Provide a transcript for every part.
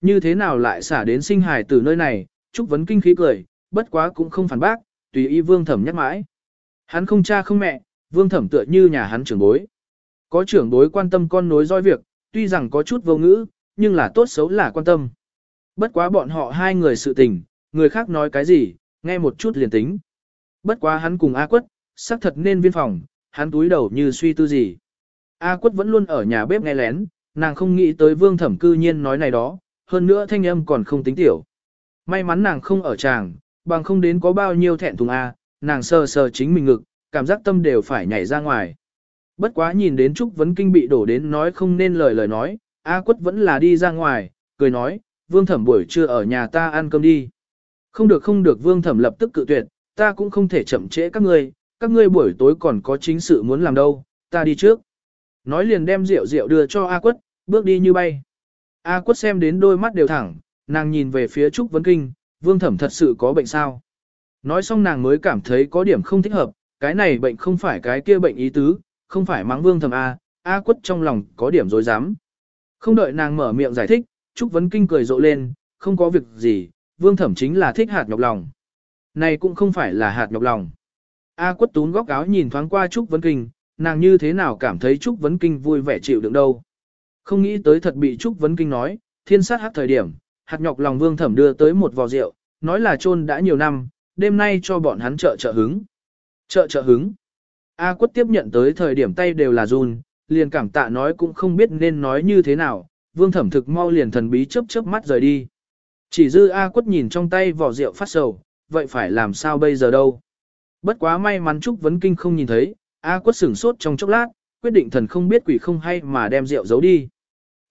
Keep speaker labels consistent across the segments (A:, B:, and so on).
A: Như thế nào lại xả đến sinh hài từ nơi này, Trúc Vấn kinh khí cười, bất quá cũng không phản bác, tùy ý vương thẩm nhắc mãi. Hắn không cha không mẹ, vương thẩm tựa như nhà hắn trưởng bối. Có trưởng bối quan tâm con nối roi việc, tuy rằng có chút vô ngữ, nhưng là tốt xấu là quan tâm. Bất quá bọn họ hai người sự tình, người khác nói cái gì, nghe một chút liền tính. Bất quá hắn cùng A quất, xác thật nên viên phòng, hắn túi đầu như suy tư gì. A quất vẫn luôn ở nhà bếp nghe lén, nàng không nghĩ tới vương thẩm cư nhiên nói này đó, hơn nữa thanh âm còn không tính tiểu. May mắn nàng không ở tràng, bằng không đến có bao nhiêu thẹn thùng A, nàng sờ sờ chính mình ngực, cảm giác tâm đều phải nhảy ra ngoài. Bất quá nhìn đến Trúc Vấn Kinh bị đổ đến nói không nên lời lời nói, A quất vẫn là đi ra ngoài, cười nói, vương thẩm buổi trưa ở nhà ta ăn cơm đi. Không được không được vương thẩm lập tức cự tuyệt, ta cũng không thể chậm trễ các ngươi, các ngươi buổi tối còn có chính sự muốn làm đâu, ta đi trước. Nói liền đem rượu rượu đưa cho A quất, bước đi như bay. A quất xem đến đôi mắt đều thẳng, nàng nhìn về phía Trúc Vấn Kinh, vương thẩm thật sự có bệnh sao. Nói xong nàng mới cảm thấy có điểm không thích hợp, cái này bệnh không phải cái kia bệnh ý tứ, không phải mắng vương thẩm A, A quất trong lòng có điểm dối dám. Không đợi nàng mở miệng giải thích, Trúc Vấn Kinh cười rộ lên, không có việc gì, vương thẩm chính là thích hạt nhọc lòng. Này cũng không phải là hạt nhọc lòng. A quất tún góc áo nhìn thoáng qua Trúc Vấn Kinh, nàng như thế nào cảm thấy Trúc Vấn Kinh vui vẻ chịu đựng đâu. Không nghĩ tới thật bị Trúc Vấn Kinh nói, thiên sát hát thời điểm, hạt nhọc lòng vương thẩm đưa tới một vò rượu, nói là chôn đã nhiều năm, đêm nay cho bọn hắn trợ trợ hứng. Trợ trợ hứng. A quất tiếp nhận tới thời điểm tay đều là run, liền cảm tạ nói cũng không biết nên nói như thế nào, vương thẩm thực mau liền thần bí chớp chớp mắt rời đi. Chỉ dư A quất nhìn trong tay vỏ rượu phát sầu, vậy phải làm sao bây giờ đâu. Bất quá may mắn Trúc Vấn Kinh không nhìn thấy, A quất sửng sốt trong chốc lát, quyết định thần không biết quỷ không hay mà đem rượu giấu đi.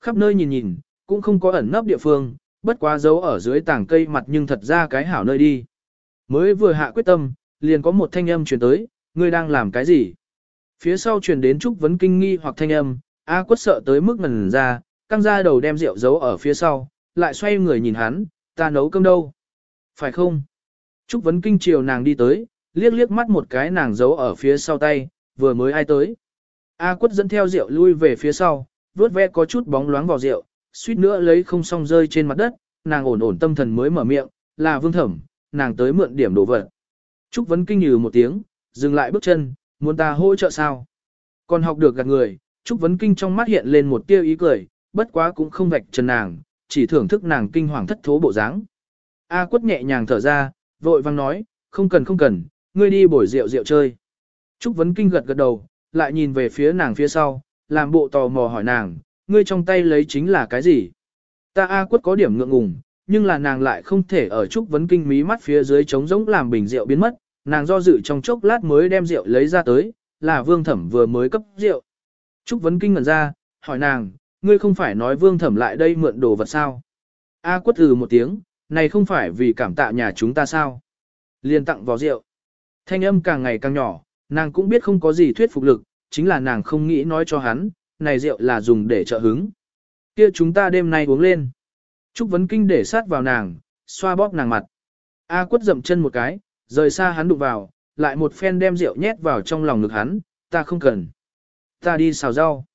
A: Khắp nơi nhìn nhìn, cũng không có ẩn nấp địa phương, bất quá giấu ở dưới tảng cây mặt nhưng thật ra cái hảo nơi đi. Mới vừa hạ quyết tâm, liền có một thanh âm truyền tới, ngươi đang làm cái gì? Phía sau truyền đến Trúc Vấn Kinh nghi hoặc thanh âm, A quất sợ tới mức ngần ra, căng ra đầu đem rượu giấu ở phía sau, lại xoay người nhìn hắn, ta nấu cơm đâu? Phải không? Trúc Vấn Kinh chiều nàng đi tới, liếc liếc mắt một cái nàng giấu ở phía sau tay, vừa mới ai tới. A quất dẫn theo rượu lui về phía sau, vớt ve có chút bóng loáng vào rượu, suýt nữa lấy không xong rơi trên mặt đất, nàng ổn ổn tâm thần mới mở miệng, là vương thẩm, nàng tới mượn điểm đồ vật. Trúc Vấn Kinh nhừ một tiếng, dừng lại bước chân, muốn ta hỗ trợ sao? Còn học được gạt người, Trúc Vấn Kinh trong mắt hiện lên một tia ý cười, bất quá cũng không vạch trần nàng, chỉ thưởng thức nàng kinh hoàng thất thố bộ dáng. A quất nhẹ nhàng thở ra, vội vang nói, không cần không cần, ngươi đi bổi rượu rượu chơi. Trúc Vấn Kinh gật gật đầu, lại nhìn về phía nàng phía sau, làm bộ tò mò hỏi nàng, ngươi trong tay lấy chính là cái gì? Ta A quất có điểm ngượng ngùng, nhưng là nàng lại không thể ở Trúc Vấn Kinh mí mắt phía dưới trống rỗng làm bình rượu biến mất, nàng do dự trong chốc lát mới đem rượu lấy ra tới, là vương thẩm vừa mới cấp rượu. Trúc Vấn Kinh ngẩn ra, hỏi nàng, ngươi không phải nói vương thẩm lại đây mượn đồ vật sao? A quất ừ một tiếng, này không phải vì cảm tạ nhà chúng ta sao? Liên tặng vào rượu. Thanh âm càng ngày càng nhỏ, nàng cũng biết không có gì thuyết phục lực, chính là nàng không nghĩ nói cho hắn, này rượu là dùng để trợ hứng. Kia chúng ta đêm nay uống lên. Trúc Vấn Kinh để sát vào nàng, xoa bóp nàng mặt. A quất dậm chân một cái, rời xa hắn đụng vào, lại một phen đem rượu nhét vào trong lòng ngực hắn, ta không cần. Ta đi xào rau.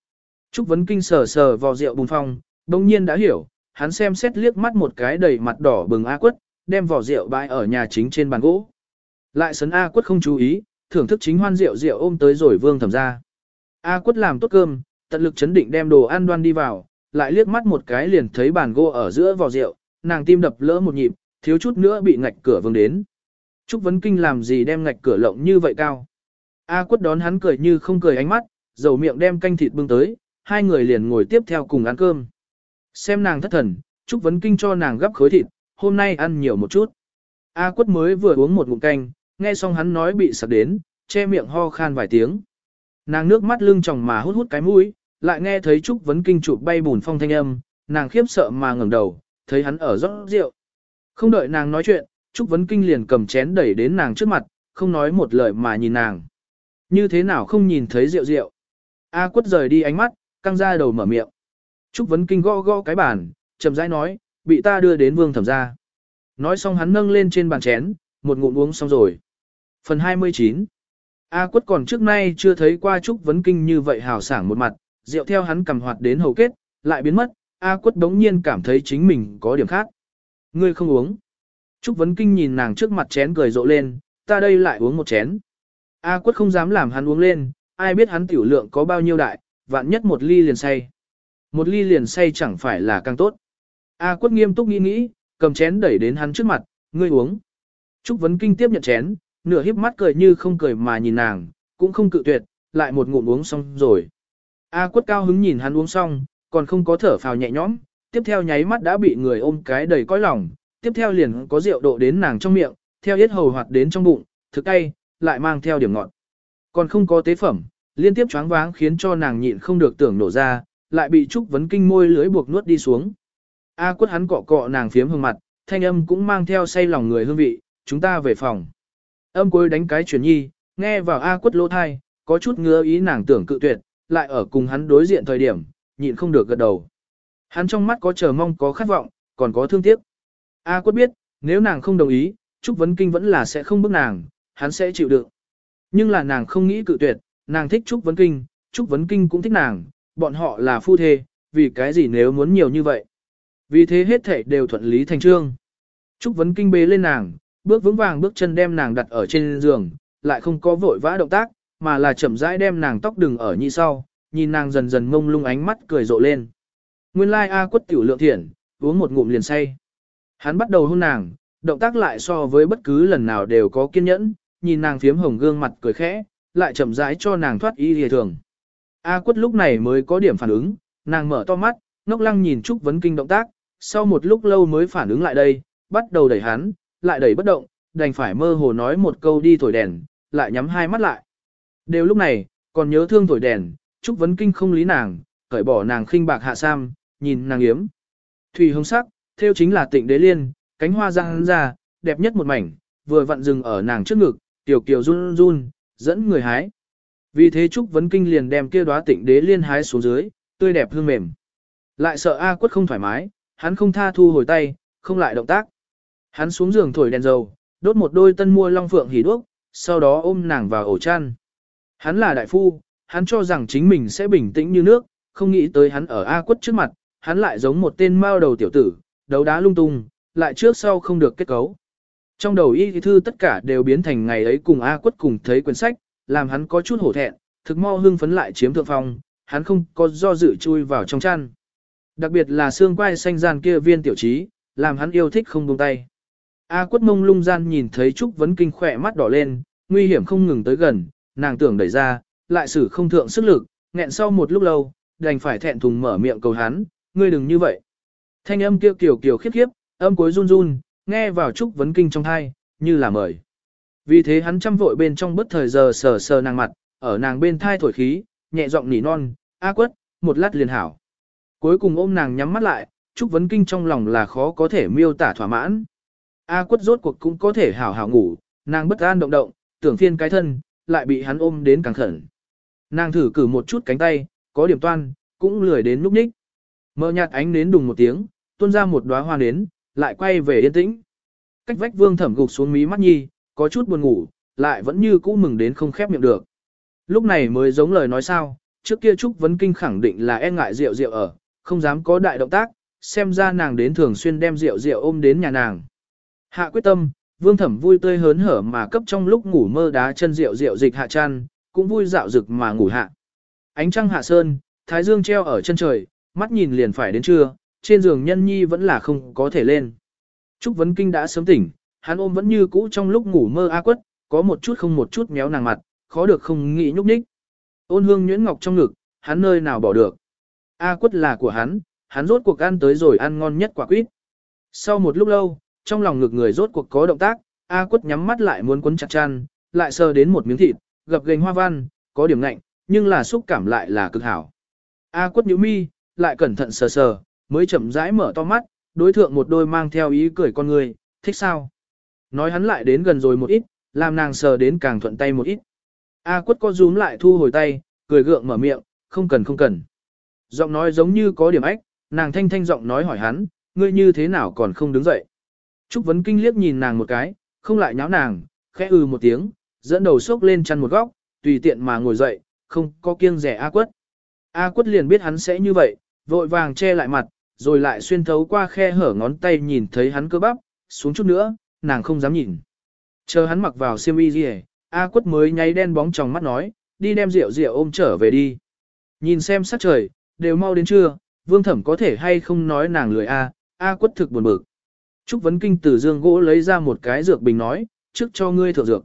A: Trúc Vấn Kinh sờ sờ vào rượu bùng phong, đồng nhiên đã hiểu, hắn xem xét liếc mắt một cái đầy mặt đỏ bừng A quất, đem vỏ rượu bãi ở nhà chính trên bàn gỗ. Lại sấn A quất không chú ý, thưởng thức chính hoan rượu rượu ôm tới rồi vương thẩm ra. A quất làm tốt cơm, tận lực chấn định đem đồ ăn đoan đi vào, lại liếc mắt một cái liền thấy bàn gỗ ở giữa vò rượu, nàng tim đập lỡ một nhịp, thiếu chút nữa bị ngạch cửa vương đến. Trúc Vấn Kinh làm gì đem ngạch cửa lộng như vậy cao. A quất đón hắn cười như không cười ánh mắt, dầu miệng đem canh thịt bưng tới, hai người liền ngồi tiếp theo cùng ăn cơm. Xem nàng thất thần, Trúc Vấn Kinh cho nàng gấp khối thịt, hôm nay ăn nhiều một chút. A quất mới vừa uống một ngụm canh, nghe xong hắn nói bị sặc đến, che miệng ho khan vài tiếng. Nàng nước mắt lưng tròng mà hút hút cái mũi, lại nghe thấy Trúc Vấn Kinh chụp bay bùn phong thanh âm, nàng khiếp sợ mà ngẩng đầu, thấy hắn ở rót rượu. Không đợi nàng nói chuyện, Trúc Vấn Kinh liền cầm chén đẩy đến nàng trước mặt, không nói một lời mà nhìn nàng. Như thế nào không nhìn thấy rượu rượu. A quất rời đi ánh mắt, căng ra đầu mở miệng. Trúc Vấn Kinh gõ gõ cái bàn, chậm rãi nói, bị ta đưa đến vương thẩm ra. Nói xong hắn nâng lên trên bàn chén, một ngụm uống xong rồi. Phần 29 A quất còn trước nay chưa thấy qua Trúc Vấn Kinh như vậy hào sảng một mặt, rượu theo hắn cầm hoạt đến hầu kết, lại biến mất, A quất đống nhiên cảm thấy chính mình có điểm khác. Ngươi không uống. Trúc Vấn Kinh nhìn nàng trước mặt chén cười rộ lên, ta đây lại uống một chén. A quất không dám làm hắn uống lên, ai biết hắn tiểu lượng có bao nhiêu đại, vạn nhất một ly liền say. Một ly liền say chẳng phải là càng tốt. A quất nghiêm túc nghĩ nghĩ, cầm chén đẩy đến hắn trước mặt, ngươi uống. Trúc Vấn Kinh tiếp nhận chén, nửa híp mắt cười như không cười mà nhìn nàng, cũng không cự tuyệt, lại một ngụm uống xong rồi. A quất cao hứng nhìn hắn uống xong, còn không có thở phào nhẹ nhõm, tiếp theo nháy mắt đã bị người ôm cái đầy cõi lòng, tiếp theo liền có rượu độ đến nàng trong miệng, theo yết hầu hoạt đến trong bụng, thực cay, lại mang theo điểm ngọt. Còn không có tế phẩm, liên tiếp choáng váng khiến cho nàng nhịn không được tưởng nổ ra, lại bị Trúc Vấn Kinh môi lưới buộc nuốt đi xuống. A quất hắn cọ cọ nàng phiếm hương mặt, thanh âm cũng mang theo say lòng người hương vị, chúng ta về phòng. Âm cuối đánh cái chuyển nhi, nghe vào A quất lỗ thai, có chút ngứa ý nàng tưởng cự tuyệt, lại ở cùng hắn đối diện thời điểm, nhịn không được gật đầu. Hắn trong mắt có chờ mong có khát vọng, còn có thương tiếc. A quất biết, nếu nàng không đồng ý, Trúc Vấn Kinh vẫn là sẽ không bức nàng, hắn sẽ chịu đựng. Nhưng là nàng không nghĩ cự tuyệt, nàng thích Trúc Vấn Kinh, Trúc Vấn Kinh cũng thích nàng, bọn họ là phu thê, vì cái gì nếu muốn nhiều như vậy. Vì thế hết thảy đều thuận lý thành trương. Trúc Vấn Kinh bế lên nàng, bước vững vàng bước chân đem nàng đặt ở trên giường, lại không có vội vã động tác, mà là chậm rãi đem nàng tóc đừng ở như sau, nhìn nàng dần dần mông lung ánh mắt cười rộ lên. Nguyên lai A quất tiểu lượng thiện, uống một ngụm liền say. Hắn bắt đầu hôn nàng, động tác lại so với bất cứ lần nào đều có kiên nhẫn, nhìn nàng phiếm hồng gương mặt cười khẽ, lại chậm rãi cho nàng thoát y hề thường. A quất lúc này mới có điểm phản ứng, nàng mở to mắt, ngốc lăng nhìn Trúc Vấn Kinh động tác, sau một lúc lâu mới phản ứng lại đây, bắt đầu đẩy hắn, lại đẩy bất động, đành phải mơ hồ nói một câu đi thổi đèn, lại nhắm hai mắt lại. Đều lúc này, còn nhớ thương thổi đèn, Trúc Vấn Kinh không lý nàng, cởi bỏ nàng khinh bạc hạ sam, nhìn nàng yếm. Thủy hồng sắc, theo chính là tịnh đế liên, cánh hoa răng ra, đẹp nhất một mảnh, vừa vặn dừng ở nàng trước ngực, tiểu kiều run run, dẫn người hái. Vì thế Trúc Vấn Kinh liền đem kia đóa tịnh đế liên hái xuống dưới, tươi đẹp hương mềm. Lại sợ A quất không thoải mái, hắn không tha thu hồi tay, không lại động tác. Hắn xuống giường thổi đèn dầu, đốt một đôi tân mua long phượng hỉ đuốc, sau đó ôm nàng vào ổ chăn. Hắn là đại phu, hắn cho rằng chính mình sẽ bình tĩnh như nước, không nghĩ tới hắn ở A quất trước mặt, hắn lại giống một tên mao đầu tiểu tử, đấu đá lung tung, lại trước sau không được kết cấu. Trong đầu y thư tất cả đều biến thành ngày ấy cùng A quất cùng thấy quyển sách, làm hắn có chút hổ thẹn, thực mo hưng phấn lại chiếm thượng phong, hắn không có do dự chui vào trong chăn. Đặc biệt là xương quai xanh gian kia viên tiểu trí, làm hắn yêu thích không buông tay. A quất mông lung gian nhìn thấy Trúc Vấn Kinh khỏe mắt đỏ lên, nguy hiểm không ngừng tới gần, nàng tưởng đẩy ra, lại xử không thượng sức lực, nghẹn sau một lúc lâu, đành phải thẹn thùng mở miệng cầu hắn, ngươi đừng như vậy. Thanh âm kêu kiều kiều khiếp khiếp, âm cuối run run, nghe vào Trúc Vấn Kinh trong thai, như là mời. Vì thế hắn chăm vội bên trong bất thời giờ sờ sờ nàng mặt, ở nàng bên thai thổi khí, nhẹ giọng nỉ non, A quất, một lát liền hảo. Cuối cùng ôm nàng nhắm mắt lại, Trúc Vấn Kinh trong lòng là khó có thể miêu tả thỏa mãn. A quất rốt cuộc cũng có thể hảo hảo ngủ, nàng bất an động động, tưởng phiên cái thân, lại bị hắn ôm đến càng khẩn. Nàng thử cử một chút cánh tay, có điểm toan, cũng lười đến núp ních. Mơ nhạt ánh nến đùng một tiếng, tuôn ra một đóa hoa nến, lại quay về yên tĩnh. Cách vách vương thẩm gục xuống mí mắt nhi, có chút buồn ngủ, lại vẫn như cũ mừng đến không khép miệng được. Lúc này mới giống lời nói sao, trước kia Trúc Vấn Kinh khẳng định là e ngại rượu rượu ở, không dám có đại động tác, xem ra nàng đến thường xuyên đem rượu rượu ôm đến nhà nàng. Hạ quyết tâm, vương thẩm vui tươi hớn hở mà cấp trong lúc ngủ mơ đá chân rượu rượu dịch hạ chăn, cũng vui dạo rực mà ngủ hạ. Ánh trăng hạ sơn, thái dương treo ở chân trời, mắt nhìn liền phải đến trưa, trên giường nhân nhi vẫn là không có thể lên. Trúc Vấn Kinh đã sớm tỉnh, hắn ôm vẫn như cũ trong lúc ngủ mơ A quất, có một chút không một chút méo nàng mặt, khó được không nghĩ nhúc nhích. Ôn hương nhuyễn ngọc trong ngực, hắn nơi nào bỏ được. A quất là của hắn, hắn rốt cuộc ăn tới rồi ăn ngon nhất quả quýt. Sau một lúc lâu, trong lòng ngực người rốt cuộc có động tác, A quất nhắm mắt lại muốn quấn chặt chăn, lại sờ đến một miếng thịt, gập gành hoa văn, có điểm lạnh, nhưng là xúc cảm lại là cực hảo. A quất nhíu mi, lại cẩn thận sờ sờ, mới chậm rãi mở to mắt, đối thượng một đôi mang theo ý cười con người, thích sao? Nói hắn lại đến gần rồi một ít, làm nàng sờ đến càng thuận tay một ít. A quất co rúm lại thu hồi tay, cười gượng mở miệng, không cần không cần. Giọng nói giống như có điểm ách, nàng thanh thanh giọng nói hỏi hắn, ngươi như thế nào còn không đứng dậy. Trúc Vấn Kinh liếc nhìn nàng một cái, không lại nháo nàng, khẽ ừ một tiếng, dẫn đầu sốc lên chăn một góc, tùy tiện mà ngồi dậy, không có kiêng rẻ A quất. A quất liền biết hắn sẽ như vậy, vội vàng che lại mặt, rồi lại xuyên thấu qua khe hở ngón tay nhìn thấy hắn cơ bắp, xuống chút nữa, nàng không dám nhìn. Chờ hắn mặc vào xiêm y gì A quất mới nháy đen bóng trong mắt nói, đi đem rượu rượu ôm trở về đi. Nhìn xem sắc trời, đều mau đến trưa, vương thẩm có thể hay không nói nàng lười A, A quất thực buồn bực. Trúc Vấn Kinh từ dương gỗ lấy ra một cái dược bình nói, trước cho ngươi thượng dược.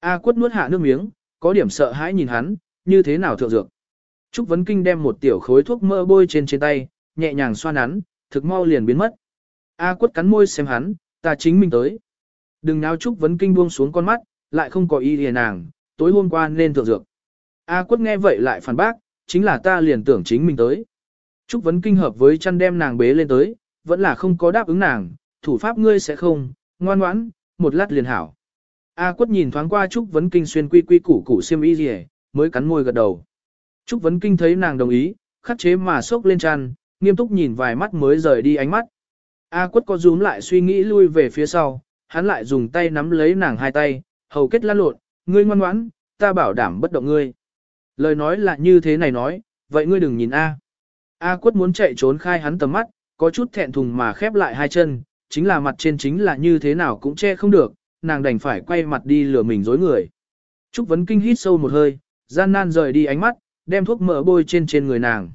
A: A quất nuốt hạ nước miếng, có điểm sợ hãi nhìn hắn, như thế nào thượng dược. Trúc Vấn Kinh đem một tiểu khối thuốc mỡ bôi trên trên tay, nhẹ nhàng xoa nắn, thực mau liền biến mất. A quất cắn môi xem hắn, ta chính mình tới. Đừng náo Trúc Vấn Kinh buông xuống con mắt, lại không có ý liền nàng, tối hôm qua nên thượng dược. A quất nghe vậy lại phản bác, chính là ta liền tưởng chính mình tới. Trúc Vấn Kinh hợp với chăn đem nàng bế lên tới, vẫn là không có đáp ứng nàng, thủ pháp ngươi sẽ không, ngoan ngoãn, một lát liền hảo. A quất nhìn thoáng qua Trúc Vấn Kinh xuyên quy quy củ củ xiêm y gì mới cắn môi gật đầu. Trúc Vấn Kinh thấy nàng đồng ý, khắc chế mà sốc lên chăn, nghiêm túc nhìn vài mắt mới rời đi ánh mắt. A quất có rúm lại suy nghĩ lui về phía sau, hắn lại dùng tay nắm lấy nàng hai tay, hầu kết lan lộn, ngươi ngoan ngoãn, ta bảo đảm bất động ngươi. Lời nói là như thế này nói, vậy ngươi đừng nhìn A. A quất muốn chạy trốn khai hắn tầm mắt, có chút thẹn thùng mà khép lại hai chân, chính là mặt trên chính là như thế nào cũng che không được, nàng đành phải quay mặt đi lừa mình dối người. Trúc Vấn Kinh hít sâu một hơi, gian nan rời đi ánh mắt, đem thuốc mỡ bôi trên trên người nàng.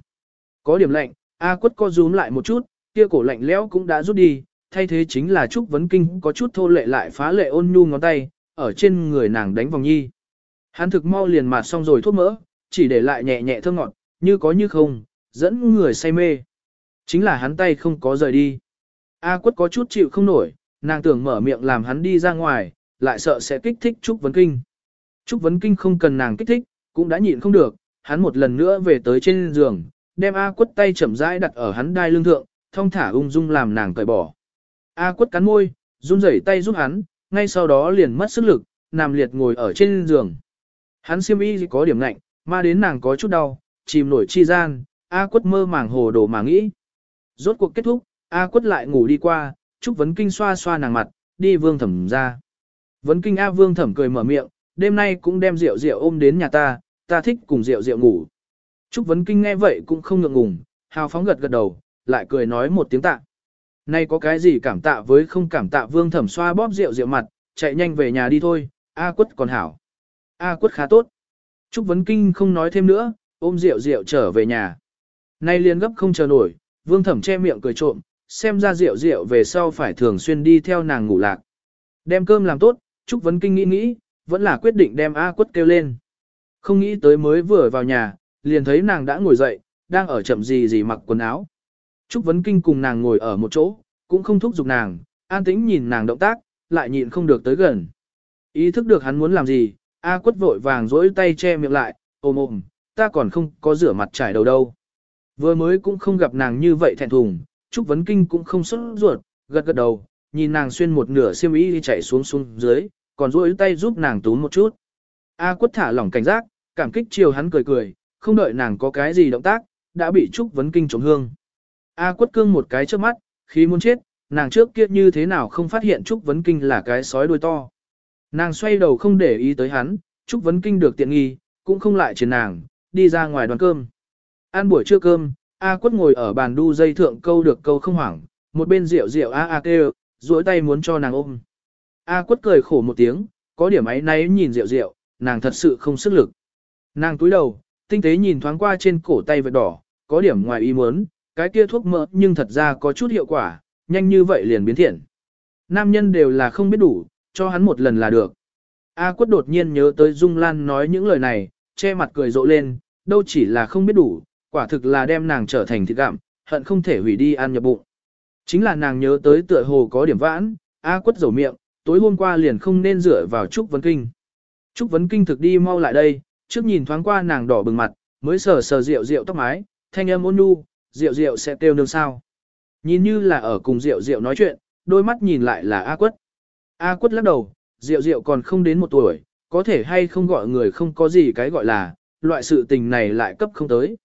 A: Có điểm lạnh, A quất co rúm lại một chút, kia cổ lạnh lẽo cũng đã rút đi, thay thế chính là Trúc Vấn Kinh có chút thô lệ lại phá lệ ôn nhu ngón tay, ở trên người nàng đánh vòng nhi. Hắn thực mau liền mạt xong rồi thuốc mỡ, chỉ để lại nhẹ nhẹ thơm ngọt, như có như không, dẫn người say mê. Chính là hắn tay không có rời đi. A quất có chút chịu không nổi, nàng tưởng mở miệng làm hắn đi ra ngoài, lại sợ sẽ kích thích Trúc Vấn Kinh. Trúc Vấn Kinh không cần nàng kích thích, cũng đã nhịn không được, hắn một lần nữa về tới trên giường, đem A quất tay chậm rãi đặt ở hắn đai lưng thượng, thông thả ung dung làm nàng cởi bỏ. A quất cắn môi, run rẩy tay giúp hắn, ngay sau đó liền mất sức lực, nằm liệt ngồi ở trên giường. Hắn siêm y có điểm lạnh, mà đến nàng có chút đau, chìm nổi chi gian, A quất mơ màng hồ đồ mà nghĩ. Rốt cuộc kết thúc, A quất lại ngủ đi qua, Trúc Vấn Kinh xoa xoa nàng mặt, đi vương thẩm ra. Vấn Kinh A vương thẩm cười mở miệng, đêm nay cũng đem rượu rượu ôm đến nhà ta, ta thích cùng rượu rượu ngủ. Trúc Vấn Kinh nghe vậy cũng không ngượng ngùng, hào phóng gật gật đầu, lại cười nói một tiếng tạ. Nay có cái gì cảm tạ với không cảm tạ vương thẩm xoa bóp rượu rượu mặt, chạy nhanh về nhà đi thôi, A quất còn hảo. A quất khá tốt. Trúc Vấn Kinh không nói thêm nữa, ôm rượu rượu trở về nhà. Nay liền gấp không chờ nổi, vương thẩm che miệng cười trộm, xem ra rượu rượu về sau phải thường xuyên đi theo nàng ngủ lạc. Đem cơm làm tốt, Trúc Vấn Kinh nghĩ nghĩ, vẫn là quyết định đem A quất kêu lên. Không nghĩ tới mới vừa vào nhà, liền thấy nàng đã ngồi dậy, đang ở chậm gì gì mặc quần áo. Trúc Vấn Kinh cùng nàng ngồi ở một chỗ, cũng không thúc giục nàng, an tĩnh nhìn nàng động tác, lại nhịn không được tới gần. Ý thức được hắn muốn làm gì, A quất vội vàng dỗi tay che miệng lại, ôm ôm, ta còn không có rửa mặt trải đầu đâu. Vừa mới cũng không gặp nàng như vậy thẹn thùng, Trúc Vấn Kinh cũng không xuất ruột, gật gật đầu, nhìn nàng xuyên một nửa xiêm y đi chạy xuống xuống dưới, còn duỗi tay giúp nàng túm một chút. A quất thả lỏng cảnh giác, cảm kích chiều hắn cười cười, không đợi nàng có cái gì động tác, đã bị Trúc Vấn Kinh chống hương. A quất cương một cái trước mắt, khi muốn chết, nàng trước kia như thế nào không phát hiện Trúc Vấn Kinh là cái sói đuôi to. Nàng xoay đầu không để ý tới hắn, Trúc Vấn Kinh được tiện nghi, cũng không lại trên nàng, đi ra ngoài đoàn cơm. Ăn buổi trưa cơm, A quất ngồi ở bàn đu dây thượng câu được câu không hoảng, một bên rượu rượu A A kêu, duỗi tay muốn cho nàng ôm. A quất cười khổ một tiếng, có điểm ấy náy nhìn rượu rượu, nàng thật sự không sức lực. Nàng túi đầu, tinh tế nhìn thoáng qua trên cổ tay vệt đỏ, có điểm ngoài ý muốn, cái kia thuốc mỡ nhưng thật ra có chút hiệu quả, nhanh như vậy liền biến thiện. Nam nhân đều là không biết đủ, cho hắn một lần là được. A quất đột nhiên nhớ tới Dung Lan nói những lời này, che mặt cười rộ lên, đâu chỉ là không biết đủ, quả thực là đem nàng trở thành thịt gặm, hận không thể hủy đi ăn nhập bụng. Chính là nàng nhớ tới tựa hồ có điểm vãn, A quất dầu miệng, tối hôm qua liền không nên dựa vào Trúc Vấn Kinh. Trúc Vấn Kinh thực đi mau lại đây, trước nhìn thoáng qua nàng đỏ bừng mặt, mới sờ sờ rượu rượu tóc mái, thanh âm ôn nhu, rượu rượu sẽ kêu nương sao. Nhìn như là ở cùng rượu rượu nói chuyện, đôi mắt nhìn lại là A quất. A quất lắc đầu, rượu rượu còn không đến một tuổi, có thể hay không gọi người không có gì cái gọi là, loại sự tình này lại cấp không tới.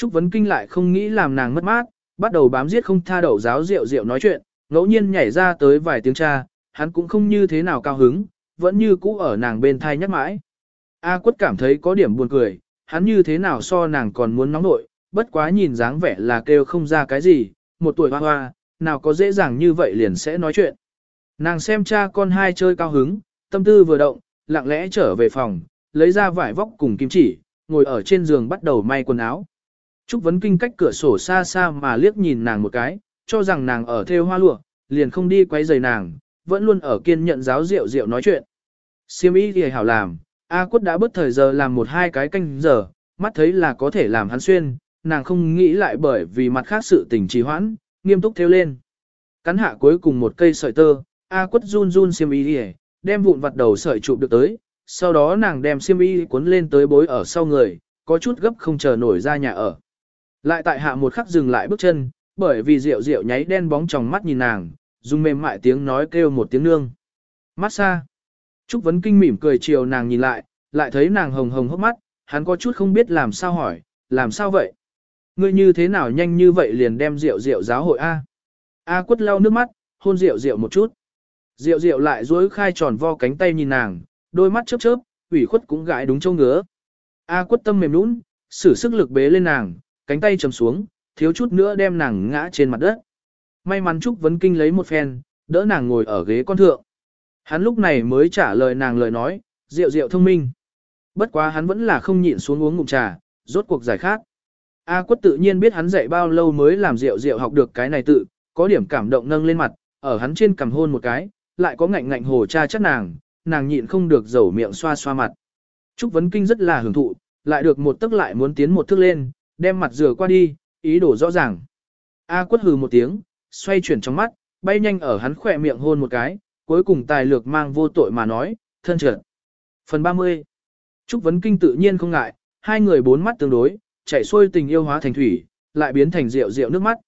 A: Trúc Vấn Kinh lại không nghĩ làm nàng mất mát, bắt đầu bám giết không tha đậu giáo rượu rượu nói chuyện, ngẫu nhiên nhảy ra tới vài tiếng cha, hắn cũng không như thế nào cao hứng, vẫn như cũ ở nàng bên thai nhắc mãi. A quất cảm thấy có điểm buồn cười, hắn như thế nào so nàng còn muốn nóng nội, bất quá nhìn dáng vẻ là kêu không ra cái gì, một tuổi hoa hoa, nào có dễ dàng như vậy liền sẽ nói chuyện. Nàng xem cha con hai chơi cao hứng, tâm tư vừa động, lặng lẽ trở về phòng, lấy ra vải vóc cùng kim chỉ, ngồi ở trên giường bắt đầu may quần áo. Trúc Vấn Kinh cách cửa sổ xa xa mà liếc nhìn nàng một cái, cho rằng nàng ở theo hoa lụa, liền không đi quấy rầy nàng, vẫn luôn ở kiên nhận giáo rượu rượu nói chuyện. Siêm ý thì hảo làm, A quất đã bất thời giờ làm một hai cái canh giờ, mắt thấy là có thể làm hắn xuyên, nàng không nghĩ lại bởi vì mặt khác sự tình trì hoãn, nghiêm túc theo lên. Cắn hạ cuối cùng một cây sợi tơ, A quất run run xiêm y đi đem vụn vặt đầu sợi chụp được tới, sau đó nàng đem xiêm y cuốn lên tới bối ở sau người, có chút gấp không chờ nổi ra nhà ở. Lại tại hạ một khắc dừng lại bước chân, bởi vì rượu rượu nháy đen bóng trong mắt nhìn nàng, dùng mềm mại tiếng nói kêu một tiếng nương. Mát xa. Trúc Vấn Kinh mỉm cười chiều nàng nhìn lại, lại thấy nàng hồng hồng hốc mắt, hắn có chút không biết làm sao hỏi, làm sao vậy? Ngươi như thế nào nhanh như vậy liền đem rượu rượu giáo hội A? A quất lau nước mắt, hôn rượu rượu một chút. Rượu rượu lại duỗi khai tròn vo cánh tay nhìn nàng, đôi mắt chớp chớp, ủy khuất cũng gãi đúng châu ngứa. A quất tâm mềm nũng, sử sức lực bế lên nàng, cánh tay trầm xuống, thiếu chút nữa đem nàng ngã trên mặt đất. May mắn Trúc Vấn Kinh lấy một phen, đỡ nàng ngồi ở ghế con thượng. Hắn lúc này mới trả lời nàng lời nói, rượu rượu thông minh. Bất quá hắn vẫn là không nhịn xuống uống ngụm trà, rốt cuộc giải khát. A quất tự nhiên biết hắn dạy bao lâu mới làm rượu rượu học được cái này tự, có điểm cảm động nâng lên mặt, ở hắn trên cầm hôn một cái, lại có ngạnh ngạnh hồ cha chắc nàng, nàng nhịn không được dầu miệng xoa xoa mặt. Trúc Vấn Kinh rất là hưởng thụ, lại được một tức lại muốn tiến một thước lên, đem mặt rửa qua đi, ý đồ rõ ràng. A quất hừ một tiếng, xoay chuyển trong mắt, bay nhanh ở hắn khỏe miệng hôn một cái, cuối cùng tài lược mang vô tội mà nói, thân trượt. Phần 30 Trúc Vấn Kinh tự nhiên không ngại, hai người bốn mắt tương đối, chạy xuôi tình yêu hóa thành thủy, lại biến thành rượu rượu nước mắt.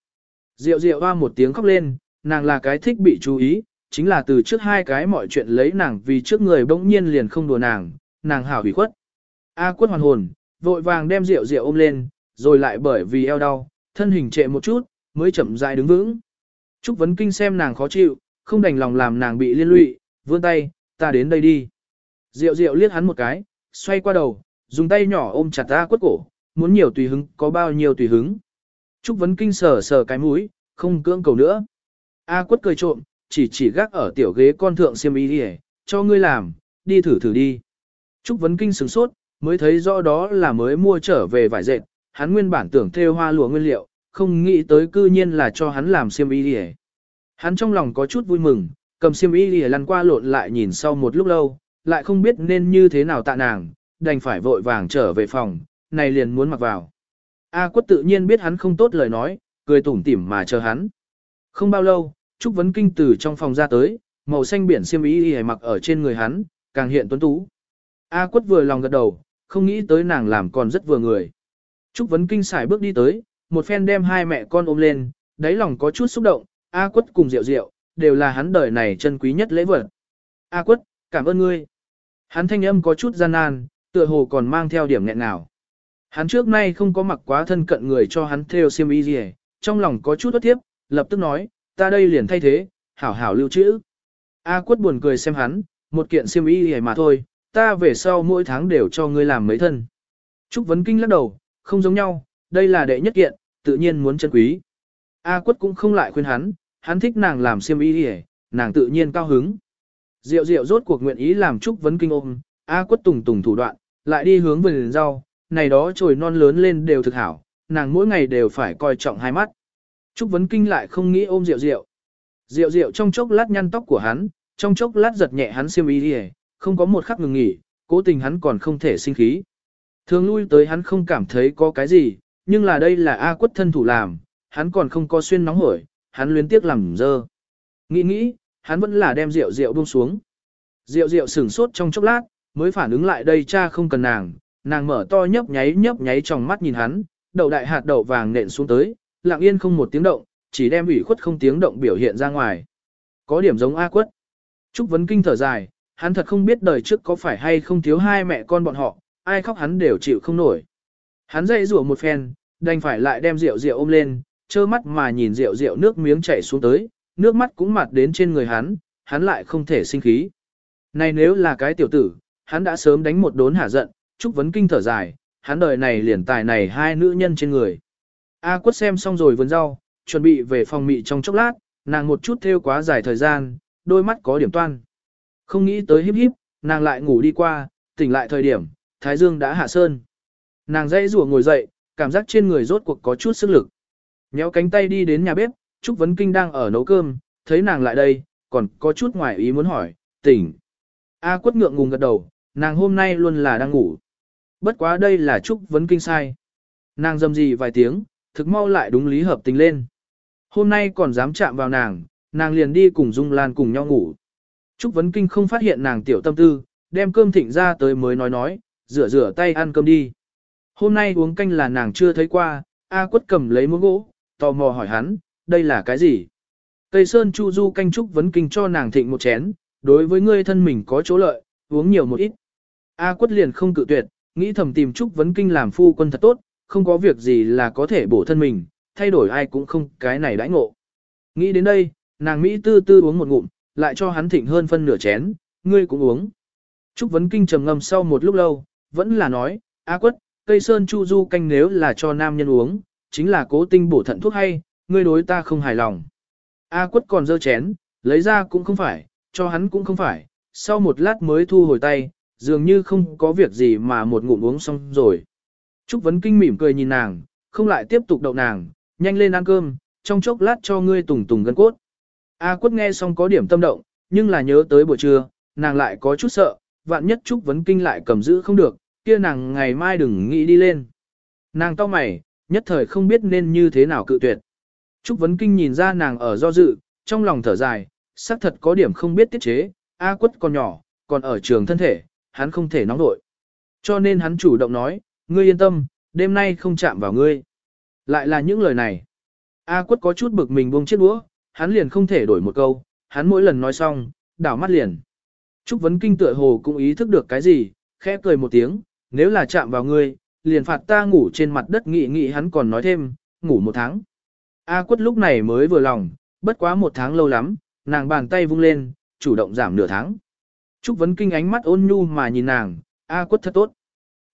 A: Rượu rượu hoa một tiếng khóc lên, nàng là cái thích bị chú ý, chính là từ trước hai cái mọi chuyện lấy nàng vì trước người bỗng nhiên liền không đùa nàng, nàng hảo hủy khuất. A quất hoàn hồn, vội vàng đem rượu rượu ôm lên, rồi lại bởi vì eo đau, thân hình trệ một chút, mới chậm rãi đứng vững. Trúc Vấn Kinh xem nàng khó chịu, không đành lòng làm nàng bị liên lụy, vươn tay, ta đến đây đi. Diệu Diệu liếc hắn một cái, xoay qua đầu, dùng tay nhỏ ôm chặt A quất cổ, muốn nhiều tùy hứng, có bao nhiêu tùy hứng. Trúc Vấn Kinh sờ sờ cái mũi, không cưỡng cầu nữa. A quất cười trộm, chỉ chỉ gác ở tiểu ghế con thượng xiêm y đi cho ngươi làm, đi thử thử đi. Trúc Vấn Kinh sửng sốt, mới thấy rõ đó là mới mua trở về vải dệt, hắn nguyên bản tưởng thêu hoa lụa nguyên liệu, không nghĩ tới cư nhiên là cho hắn làm xiêm y đi Hắn trong lòng có chút vui mừng, cầm xiêm y đi lăn qua lộn lại nhìn sau một lúc lâu, lại không biết nên như thế nào tạ nàng, đành phải vội vàng trở về phòng, này liền muốn mặc vào. A quất tự nhiên biết hắn không tốt lời nói, cười tủm tỉm mà chờ hắn. Không bao lâu, Trúc Vấn Kinh từ trong phòng ra tới, màu xanh biển xiêm y y mặc ở trên người hắn, càng hiện tuấn tú. A quất vừa lòng gật đầu, không nghĩ tới nàng làm còn rất vừa người. Trúc Vấn Kinh xài bước đi tới, một phen đem hai mẹ con ôm lên, đáy lòng có chút xúc động, A quất cùng Diệu Diệu đều là hắn đời này chân quý nhất lễ vật. A quất, cảm ơn ngươi. Hắn thanh âm có chút gian nan, tựa hồ còn mang theo điểm nghẹn nào. Hắn trước nay không có mặc quá thân cận người cho hắn theo xiêm y gì, trong lòng có chút bất thiếp, lập tức nói, ta đây liền thay thế, hảo hảo lưu trữ. A quất buồn cười xem hắn, một kiện xiêm y gì mà thôi, ta về sau mỗi tháng đều cho ngươi làm mấy thân. Trúc Vấn Kinh lắc đầu, không giống nhau, đây là đệ nhất kiện, tự nhiên muốn chân quý. A quất cũng không lại khuyên hắn, hắn thích nàng làm xiêm y hề, nàng tự nhiên cao hứng. Diệu diệu rốt cuộc nguyện ý làm Trúc Vấn Kinh ôm, A quất tùng tùng thủ đoạn, lại đi hướng vườn rau, này đó trồi non lớn lên đều thực hảo, nàng mỗi ngày đều phải coi trọng hai mắt. Trúc Vấn Kinh lại không nghĩ ôm Diệu Diệu. Diệu Diệu trong chốc lát nhăn tóc của hắn, trong chốc lát giật nhẹ hắn xiêm y hề, không có một khắc ngừng nghỉ, cố tình hắn còn không thể sinh khí. Thường lui tới hắn không cảm thấy có cái gì, nhưng là đây là A quất thân thủ làm, hắn còn không có xuyên nóng hổi, hắn luyến tiếc làm dơ. Nghĩ nghĩ, hắn vẫn là đem rượu rượu buông xuống. rượu rượu sửng sốt trong chốc lát, mới phản ứng lại đây cha không cần nàng, nàng mở to nhấp nháy nhấp nháy trong mắt nhìn hắn, đậu đại hạt đậu vàng nện xuống tới, lặng yên không một tiếng động, chỉ đem ủy khuất không tiếng động biểu hiện ra ngoài. Có điểm giống A quất. Trúc Vấn Kinh thở dài, hắn thật không biết đời trước có phải hay không thiếu hai mẹ con bọn họ, ai khóc hắn đều chịu không nổi. Hắn dậy rủa một phen, đành phải lại đem rượu rượu ôm lên, trơ mắt mà nhìn rượu rượu nước miếng chảy xuống tới, nước mắt cũng mặt đến trên người hắn, hắn lại không thể sinh khí. Này nếu là cái tiểu tử, hắn đã sớm đánh một đốn hả giận, Trúc Vấn Kinh thở dài, hắn đời này liền tài này hai nữ nhân trên người. A quất xem xong rồi vườn rau, chuẩn bị về phòng mị trong chốc lát, nàng một chút theo quá dài thời gian, đôi mắt có điểm toan. Không nghĩ tới híp híp, nàng lại ngủ đi qua, tỉnh lại thời điểm, Thái Dương đã hạ sơn. Nàng dãy rùa ngồi dậy, cảm giác trên người rốt cuộc có chút sức lực. Nhéo cánh tay đi đến nhà bếp, Trúc Vấn Kinh đang ở nấu cơm, thấy nàng lại đây, còn có chút ngoài ý muốn hỏi, tỉnh. A quất ngượng ngùng gật đầu, nàng hôm nay luôn là đang ngủ. Bất quá đây là Trúc Vấn Kinh sai. Nàng dầm gì vài tiếng, thực mau lại đúng lý hợp tình lên. Hôm nay còn dám chạm vào nàng, nàng liền đi cùng Dung Lan cùng nhau ngủ. Trúc Vấn Kinh không phát hiện nàng tiểu tâm tư, đem cơm thịnh ra tới mới nói nói, rửa rửa tay ăn cơm đi. Hôm nay uống canh là nàng chưa thấy qua, A quất cầm lấy muỗng gỗ, tò mò hỏi hắn, đây là cái gì? Tây Sơn Chu Du canh Trúc Vấn Kinh cho nàng thịnh một chén, đối với ngươi thân mình có chỗ lợi, uống nhiều một ít. A quất liền không cự tuyệt, nghĩ thầm tìm Trúc Vấn Kinh làm phu quân thật tốt, không có việc gì là có thể bổ thân mình, thay đổi ai cũng không cái này đãi ngộ. Nghĩ đến đây, nàng Mỹ tư tư uống một ngụm, lại cho hắn thịnh hơn phân nửa chén, ngươi cũng uống. Trúc Vấn Kinh trầm ngâm sau một lúc lâu, vẫn là nói, A quất, cây sơn chu du canh nếu là cho nam nhân uống, chính là cố tinh bổ thận thuốc hay, ngươi đối ta không hài lòng. A quất còn dơ chén, lấy ra cũng không phải, cho hắn cũng không phải, sau một lát mới thu hồi tay, dường như không có việc gì mà một ngụm uống xong rồi. Trúc Vấn Kinh mỉm cười nhìn nàng, không lại tiếp tục đậu nàng, nhanh lên ăn cơm, trong chốc lát cho ngươi tùng tùng gân cốt. A quất nghe xong có điểm tâm động, nhưng là nhớ tới buổi trưa, nàng lại có chút sợ, vạn nhất Trúc Vấn Kinh lại cầm giữ không được, kia nàng ngày mai đừng nghĩ đi lên. Nàng to mày, nhất thời không biết nên như thế nào cự tuyệt. Trúc Vấn Kinh nhìn ra nàng ở do dự, trong lòng thở dài, xác thật có điểm không biết tiết chế, A quất còn nhỏ, còn ở trường thân thể, hắn không thể nóng nội. Cho nên hắn chủ động nói, ngươi yên tâm, đêm nay không chạm vào ngươi. Lại là những lời này. A quất có chút bực mình buông chiếc đũa, hắn liền không thể đổi một câu, hắn mỗi lần nói xong, đảo mắt liền. Trúc Vấn Kinh tựa hồ cũng ý thức được cái gì, khẽ cười một tiếng, nếu là chạm vào ngươi, liền phạt ta ngủ trên mặt đất nghị nghị hắn còn nói thêm, ngủ một tháng. A quất lúc này mới vừa lòng, bất quá một tháng lâu lắm, nàng bàn tay vung lên, chủ động giảm nửa tháng. Trúc Vấn Kinh ánh mắt ôn nhu mà nhìn nàng, A quất thật tốt.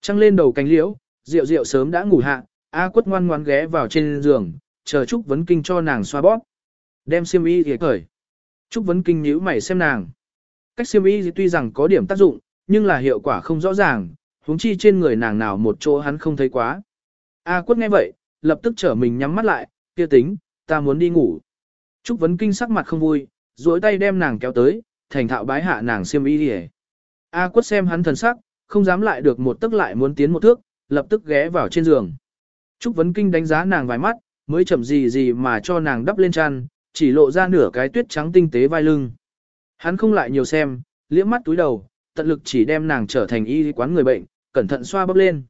A: Trăng lên đầu cánh liễu, rượu rượu sớm đã ngủ hạ, A quất ngoan ngoan ghé vào trên giường, chờ Trúc Vấn Kinh cho nàng xoa bóp. Đem xiêm y thì cởi. Trúc Vấn Kinh nhíu mày xem nàng. Cách xiêm y tuy rằng có điểm tác dụng, nhưng là hiệu quả không rõ ràng, huống chi trên người nàng nào một chỗ hắn không thấy quá. A quất nghe vậy, lập tức trở mình nhắm mắt lại, kia tính, ta muốn đi ngủ. Trúc Vấn Kinh sắc mặt không vui, duỗi tay đem nàng kéo tới, thành thạo bái hạ nàng xiêm y đi A quất xem hắn thần sắc, không dám lại được một tức lại muốn tiến một thước, lập tức ghé vào trên giường. Trúc Vấn Kinh đánh giá nàng vài mắt, mới chậm gì gì mà cho nàng đắp lên chăn, chỉ lộ ra nửa cái tuyết trắng tinh tế vai lưng. Hắn không lại nhiều xem, liễm mắt túi đầu, tận lực chỉ đem nàng trở thành y quán người bệnh, cẩn thận xoa bóp lên.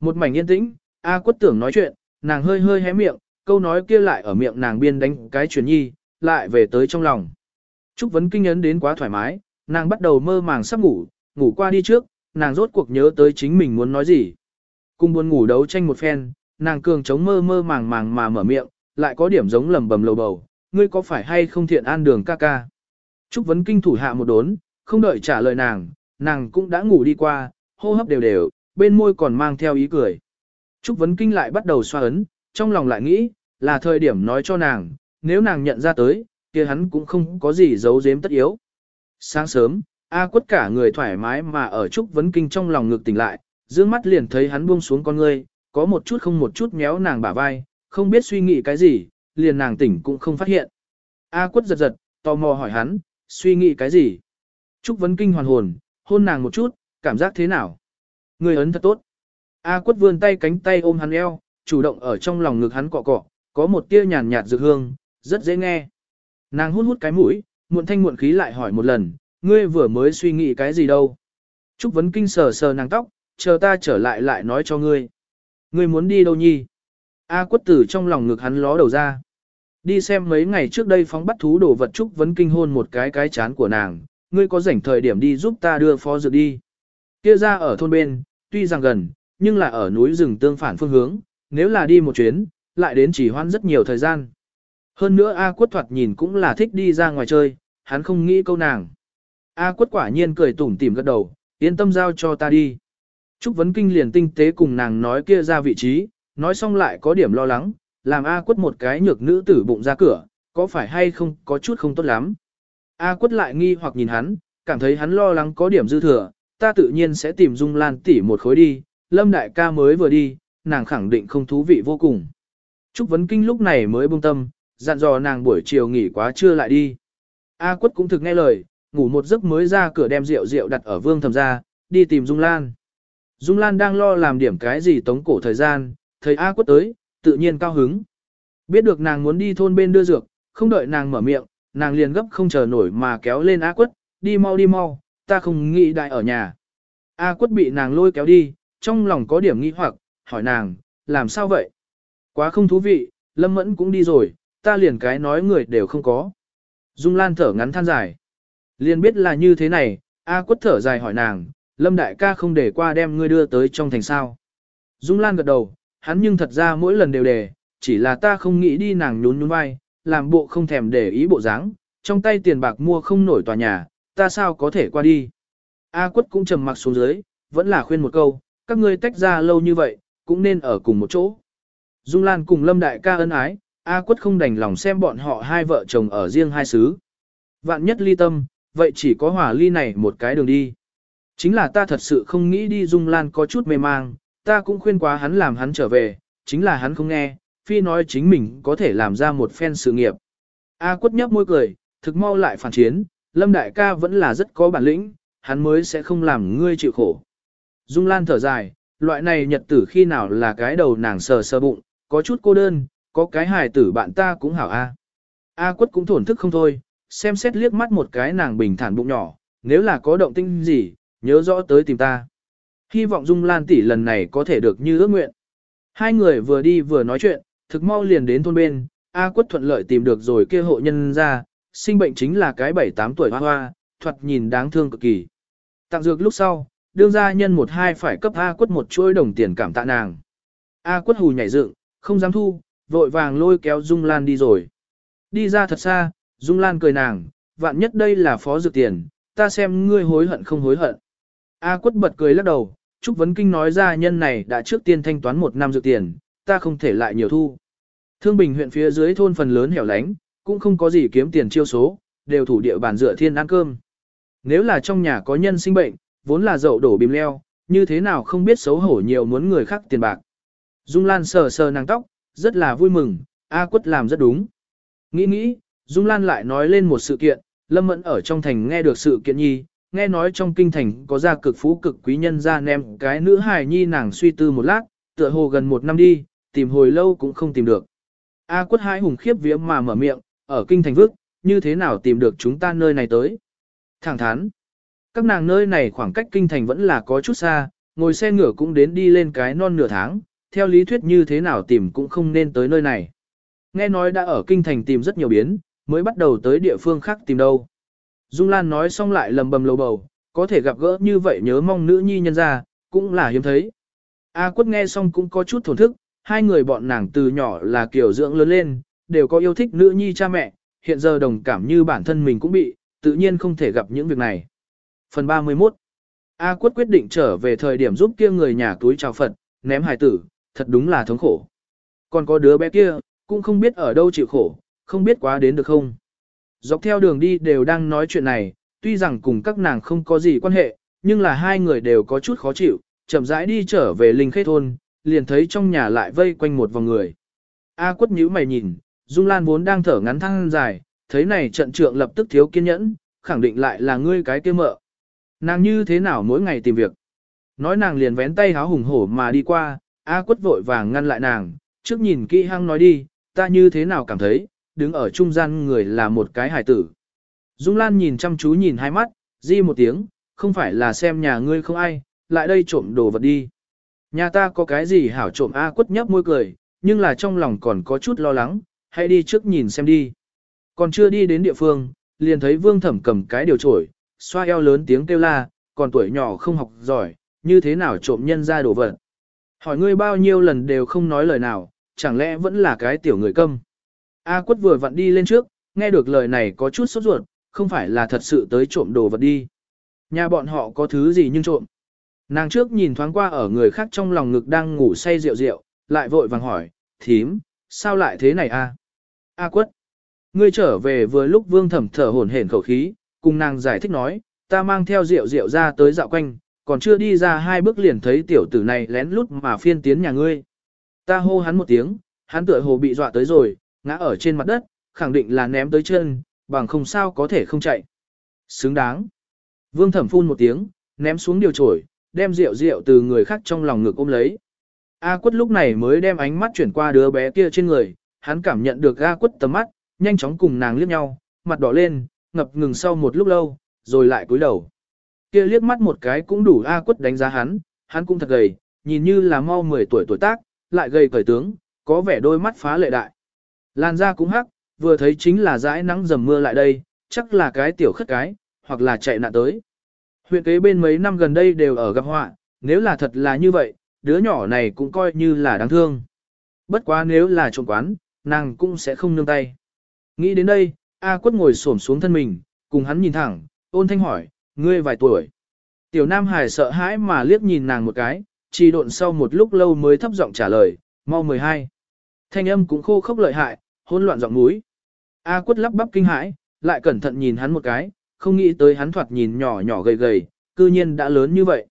A: Một mảnh yên tĩnh, A quất tưởng nói chuyện, nàng hơi hơi hé miệng, câu nói kia lại ở miệng nàng biên đánh cái chuyển nhi, lại về tới trong lòng. Trúc Vấn Kinh ấn đến quá thoải mái, nàng bắt đầu mơ màng sắp ngủ, ngủ qua đi trước, nàng rốt cuộc nhớ tới chính mình muốn nói gì. Cùng buồn ngủ đấu tranh một phen, nàng cường chống mơ mơ màng màng mà mở miệng, lại có điểm giống lầm bầm lầu bầu, ngươi có phải hay không thiện an đường ca ca. Trúc Vấn Kinh thủ hạ một đốn, không đợi trả lời nàng, nàng cũng đã ngủ đi qua, hô hấp đều đều, bên môi còn mang theo ý cười. Trúc Vấn Kinh lại bắt đầu xoa ấn, trong lòng lại nghĩ, là thời điểm nói cho nàng, nếu nàng nhận ra tới, kia hắn cũng không có gì giấu giếm tất yếu. Sáng sớm, A quất cả người thoải mái mà ở Trúc Vấn Kinh trong lòng ngực tỉnh lại, dương mắt liền thấy hắn buông xuống con ngươi, có một chút không một chút méo nàng bả vai, không biết suy nghĩ cái gì, liền nàng tỉnh cũng không phát hiện. A quất giật giật, tò mò hỏi hắn, suy nghĩ cái gì? Trúc Vấn Kinh hoàn hồn, hôn nàng một chút, cảm giác thế nào? Người ấn thật tốt. A quất vươn tay cánh tay ôm hắn eo, chủ động ở trong lòng ngực hắn cọ cọ, có một tia nhàn nhạt dược hương, rất dễ nghe. Nàng hút hút cái mũi, muộn thanh muộn khí lại hỏi một lần, ngươi vừa mới suy nghĩ cái gì đâu. Trúc Vấn Kinh sờ sờ nàng tóc, chờ ta trở lại lại nói cho ngươi. Ngươi muốn đi đâu nhi? A quất tử trong lòng ngực hắn ló đầu ra. Đi xem mấy ngày trước đây phóng bắt thú đồ vật Trúc Vấn Kinh hôn một cái cái chán của nàng, ngươi có rảnh thời điểm đi giúp ta đưa phó dược đi. Kia ra ở thôn bên, tuy rằng gần, nhưng là ở núi rừng tương phản phương hướng, nếu là đi một chuyến, lại đến chỉ hoan rất nhiều thời gian. Hơn nữa A quất thoạt nhìn cũng là thích đi ra ngoài chơi, hắn không nghĩ câu nàng. A quất quả nhiên cười tủm tỉm gật đầu, yên tâm giao cho ta đi. Trúc Vấn Kinh liền tinh tế cùng nàng nói kia ra vị trí, nói xong lại có điểm lo lắng, làm A quất một cái nhược nữ tử bụng ra cửa, có phải hay không có chút không tốt lắm. A quất lại nghi hoặc nhìn hắn, cảm thấy hắn lo lắng có điểm dư thừa, ta tự nhiên sẽ tìm Dung Lan tỷ một khối đi, Lâm đại ca mới vừa đi, nàng khẳng định không thú vị vô cùng. Trúc Vấn Kinh lúc này mới buông tâm, dặn dò nàng buổi chiều nghỉ quá trưa lại đi. A quất cũng thực nghe lời, ngủ một giấc mới ra cửa đem rượu rượu đặt ở vương thầm ra, đi tìm Dung Lan. Dung Lan đang lo làm điểm cái gì tống cổ thời gian, thấy A quất tới, tự nhiên cao hứng. Biết được nàng muốn đi thôn bên đưa dược, không đợi nàng mở miệng, nàng liền gấp không chờ nổi mà kéo lên A quất, đi mau đi mau, ta không nghĩ đại ở nhà. A quất bị nàng lôi kéo đi, trong lòng có điểm nghi hoặc, hỏi nàng, làm sao vậy? Quá không thú vị, Lâm Mẫn cũng đi rồi, ta liền cái nói người đều không có. Dung Lan thở ngắn than dài. Liền biết là như thế này, A quất thở dài hỏi nàng, Lâm đại ca không để qua đem ngươi đưa tới trong thành sao. Dung Lan gật đầu, hắn nhưng thật ra mỗi lần đều đề, chỉ là ta không nghĩ đi nàng nhún nhún vai, làm bộ không thèm để ý bộ dáng, trong tay tiền bạc mua không nổi tòa nhà, ta sao có thể qua đi. A quất cũng trầm mặc xuống dưới, vẫn là khuyên một câu, các ngươi tách ra lâu như vậy, cũng nên ở cùng một chỗ. Dung Lan cùng Lâm Đại ca ân ái, A quất không đành lòng xem bọn họ hai vợ chồng ở riêng hai xứ. Vạn nhất ly tâm, vậy chỉ có hỏa ly này một cái đường đi. Chính là ta thật sự không nghĩ đi Dung Lan có chút mê mang, ta cũng khuyên quá hắn làm hắn trở về, chính là hắn không nghe, phi nói chính mình có thể làm ra một phen sự nghiệp. A quất nhấp môi cười, thực mau lại phản chiến, Lâm Đại ca vẫn là rất có bản lĩnh, hắn mới sẽ không làm ngươi chịu khổ. Dung Lan thở dài, loại này nhật tử khi nào là cái đầu nàng sờ sờ bụng, có chút cô đơn, có cái hài tử bạn ta cũng hảo a. A quất cũng thổn thức không thôi, xem xét liếc mắt một cái nàng bình thản bụng nhỏ, nếu là có động tinh gì, nhớ rõ tới tìm ta. Hy vọng Dung Lan tỷ lần này có thể được như ước nguyện. Hai người vừa đi vừa nói chuyện, thực mau liền đến thôn bên, A quất thuận lợi tìm được rồi kia hộ nhân ra, sinh bệnh chính là cái 7-8 tuổi hoa hoa, thoạt nhìn đáng thương cực kỳ. Tặng dược lúc sau, đương gia nhân một hai phải cấp A quất một chuỗi đồng tiền cảm tạ nàng. A quất hù nhảy dựng, không dám thu, vội vàng lôi kéo Dung Lan đi rồi. Đi ra thật xa, Dung Lan cười nàng, vạn nhất đây là phó dược tiền, ta xem ngươi hối hận không hối hận. A quất bật cười lắc đầu, Trúc Vấn Kinh nói ra nhân này đã trước tiên thanh toán một năm dược tiền, ta không thể lại nhiều thu. Thương Bình huyện phía dưới thôn phần lớn hẻo lánh, cũng không có gì kiếm tiền chiêu số, đều thủ địa bàn dựa thiên ăn cơm. Nếu là trong nhà có nhân sinh bệnh, vốn là dậu đổ bìm leo, như thế nào không biết xấu hổ nhiều muốn người khác tiền bạc. Dung Lan sờ sờ nàng tóc, rất là vui mừng, A quất làm rất đúng. Nghĩ nghĩ, Dung Lan lại nói lên một sự kiện, Lâm Mẫn ở trong thành nghe được sự kiện nhi, nghe nói trong kinh thành có gia cực phú cực quý nhân ra nem cái nữ hài nhi nàng suy tư một lát, tựa hồ gần một năm đi, tìm hồi lâu cũng không tìm được. A quất hai hùng khiếp vía mà mở miệng, ở kinh thành vức, như thế nào tìm được chúng ta nơi này tới. Thẳng thắn, các nàng nơi này khoảng cách kinh thành vẫn là có chút xa, ngồi xe ngựa cũng đến đi lên cái non nửa tháng, theo lý thuyết như thế nào tìm cũng không nên tới nơi này. Nghe nói đã ở kinh thành tìm rất nhiều biến, mới bắt đầu tới địa phương khác tìm đâu. Dung Lan nói xong lại lầm bầm lầu bầu, có thể gặp gỡ như vậy nhớ mong nữ nhi nhân ra, cũng là hiếm thấy. A quất nghe xong cũng có chút thổn thức, hai người bọn nàng từ nhỏ là kiểu dưỡng lớn lên, đều có yêu thích nữ nhi cha mẹ, hiện giờ đồng cảm như bản thân mình cũng bị, tự nhiên không thể gặp những việc này. Phần 31 A quất quyết định trở về thời điểm giúp kia người nhà túi chào Phật, ném hài tử, thật đúng là thống khổ. Còn có đứa bé kia, cũng không biết ở đâu chịu khổ, không biết quá đến được không. Dọc theo đường đi đều đang nói chuyện này, tuy rằng cùng các nàng không có gì quan hệ, nhưng là hai người đều có chút khó chịu, chậm rãi đi trở về linh khê thôn, liền thấy trong nhà lại vây quanh một vòng người. A quất nhíu mày nhìn, Dung Lan vốn đang thở ngắn thăng dài, thấy này trận trượng lập tức thiếu kiên nhẫn, khẳng định lại là ngươi cái kia mợ. Nàng như thế nào mỗi ngày tìm việc. Nói nàng liền vén tay háo hùng hổ mà đi qua, A quất vội vàng ngăn lại nàng, trước nhìn kỹ hăng nói đi, ta như thế nào cảm thấy, đứng ở trung gian người là một cái hải tử. Dung Lan nhìn chăm chú nhìn hai mắt, di một tiếng, không phải là xem nhà ngươi không ai, lại đây trộm đồ vật đi. Nhà ta có cái gì hảo trộm A quất nhấp môi cười, nhưng là trong lòng còn có chút lo lắng, hãy đi trước nhìn xem đi. Còn chưa đi đến địa phương, liền thấy vương thẩm cầm cái điều trổi, xoa eo lớn tiếng kêu la, còn tuổi nhỏ không học giỏi, như thế nào trộm nhân ra đồ vật. Hỏi ngươi bao nhiêu lần đều không nói lời nào, chẳng lẽ vẫn là cái tiểu người câm. A quất vừa vặn đi lên trước, nghe được lời này có chút sốt ruột, không phải là thật sự tới trộm đồ vật đi. Nhà bọn họ có thứ gì nhưng trộm. Nàng trước nhìn thoáng qua ở người khác trong lòng ngực đang ngủ say rượu rượu, lại vội vàng hỏi, thím, sao lại thế này a? A quất. Ngươi trở về vừa lúc vương thẩm thở hổn hển khẩu khí, cùng nàng giải thích nói, ta mang theo rượu rượu ra tới dạo quanh, còn chưa đi ra hai bước liền thấy tiểu tử này lén lút mà phiên tiến nhà ngươi. Ta hô hắn một tiếng, hắn tựa hồ bị dọa tới rồi, ngã ở trên mặt đất, khẳng định là ném tới chân, bằng không sao có thể không chạy. Xứng đáng. Vương thẩm phun một tiếng, ném xuống điều trổi, đem rượu rượu từ người khác trong lòng ngực ôm lấy. A quất lúc này mới đem ánh mắt chuyển qua đứa bé kia trên người, hắn cảm nhận được ga quất tầm mắt, nhanh chóng cùng nàng liếc nhau, mặt đỏ lên, ngập ngừng sau một lúc lâu, rồi lại cúi đầu. Kia liếc mắt một cái cũng đủ A quất đánh giá hắn, hắn cũng thật gầy, nhìn như là mau 10 tuổi tuổi tác, lại gầy cởi tướng, có vẻ đôi mắt phá lệ đại. Làn da cũng hắc, vừa thấy chính là dãi nắng dầm mưa lại đây, chắc là cái tiểu khất cái, hoặc là chạy nạn tới. Huyện kế bên mấy năm gần đây đều ở gặp họa, nếu là thật là như vậy, đứa nhỏ này cũng coi như là đáng thương. Bất quá nếu là trộm quán, nàng cũng sẽ không nương tay. Nghĩ đến đây, A quất ngồi xổm xuống thân mình, cùng hắn nhìn thẳng, ôn thanh hỏi, ngươi vài tuổi. Tiểu Nam Hải sợ hãi mà liếc nhìn nàng một cái, chỉ độn sau một lúc lâu mới thấp giọng trả lời, mau 12. Thanh âm cũng khô khốc lợi hại, hỗn loạn giọng mũi. A quất lắp bắp kinh hãi, lại cẩn thận nhìn hắn một cái, không nghĩ tới hắn thoạt nhìn nhỏ nhỏ gầy gầy, cư nhiên đã lớn như vậy.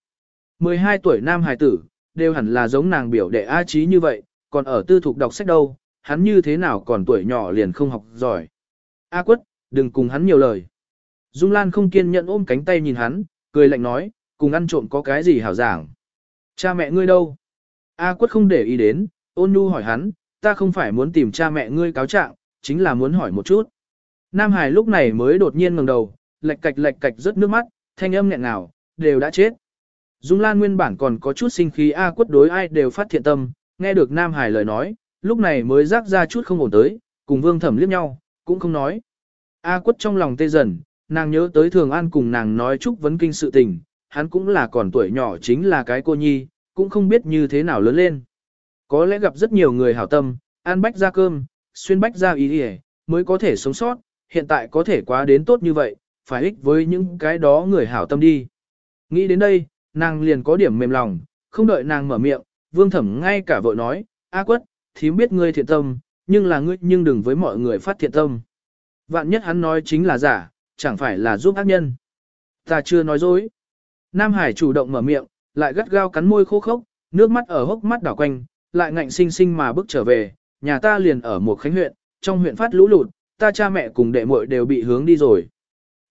A: 12 tuổi nam Hải tử, đều hẳn là giống nàng biểu đệ A trí như vậy, còn ở tư thục đọc sách đâu, hắn như thế nào còn tuổi nhỏ liền không học giỏi. A quất, đừng cùng hắn nhiều lời. Dung Lan không kiên nhẫn ôm cánh tay nhìn hắn, cười lạnh nói, cùng ăn trộm có cái gì hảo giảng. Cha mẹ ngươi đâu? A quất không để ý đến, ôn nhu hỏi hắn, ta không phải muốn tìm cha mẹ ngươi cáo trạng, chính là muốn hỏi một chút. Nam Hải lúc này mới đột nhiên ngẩng đầu, lệch cạch lệch cạch rớt nước mắt, thanh âm nghẹn ngào, đều đã chết. Dung Lan nguyên bản còn có chút sinh khí A quất đối ai đều phát thiện tâm, nghe được Nam Hải lời nói, lúc này mới rác ra chút không ổn tới, cùng Vương Thẩm liếc nhau, cũng không nói. A quất trong lòng tê dần, nàng nhớ tới Thường An cùng nàng nói chúc vấn kinh sự tình, hắn cũng là còn tuổi nhỏ chính là cái cô nhi, cũng không biết như thế nào lớn lên. Có lẽ gặp rất nhiều người hảo tâm, ăn bách ra cơm, xuyên bách ra ý hề, mới có thể sống sót, hiện tại có thể quá đến tốt như vậy, phải ích với những cái đó người hảo tâm đi. Nghĩ đến đây, nàng liền có điểm mềm lòng, không đợi nàng mở miệng, vương thẩm ngay cả vội nói, A quất, thím biết ngươi thiện tâm, nhưng là ngươi nhưng đừng với mọi người phát thiện tâm. Vạn nhất hắn nói chính là giả, chẳng phải là giúp ác nhân. Ta chưa nói dối. Nam Hải chủ động mở miệng, lại gắt gao cắn môi khô khốc, nước mắt ở hốc mắt đảo quanh, lại ngạnh sinh sinh mà bước trở về, nhà ta liền ở một khánh huyện, trong huyện phát lũ lụt, ta cha mẹ cùng đệ muội đều bị hướng đi rồi.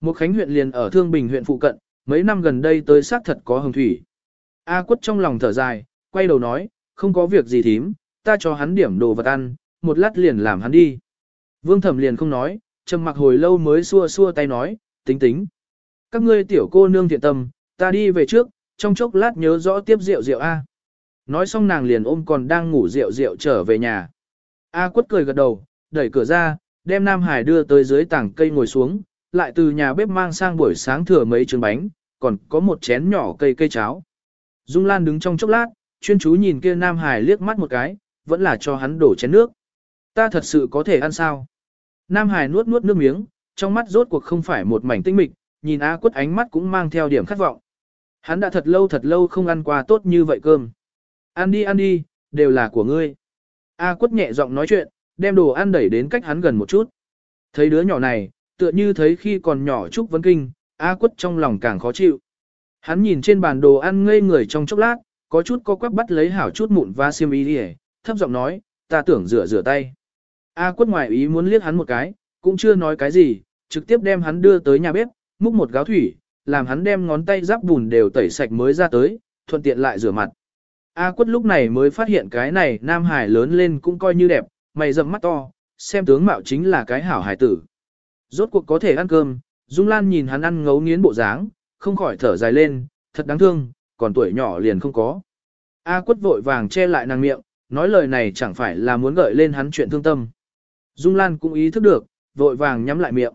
A: Một khánh huyện liền ở Thương Bình huyện phụ cận, mấy năm gần đây tới xác thật có hồng thủy. A quất trong lòng thở dài, quay đầu nói, không có việc gì thím, ta cho hắn điểm đồ vật ăn, một lát liền làm hắn đi. Vương thẩm liền không nói, trầm mặc hồi lâu mới xua xua tay nói, tính tính. Các ngươi tiểu cô nương thiện tâm, ta đi về trước, trong chốc lát nhớ rõ tiếp rượu rượu A. Nói xong nàng liền ôm còn đang ngủ rượu rượu trở về nhà. A quất cười gật đầu, đẩy cửa ra, đem Nam Hải đưa tới dưới tảng cây ngồi xuống, lại từ nhà bếp mang sang buổi sáng thừa mấy trứng bánh, còn có một chén nhỏ cây cây cháo. Dung Lan đứng trong chốc lát, chuyên chú nhìn kia Nam Hải liếc mắt một cái, vẫn là cho hắn đổ chén nước. Ta thật sự có thể ăn sao? Nam Hải nuốt nuốt nước miếng, trong mắt rốt cuộc không phải một mảnh tinh mịch, nhìn A quất ánh mắt cũng mang theo điểm khát vọng. Hắn đã thật lâu thật lâu không ăn qua tốt như vậy cơm. Ăn đi ăn đi, đều là của ngươi. A quất nhẹ giọng nói chuyện, đem đồ ăn đẩy đến cách hắn gần một chút. Thấy đứa nhỏ này, tựa như thấy khi còn nhỏ Trúc Vấn Kinh, A quất trong lòng càng khó chịu. Hắn nhìn trên bàn đồ ăn ngây người trong chốc lát, có chút có quắc bắt lấy hảo chút mụn và xiêm y đi thấp giọng nói, ta tưởng rửa rửa tay. A quất ngoài ý muốn liếc hắn một cái, cũng chưa nói cái gì, trực tiếp đem hắn đưa tới nhà bếp, múc một gáo thủy, làm hắn đem ngón tay giáp bùn đều tẩy sạch mới ra tới, thuận tiện lại rửa mặt. A quất lúc này mới phát hiện cái này Nam Hải lớn lên cũng coi như đẹp, mày rậm mắt to, xem tướng mạo chính là cái hảo hải tử. Rốt cuộc có thể ăn cơm, Dung Lan nhìn hắn ăn ngấu nghiến bộ dáng, không khỏi thở dài lên, thật đáng thương, còn tuổi nhỏ liền không có. A quất vội vàng che lại nàng miệng, nói lời này chẳng phải là muốn gợi lên hắn chuyện thương tâm. Dung Lan cũng ý thức được, vội vàng nhắm lại miệng.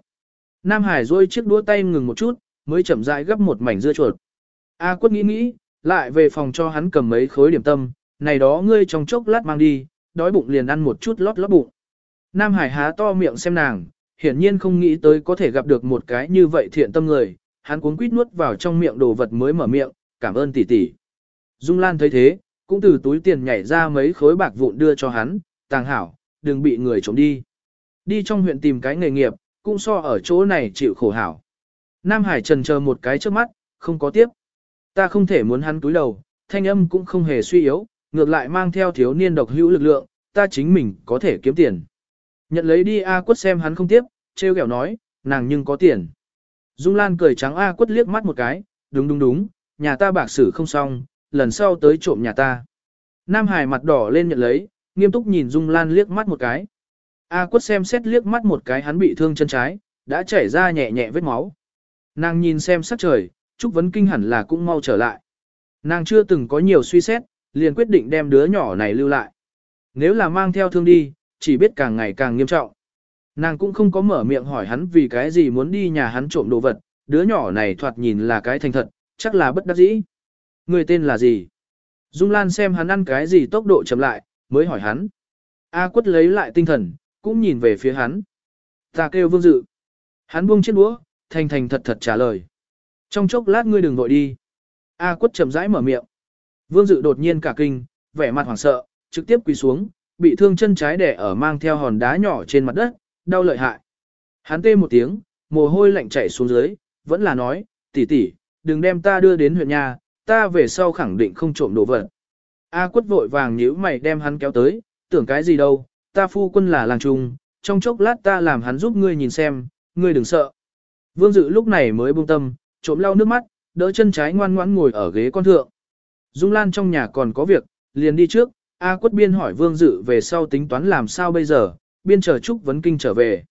A: Nam Hải rôi chiếc đũa tay ngừng một chút, mới chậm rãi gấp một mảnh dưa chuột. A quất nghĩ nghĩ, lại về phòng cho hắn cầm mấy khối điểm tâm, này đó ngươi trong chốc lát mang đi, đói bụng liền ăn một chút lót lót bụng. Nam Hải há to miệng xem nàng, hiển nhiên không nghĩ tới có thể gặp được một cái như vậy thiện tâm người, hắn cuống quýt nuốt vào trong miệng đồ vật mới mở miệng, cảm ơn tỷ tỷ. Dung Lan thấy thế, cũng từ túi tiền nhảy ra mấy khối bạc vụn đưa cho hắn, tàng hảo, đừng bị người trộm đi. Đi trong huyện tìm cái nghề nghiệp, cũng so ở chỗ này chịu khổ hảo. Nam Hải trần chờ một cái trước mắt, không có tiếp. Ta không thể muốn hắn túi đầu, thanh âm cũng không hề suy yếu, ngược lại mang theo thiếu niên độc hữu lực lượng, ta chính mình có thể kiếm tiền. Nhận lấy đi A quất xem hắn không tiếp, treo kẹo nói, nàng nhưng có tiền. Dung Lan cười trắng A quất liếc mắt một cái, đúng đúng đúng, nhà ta bạc sử không xong, lần sau tới trộm nhà ta. Nam Hải mặt đỏ lên nhận lấy, nghiêm túc nhìn Dung Lan liếc mắt một cái. A quất xem xét liếc mắt một cái hắn bị thương chân trái, đã chảy ra nhẹ nhẹ vết máu. Nàng nhìn xem sắc trời, Trúc Vấn Kinh hẳn là cũng mau trở lại. Nàng chưa từng có nhiều suy xét, liền quyết định đem đứa nhỏ này lưu lại. Nếu là mang theo thương đi, chỉ biết càng ngày càng nghiêm trọng. Nàng cũng không có mở miệng hỏi hắn vì cái gì muốn đi nhà hắn trộm đồ vật, đứa nhỏ này thoạt nhìn là cái thành thật, chắc là bất đắc dĩ. Người tên là gì? Dung Lan xem hắn ăn cái gì tốc độ chậm lại, mới hỏi hắn. A quất lấy lại tinh thần, cũng nhìn về phía hắn. Ta kêu vương dự. Hắn buông chiếc đũa, thành thành thật thật trả lời. Trong chốc lát ngươi đừng vội đi. A quất chậm rãi mở miệng. Vương dự đột nhiên cả kinh, vẻ mặt hoảng sợ, trực tiếp quỳ xuống, bị thương chân trái đẻ ở mang theo hòn đá nhỏ trên mặt đất, đau lợi hại. Hắn tê một tiếng, mồ hôi lạnh chảy xuống dưới, vẫn là nói, tỷ tỷ, đừng đem ta đưa đến huyện nhà, ta về sau khẳng định không trộm đồ vật. A quất vội vàng nhíu mày đem hắn kéo tới, tưởng cái gì đâu, ta phu quân là làng trung, trong chốc lát ta làm hắn giúp ngươi nhìn xem, ngươi đừng sợ. Vương dự lúc này mới buông tâm, trộm lau nước mắt, đỡ chân trái ngoan ngoãn ngồi ở ghế con thượng. Dung Lan trong nhà còn có việc, liền đi trước, A quất biên hỏi Vương dự về sau tính toán làm sao bây giờ, biên chờ Trúc Vấn Kinh trở về.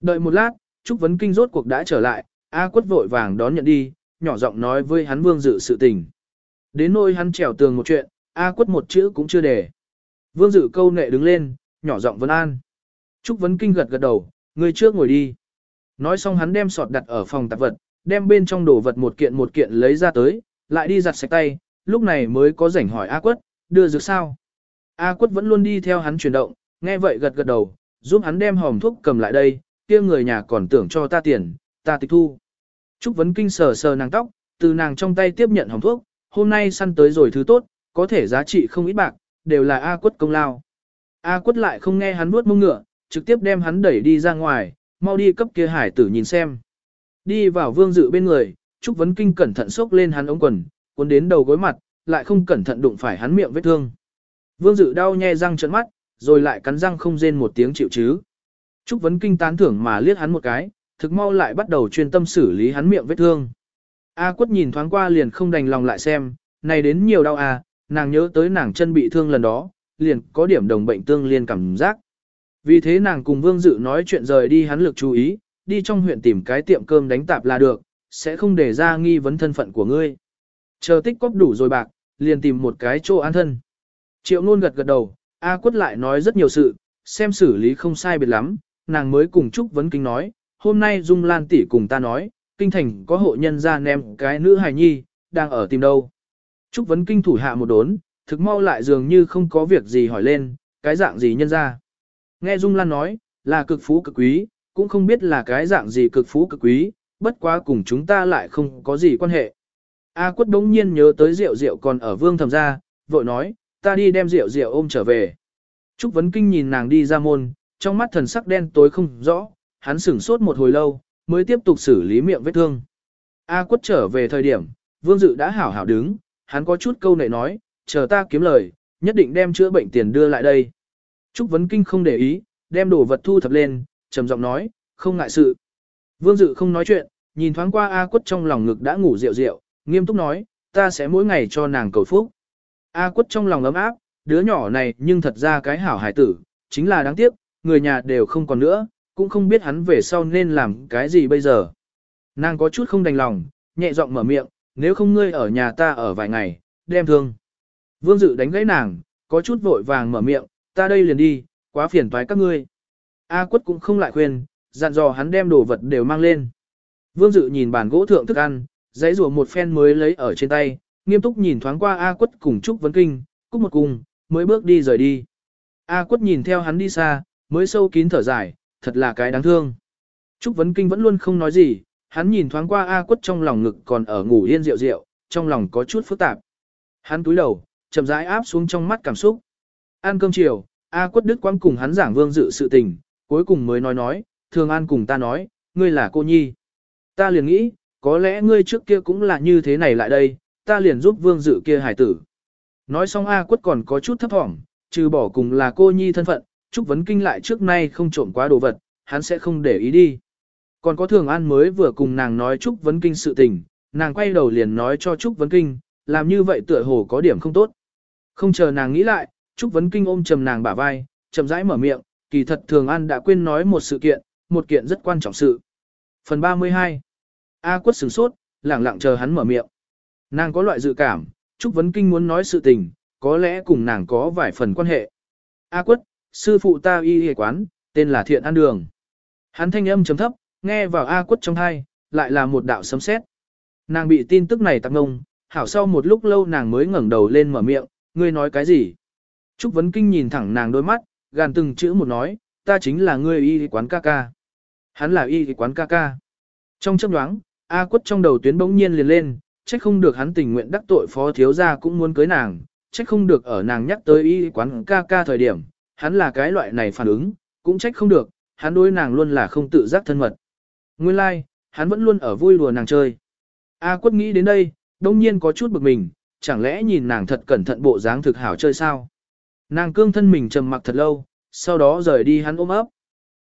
A: Đợi một lát, Trúc Vấn Kinh rốt cuộc đã trở lại, A quất vội vàng đón nhận đi, nhỏ giọng nói với hắn Vương dự sự tình. Đến nỗi hắn trèo tường một chuyện, A quất một chữ cũng chưa để. Vương dự câu nệ đứng lên, nhỏ giọng vấn an. Trúc Vấn Kinh gật gật đầu, người trước ngồi đi. Nói xong hắn đem sọt đặt ở phòng tạp vật, đem bên trong đồ vật một kiện một kiện lấy ra tới, lại đi giặt sạch tay, lúc này mới có rảnh hỏi A quất, đưa dược sao. A quất vẫn luôn đi theo hắn chuyển động, nghe vậy gật gật đầu, giúp hắn đem hòm thuốc cầm lại đây, kia người nhà còn tưởng cho ta tiền, ta tịch thu. Trúc Vấn Kinh sờ sờ nàng tóc, từ nàng trong tay tiếp nhận hồng thuốc, hôm nay săn tới rồi thứ tốt, có thể giá trị không ít bạc, đều là A quất công lao. A quất lại không nghe hắn nuốt mông ngựa, trực tiếp đem hắn đẩy đi ra ngoài, mau đi cấp kia hải tử nhìn xem. Đi vào vương dự bên người, Trúc Vấn Kinh cẩn thận xốc lên hắn ống quần, cuốn đến đầu gối mặt, lại không cẩn thận đụng phải hắn miệng vết thương. Vương dự đau nhe răng trợn mắt, rồi lại cắn răng không rên một tiếng chịu chứ. Trúc Vấn Kinh tán thưởng mà liếc hắn một cái, thực mau lại bắt đầu chuyên tâm xử lý hắn miệng vết thương. A quất nhìn thoáng qua liền không đành lòng lại xem, này đến nhiều đau à, nàng nhớ tới nàng chân bị thương lần đó, liền có điểm đồng bệnh tương liên cảm giác. Vì thế nàng cùng Vương Dự nói chuyện rời đi hắn lực chú ý, đi trong huyện tìm cái tiệm cơm đánh tạp là được, sẽ không để ra nghi vấn thân phận của ngươi. Chờ tích cóp đủ rồi bạc, liền tìm một cái chỗ an thân. Triệu nôn gật gật đầu, A quất lại nói rất nhiều sự, xem xử lý không sai biệt lắm, nàng mới cùng Trúc Vấn Kinh nói, hôm nay Dung Lan tỷ cùng ta nói, kinh thành có hộ nhân ra ném cái nữ hài nhi, đang ở tìm đâu. Trúc Vấn Kinh thủ hạ một đốn, thực mau lại dường như không có việc gì hỏi lên, cái dạng gì nhân ra. Nghe Dung Lan nói, là cực phú cực quý, cũng không biết là cái dạng gì cực phú cực quý, bất quá cùng chúng ta lại không có gì quan hệ. A quất đống nhiên nhớ tới rượu rượu còn ở vương thầm ra, vội nói, ta đi đem rượu rượu ôm trở về. Trúc Vấn Kinh nhìn nàng đi ra môn, trong mắt thần sắc đen tối không rõ, hắn sửng sốt một hồi lâu, mới tiếp tục xử lý miệng vết thương. A quất trở về thời điểm, vương dự đã hảo hảo đứng, hắn có chút câu nệ nói, chờ ta kiếm lời, nhất định đem chữa bệnh tiền đưa lại đây. Trúc Vấn Kinh không để ý, đem đồ vật thu thập lên, trầm giọng nói, không ngại sự. Vương Dự không nói chuyện, nhìn thoáng qua A quất trong lòng ngực đã ngủ rượu rượu, nghiêm túc nói, ta sẽ mỗi ngày cho nàng cầu phúc. A quất trong lòng ấm áp, đứa nhỏ này nhưng thật ra cái hảo hải tử, chính là đáng tiếc, người nhà đều không còn nữa, cũng không biết hắn về sau nên làm cái gì bây giờ. Nàng có chút không đành lòng, nhẹ giọng mở miệng, nếu không ngươi ở nhà ta ở vài ngày, đem thương. Vương Dự đánh gãy nàng, có chút vội vàng mở miệng, ta đây liền đi, quá phiền toái các ngươi. A quất cũng không lại khuyên, dặn dò hắn đem đồ vật đều mang lên. Vương Dự nhìn bàn gỗ thượng thức ăn, giấy rùa một phen mới lấy ở trên tay, nghiêm túc nhìn thoáng qua A quất cùng Trúc Vấn Kinh, cúc một cùng, mới bước đi rời đi. A quất nhìn theo hắn đi xa, mới sâu kín thở dài, thật là cái đáng thương. Trúc Vấn Kinh vẫn luôn không nói gì, hắn nhìn thoáng qua A quất trong lòng ngực còn ở ngủ yên rượu rượu, trong lòng có chút phức tạp. Hắn túi đầu, chậm rãi áp xuống trong mắt cảm xúc. Ăn cơm chiều, A quất đức quang cùng hắn giảng vương dự sự tình, cuối cùng mới nói nói, thường an cùng ta nói, ngươi là cô nhi. Ta liền nghĩ, có lẽ ngươi trước kia cũng là như thế này lại đây, ta liền giúp vương dự kia hải tử. Nói xong A quất còn có chút thấp thỏm, trừ bỏ cùng là cô nhi thân phận, Trúc Vấn Kinh lại trước nay không trộm quá đồ vật, hắn sẽ không để ý đi. Còn có Thường An mới vừa cùng nàng nói Trúc Vấn Kinh sự tình, nàng quay đầu liền nói cho Trúc Vấn Kinh, làm như vậy tựa hồ có điểm không tốt. Không chờ nàng nghĩ lại, Trúc Vấn Kinh ôm trầm nàng bả vai, chậm rãi mở miệng, kỳ thật Thường An đã quên nói một sự kiện, một kiện rất quan trọng sự. Phần 32 A quất sửng sốt, lẳng lặng chờ hắn mở miệng. Nàng có loại dự cảm, Trúc Vấn Kinh muốn nói sự tình, có lẽ cùng nàng có vài phần quan hệ. A quất, sư phụ ta y y quán, tên là Thiện An Đường. Hắn thanh âm chấm thấp, nghe vào A quất trong hai, lại là một đạo sấm sét. Nàng bị tin tức này tạc ngông, hảo sau một lúc lâu nàng mới ngẩng đầu lên mở miệng, ngươi nói cái gì? Trúc Vấn Kinh nhìn thẳng nàng đôi mắt, gàn từng chữ một nói, ta chính là ngươi y quán ca ca. Hắn là y quán ca ca. Trong chấp đoáng, A quất trong đầu tuyến bỗng nhiên liền lên, trách không được hắn tình nguyện đắc tội phó thiếu gia cũng muốn cưới nàng, trách không được ở nàng nhắc tới y quán ca ca thời điểm, hắn là cái loại này phản ứng, cũng trách không được, hắn đối nàng luôn là không tự giác thân mật. Nguyên lai, like, hắn vẫn luôn ở vui đùa nàng chơi. A quất nghĩ đến đây, đông nhiên có chút bực mình, chẳng lẽ nhìn nàng thật cẩn thận bộ dáng thực hảo chơi sao? Nàng cương thân mình trầm mặc thật lâu, sau đó rời đi hắn ôm ấp.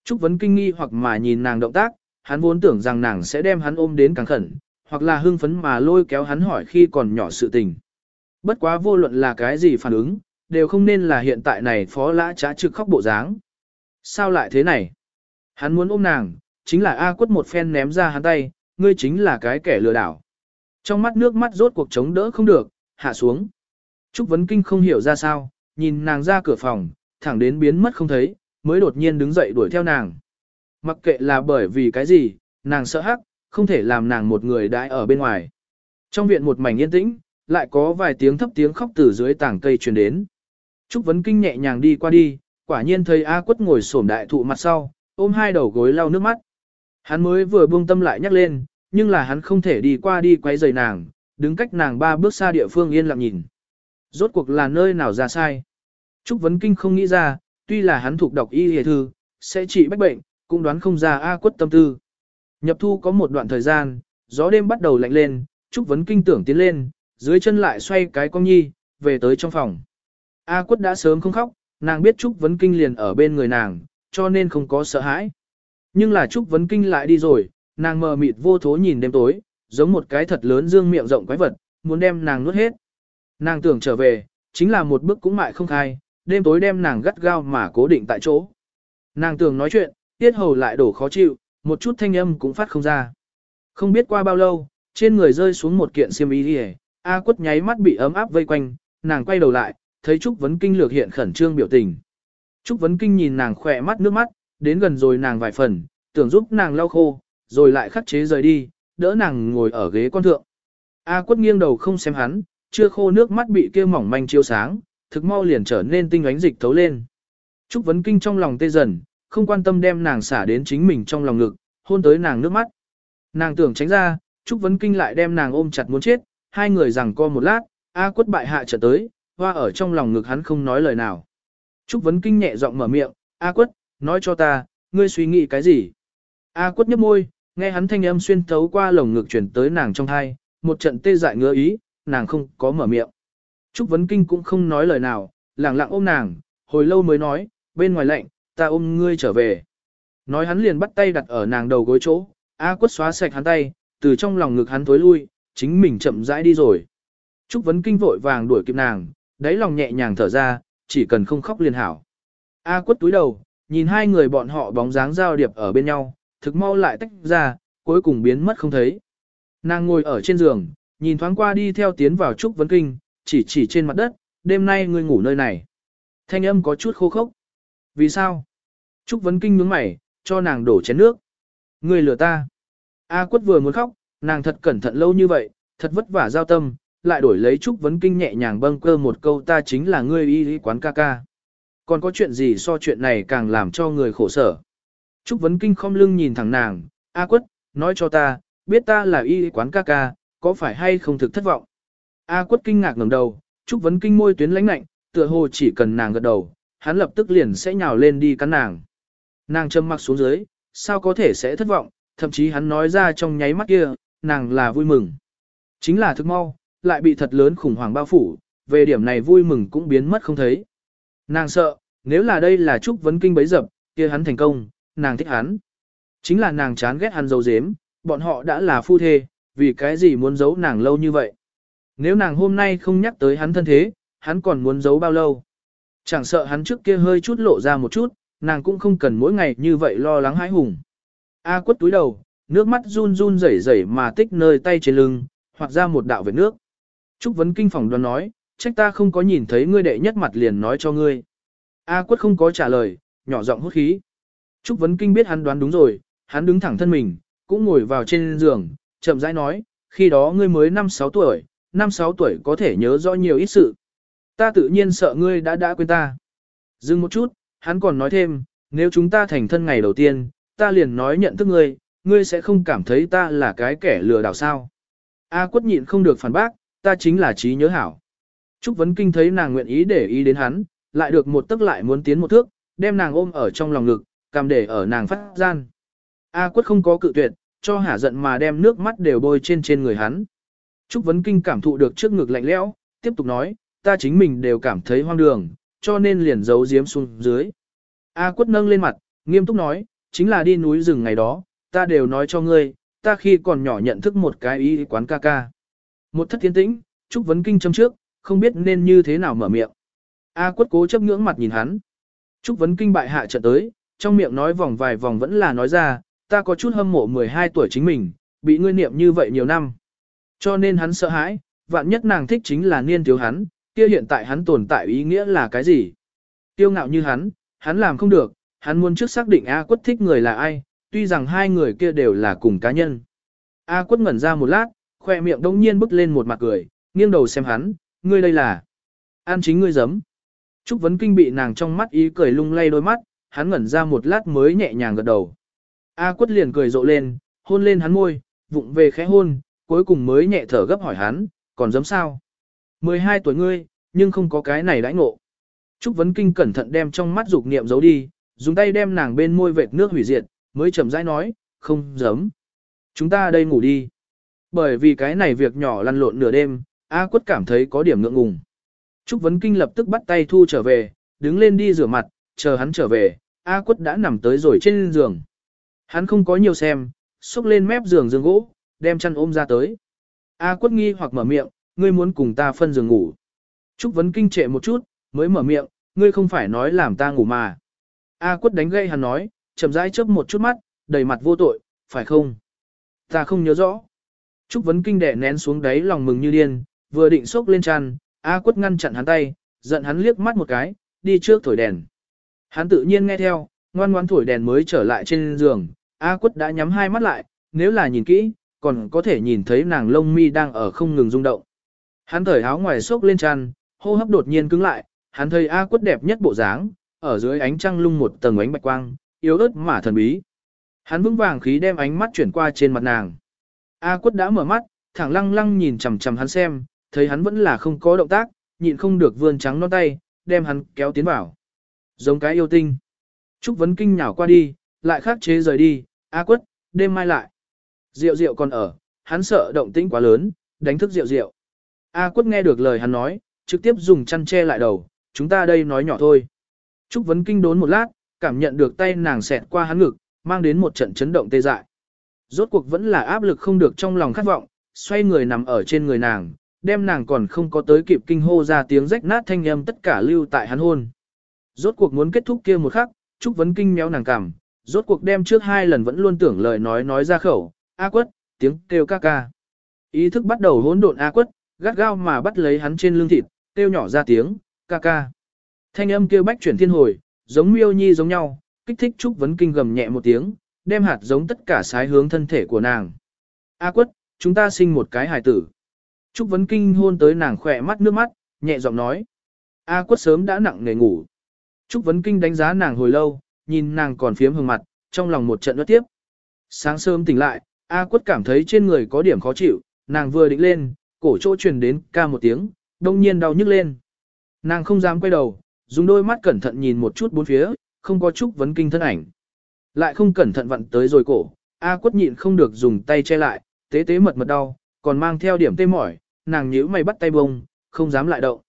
A: Trúc vấn kinh nghi hoặc mà nhìn nàng động tác, hắn vốn tưởng rằng nàng sẽ đem hắn ôm đến càng khẩn, hoặc là hưng phấn mà lôi kéo hắn hỏi khi còn nhỏ sự tình. Bất quá vô luận là cái gì phản ứng, đều không nên là hiện tại này phó lã trá trực khóc bộ dáng. Sao lại thế này? Hắn muốn ôm nàng, chính là A quất một phen ném ra hắn tay, ngươi chính là cái kẻ lừa đảo. Trong mắt nước mắt rốt cuộc chống đỡ không được, hạ xuống. Trúc Vấn Kinh không hiểu ra sao, nhìn nàng ra cửa phòng, thẳng đến biến mất không thấy, mới đột nhiên đứng dậy đuổi theo nàng. Mặc kệ là bởi vì cái gì, nàng sợ hắc, không thể làm nàng một người đãi ở bên ngoài. Trong viện một mảnh yên tĩnh, lại có vài tiếng thấp tiếng khóc từ dưới tảng cây truyền đến. Trúc Vấn Kinh nhẹ nhàng đi qua đi, quả nhiên thấy A Quất ngồi xổm đại thụ mặt sau, ôm hai đầu gối lau nước mắt. Hắn mới vừa buông tâm lại nhắc lên, nhưng là hắn không thể đi qua đi quấy rầy nàng, đứng cách nàng ba bước xa địa phương yên lặng nhìn. Rốt cuộc là nơi nào ra sai. Trúc Vấn Kinh không nghĩ ra, tuy là hắn thuộc đọc y hề thư, sẽ trị bách bệnh, cũng đoán không ra A quất tâm tư. Nhập thu có một đoạn thời gian, gió đêm bắt đầu lạnh lên, Trúc Vấn Kinh tưởng tiến lên, dưới chân lại xoay cái cong nhi, về tới trong phòng. A quất đã sớm không khóc, nàng biết Trúc Vấn Kinh liền ở bên người nàng, cho nên không có sợ hãi. Nhưng là Trúc Vấn Kinh lại đi rồi, nàng mờ mịt vô thố nhìn đêm tối, giống một cái thật lớn dương miệng rộng quái vật, muốn đem nàng nuốt hết. Nàng tưởng trở về, chính là một bước cũng mại không khai, đêm tối đem nàng gắt gao mà cố định tại chỗ. Nàng tưởng nói chuyện, tiết hầu lại đổ khó chịu, một chút thanh âm cũng phát không ra. Không biết qua bao lâu, trên người rơi xuống một kiện xiêm y đi A quất nháy mắt bị ấm áp vây quanh, nàng quay đầu lại, thấy Trúc Vấn Kinh lược hiện khẩn trương biểu tình. Trúc Vấn Kinh nhìn nàng khỏe mắt nước mắt, đến gần rồi nàng vài phần, tưởng giúp nàng lau khô, rồi lại khắc chế rời đi, đỡ nàng ngồi ở ghế con thượng. A quất nghiêng đầu không xem hắn, chưa khô nước mắt bị kia mỏng manh chiếu sáng, thực mau liền trở nên tinh ánh dịch thấu lên. Trúc Vấn Kinh trong lòng tê dần, không quan tâm đem nàng xả đến chính mình trong lòng ngực, hôn tới nàng nước mắt. Nàng tưởng tránh ra, Trúc Vấn Kinh lại đem nàng ôm chặt muốn chết, hai người rằng co một lát, A quất bại hạ trở tới, hoa ở trong lòng ngực hắn không nói lời nào. Trúc Vấn Kinh nhẹ giọng mở miệng, A quất, nói cho ta, ngươi suy nghĩ cái gì? A quất nhấp môi, nghe hắn thanh âm xuyên thấu qua lồng ngực chuyển tới nàng trong thai, một trận tê dại ngứa ý, nàng không có mở miệng. Trúc Vấn Kinh cũng không nói lời nào, lặng lặng ôm nàng, hồi lâu mới nói, bên ngoài lạnh, ta ôm ngươi trở về. Nói hắn liền bắt tay đặt ở nàng đầu gối chỗ, A quất xóa sạch hắn tay, từ trong lòng ngực hắn tối lui, chính mình chậm rãi đi rồi. Trúc Vấn Kinh vội vàng đuổi kịp nàng, đáy lòng nhẹ nhàng thở ra, chỉ cần không khóc liền hảo. A quất túi đầu, nhìn hai người bọn họ bóng dáng giao điệp ở bên nhau, thực mau lại tách ra, cuối cùng biến mất không thấy. Nàng ngồi ở trên giường, nhìn thoáng qua đi theo tiến vào Trúc Vấn Kinh, chỉ chỉ trên mặt đất, đêm nay ngươi ngủ nơi này. Thanh âm có chút khô khốc. Vì sao? Trúc Vấn Kinh nhướng mày, cho nàng đổ chén nước. Ngươi lừa ta. A quất vừa muốn khóc, nàng thật cẩn thận lâu như vậy, thật vất vả giao tâm, lại đổi lấy Trúc Vấn Kinh nhẹ nhàng bâng cơ một câu ta chính là ngươi y y quán ca ca. Còn có chuyện gì so chuyện này càng làm cho người khổ sở. Trúc Vấn Kinh không lưng nhìn thẳng nàng, A quất, nói cho ta, biết ta là y quán ca ca, có phải hay không thực thất vọng. A quất kinh ngạc ngẩng đầu, Trúc Vấn Kinh môi tuyến lãnh lạnh, tựa hồ chỉ cần nàng gật đầu, hắn lập tức liền sẽ nhào lên đi cắn nàng. Nàng châm mặc xuống dưới, sao có thể sẽ thất vọng, thậm chí hắn nói ra trong nháy mắt kia, nàng là vui mừng. Chính là thức mau, lại bị thật lớn khủng hoảng bao phủ, về điểm này vui mừng cũng biến mất không thấy. Nàng sợ, nếu là đây là Trúc Vấn Kinh bấy dập, kia hắn thành công, nàng thích hắn. Chính là nàng chán ghét hắn dấu dếm, bọn họ đã là phu thê, vì cái gì muốn giấu nàng lâu như vậy. Nếu nàng hôm nay không nhắc tới hắn thân thế, hắn còn muốn giấu bao lâu. Chẳng sợ hắn trước kia hơi chút lộ ra một chút, nàng cũng không cần mỗi ngày như vậy lo lắng hãi hùng. A quất túi đầu, nước mắt run run rẩy rẩy mà tích nơi tay trên lưng, hoặc ra một đạo vệt nước. Trúc Vấn Kinh phòng đoán nói, trách ta không có nhìn thấy ngươi đệ nhất mặt liền nói cho ngươi. A quất không có trả lời, nhỏ giọng hút khí. Trúc Vấn Kinh biết hắn đoán đúng rồi, hắn đứng thẳng thân mình, cũng ngồi vào trên giường, chậm rãi nói, khi đó ngươi mới 5-6 tuổi, 5-6 tuổi có thể nhớ rõ nhiều ít sự. Ta tự nhiên sợ ngươi đã đã quên ta. Dừng một chút, hắn còn nói thêm, nếu chúng ta thành thân ngày đầu tiên, ta liền nói nhận thức ngươi, ngươi sẽ không cảm thấy ta là cái kẻ lừa đảo sao. A quất nhịn không được phản bác, ta chính là trí nhớ hảo. Trúc Vấn Kinh thấy nàng nguyện ý để ý đến hắn, lại được một tức lại muốn tiến một thước, đem nàng ôm ở trong lòng ngực, cầm để ở nàng phát gian. A quất không có cự tuyệt, cho hả giận mà đem nước mắt đều bôi trên trên người hắn. Trúc Vấn Kinh cảm thụ được trước ngực lạnh lẽo, tiếp tục nói, ta chính mình đều cảm thấy hoang đường, cho nên liền giấu giếm xuống dưới. A quất nâng lên mặt, nghiêm túc nói, chính là đi núi rừng ngày đó, ta đều nói cho ngươi, ta khi còn nhỏ nhận thức một cái ý quán ca ca. Một thất thiên tĩnh, Trúc Vấn Kinh châm trước, không biết nên như thế nào mở miệng. A quất cố chấp ngưỡng mặt nhìn hắn. Trúc Vấn Kinh bại hạ trận tới, trong miệng nói vòng vài vòng vẫn là nói ra, ta có chút hâm mộ 12 tuổi chính mình, bị ngươi niệm như vậy nhiều năm. Cho nên hắn sợ hãi, vạn nhất nàng thích chính là niên thiếu hắn, kia hiện tại hắn tồn tại ý nghĩa là cái gì? Tiêu ngạo như hắn, hắn làm không được, hắn muốn trước xác định A quất thích người là ai, tuy rằng hai người kia đều là cùng cá nhân. A quất ngẩn ra một lát, khoe miệng đông nhiên bứt lên một mặt cười, nghiêng đầu xem hắn, ngươi đây là. An chính ngươi giấm. Trúc Vấn Kinh bị nàng trong mắt ý cười lung lay đôi mắt, hắn ngẩn ra một lát mới nhẹ nhàng gật đầu. A quất liền cười rộ lên, hôn lên hắn môi, vụng về khẽ hôn, cuối cùng mới nhẹ thở gấp hỏi hắn, còn giấm sao? 12 tuổi ngươi, nhưng không có cái này đãi ngộ. Trúc Vấn Kinh cẩn thận đem trong mắt dục niệm giấu đi, dùng tay đem nàng bên môi vệt nước hủy diệt, mới chậm rãi nói, không giấm. Chúng ta đây ngủ đi. Bởi vì cái này việc nhỏ lăn lộn nửa đêm, A quất cảm thấy có điểm ngượng ngùng. Trúc Vấn Kinh lập tức bắt tay thu trở về, đứng lên đi rửa mặt, chờ hắn trở về, A quất đã nằm tới rồi trên giường. Hắn không có nhiều xem, xúc lên mép giường giường gỗ, đem chăn ôm ra tới. A quất nghi hoặc mở miệng, ngươi muốn cùng ta phân giường ngủ. Trúc Vấn Kinh trệ một chút, mới mở miệng, ngươi không phải nói làm ta ngủ mà. A quất đánh gây hắn nói, chậm rãi chớp một chút mắt, đầy mặt vô tội, phải không? Ta không nhớ rõ. Trúc Vấn Kinh đẻ nén xuống đáy lòng mừng như điên, vừa định sốc lên chăn, A quất ngăn chặn hắn tay, giận hắn liếc mắt một cái, đi trước thổi đèn. Hắn tự nhiên nghe theo, ngoan ngoan thổi đèn mới trở lại trên giường, A quất đã nhắm hai mắt lại, nếu là nhìn kỹ, còn có thể nhìn thấy nàng lông mi đang ở không ngừng rung động. Hắn thởi áo ngoài sốc lên chăn, hô hấp đột nhiên cứng lại, hắn thấy A quất đẹp nhất bộ dáng, ở dưới ánh trăng lung một tầng ánh bạch quang, yếu ớt mà thần bí. Hắn vững vàng khí đem ánh mắt chuyển qua trên mặt nàng. A quất đã mở mắt, thẳng lăng lăng nhìn chằm chằm hắn xem, thấy hắn vẫn là không có động tác, nhịn không được vươn trắng non tay, đem hắn kéo tiến vào. Giống cái yêu tinh. Trúc vấn kinh nhào qua đi, lại khắc chế rời đi, A quất, đêm mai lại. Diệu diệu còn ở, hắn sợ động tĩnh quá lớn, đánh thức diệu diệu. A quất nghe được lời hắn nói, trực tiếp dùng chăn che lại đầu, chúng ta đây nói nhỏ thôi. Trúc vấn kinh đốn một lát, cảm nhận được tay nàng xẹt qua hắn ngực, mang đến một trận chấn động tê dại. Rốt cuộc vẫn là áp lực không được trong lòng khát vọng, xoay người nằm ở trên người nàng, đem nàng còn không có tới kịp kinh hô ra tiếng rách nát thanh âm tất cả lưu tại hắn hôn. Rốt cuộc muốn kết thúc kia một khắc, Trúc Vấn Kinh méo nàng cằm, rốt cuộc đem trước hai lần vẫn luôn tưởng lời nói nói ra khẩu, A quất, tiếng kêu ca ca. Ý thức bắt đầu hỗn độn A quất, gắt gao mà bắt lấy hắn trên lưng thịt, kêu nhỏ ra tiếng, ca ca. Thanh âm kêu bách chuyển thiên hồi, giống miêu nhi giống nhau, kích thích Trúc Vấn Kinh gầm nhẹ một tiếng, đem hạt giống tất cả sái hướng thân thể của nàng. A quất, chúng ta sinh một cái hài tử. Trúc Vấn Kinh hôn tới nàng khỏe mắt nước mắt, nhẹ giọng nói. A quất sớm đã nặng nề ngủ. Trúc Vấn Kinh đánh giá nàng hồi lâu, nhìn nàng còn phiếm hương mặt, trong lòng một trận nuốt tiếp. Sáng sớm tỉnh lại, A quất cảm thấy trên người có điểm khó chịu, nàng vừa định lên, cổ chỗ truyền đến ca một tiếng, đông nhiên đau nhức lên. Nàng không dám quay đầu, dùng đôi mắt cẩn thận nhìn một chút bốn phía, không có Trúc Vấn Kinh thân ảnh. Lại không cẩn thận vặn tới rồi cổ, A quất nhịn không được dùng tay che lại, tế tế mật mật đau, còn mang theo điểm tê mỏi, nàng nhíu mày bắt tay bông, không dám lại động.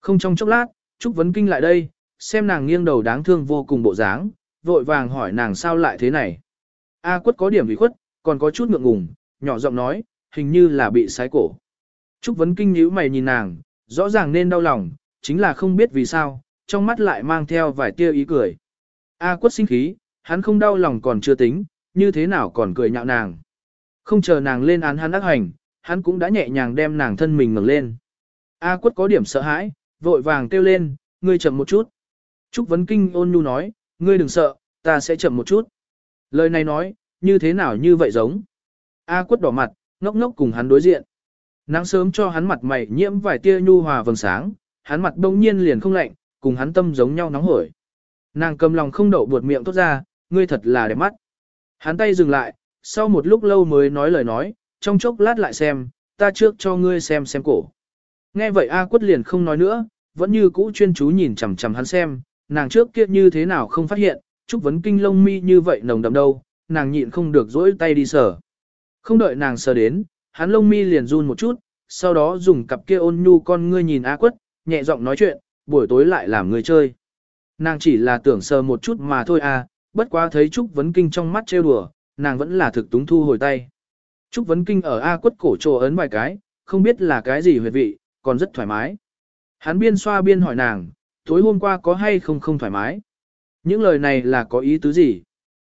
A: Không trong chốc lát, Trúc Vấn Kinh lại đây, xem nàng nghiêng đầu đáng thương vô cùng bộ dáng, vội vàng hỏi nàng sao lại thế này. A quất có điểm bị khuất, còn có chút ngượng ngùng, nhỏ giọng nói, hình như là bị sái cổ. Trúc Vấn Kinh nhíu mày nhìn nàng, rõ ràng nên đau lòng, chính là không biết vì sao, trong mắt lại mang theo vài tia ý cười. A quất sinh khí, hắn không đau lòng còn chưa tính, như thế nào còn cười nhạo nàng. Không chờ nàng lên án hắn ác hành, hắn cũng đã nhẹ nhàng đem nàng thân mình ngẩng lên. A quất có điểm sợ hãi, vội vàng kêu lên, ngươi chậm một chút. Trúc Vấn Kinh ôn nhu nói, ngươi đừng sợ, ta sẽ chậm một chút. Lời này nói, như thế nào như vậy giống. A quất đỏ mặt, ngốc ngốc cùng hắn đối diện. Nắng sớm cho hắn mặt mày nhiễm vài tia nhu hòa vầng sáng, hắn mặt đông nhiên liền không lạnh, cùng hắn tâm giống nhau nóng hổi. Nàng cầm lòng không đậu buột miệng tốt ra, ngươi thật là đẹp mắt. Hắn tay dừng lại, sau một lúc lâu mới nói lời nói, trong chốc lát lại xem, ta trước cho ngươi xem xem cổ. Nghe vậy A quất liền không nói nữa, vẫn như cũ chuyên chú nhìn chằm chằm hắn xem, nàng trước kia như thế nào không phát hiện, chúc Vấn Kinh lông mi như vậy nồng đậm đâu, nàng nhịn không được dỗi tay đi sờ. Không đợi nàng sờ đến, hắn lông mi liền run một chút, sau đó dùng cặp kia ôn nhu con ngươi nhìn A quất, nhẹ giọng nói chuyện, buổi tối lại làm người chơi. Nàng chỉ là tưởng sờ một chút mà thôi à, bất quá thấy Trúc Vấn Kinh trong mắt trêu đùa, nàng vẫn là thực túng thu hồi tay. Trúc Vấn Kinh ở A quất cổ trồ ấn vài cái, không biết là cái gì huyệt vị, còn rất thoải mái. Hắn biên xoa biên hỏi nàng, tối hôm qua có hay không không thoải mái. Những lời này là có ý tứ gì?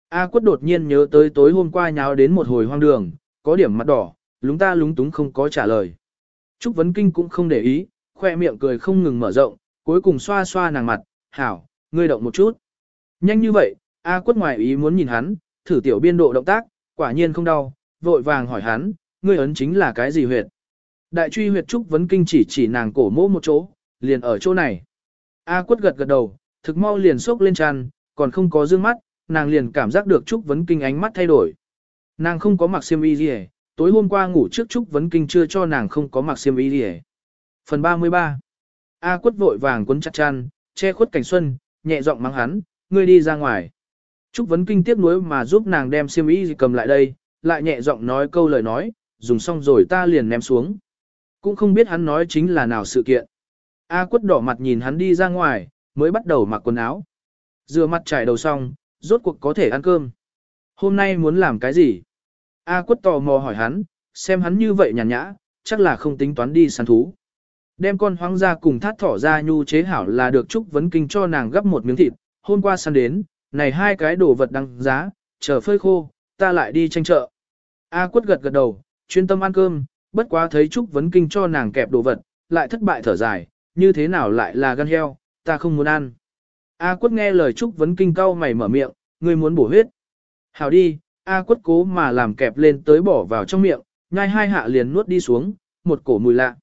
A: A quất đột nhiên nhớ tới tối hôm qua nháo đến một hồi hoang đường, có điểm mặt đỏ, lúng ta lúng túng không có trả lời. Trúc Vấn Kinh cũng không để ý, khoe miệng cười không ngừng mở rộng, cuối cùng xoa xoa nàng mặt, hảo, ngươi động một chút. Nhanh như vậy, A quất ngoài ý muốn nhìn hắn, thử tiểu biên độ động tác, quả nhiên không đau, vội vàng hỏi hắn, ngươi ấn chính là cái gì huyệt? Đại truy huyệt Trúc Vấn Kinh chỉ chỉ nàng cổ mỗ một chỗ, liền ở chỗ này. A quất gật gật đầu, thực mau liền sốc lên tràn, còn không có dương mắt, nàng liền cảm giác được Trúc Vấn Kinh ánh mắt thay đổi. Nàng không có mặc xiêm y gì tối hôm qua ngủ trước Trúc Vấn Kinh chưa cho nàng không có mặc xiêm y gì Phần 33 A quất vội vàng quấn chặt chăn, che khuất cảnh xuân, nhẹ giọng mắng hắn, ngươi đi ra ngoài. Trúc Vấn Kinh tiếc nuối mà giúp nàng đem xiêm y cầm lại đây, lại nhẹ giọng nói câu lời nói, dùng xong rồi ta liền ném xuống. Cũng không biết hắn nói chính là nào sự kiện. A quất đỏ mặt nhìn hắn đi ra ngoài, mới bắt đầu mặc quần áo. Rửa mặt trải đầu xong, rốt cuộc có thể ăn cơm. Hôm nay muốn làm cái gì? A quất tò mò hỏi hắn, xem hắn như vậy nhàn nhã, chắc là không tính toán đi săn thú. Đem con hoang ra cùng thát thỏ ra nhu chế hảo là được Trúc Vấn Kinh cho nàng gấp một miếng thịt, hôm qua săn đến, này hai cái đồ vật đăng giá, chờ phơi khô, ta lại đi tranh chợ. A quất gật gật đầu, chuyên tâm ăn cơm, bất quá thấy Trúc Vấn Kinh cho nàng kẹp đồ vật, lại thất bại thở dài, như thế nào lại là gan heo, ta không muốn ăn. A quất nghe lời Trúc Vấn Kinh cau mày mở miệng, ngươi muốn bổ huyết. Hảo đi, A quất cố mà làm kẹp lên tới bỏ vào trong miệng, nhai hai hạ liền nuốt đi xuống, một cổ mùi lạ.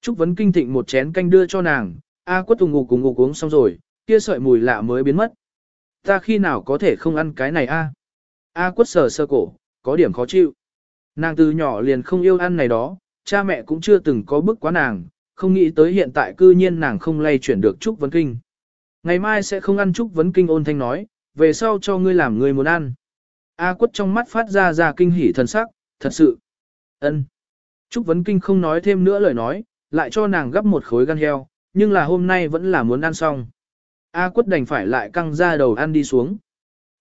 A: Trúc Vấn Kinh thịnh một chén canh đưa cho nàng, A quất tùng ngủ cùng ngủ uống xong rồi, kia sợi mùi lạ mới biến mất. Ta khi nào có thể không ăn cái này a? A quất sờ sơ cổ, có điểm khó chịu. Nàng từ nhỏ liền không yêu ăn này đó, cha mẹ cũng chưa từng có bức quá nàng, không nghĩ tới hiện tại cư nhiên nàng không lay chuyển được Trúc Vấn Kinh. Ngày mai sẽ không ăn Trúc Vấn Kinh ôn thanh nói, về sau cho ngươi làm ngươi muốn ăn. A quất trong mắt phát ra ra kinh hỉ thần sắc, thật sự. ân. Trúc Vấn Kinh không nói thêm nữa lời nói, lại cho nàng gấp một khối gan heo, nhưng là hôm nay vẫn là muốn ăn xong. A quất đành phải lại căng ra đầu ăn đi xuống.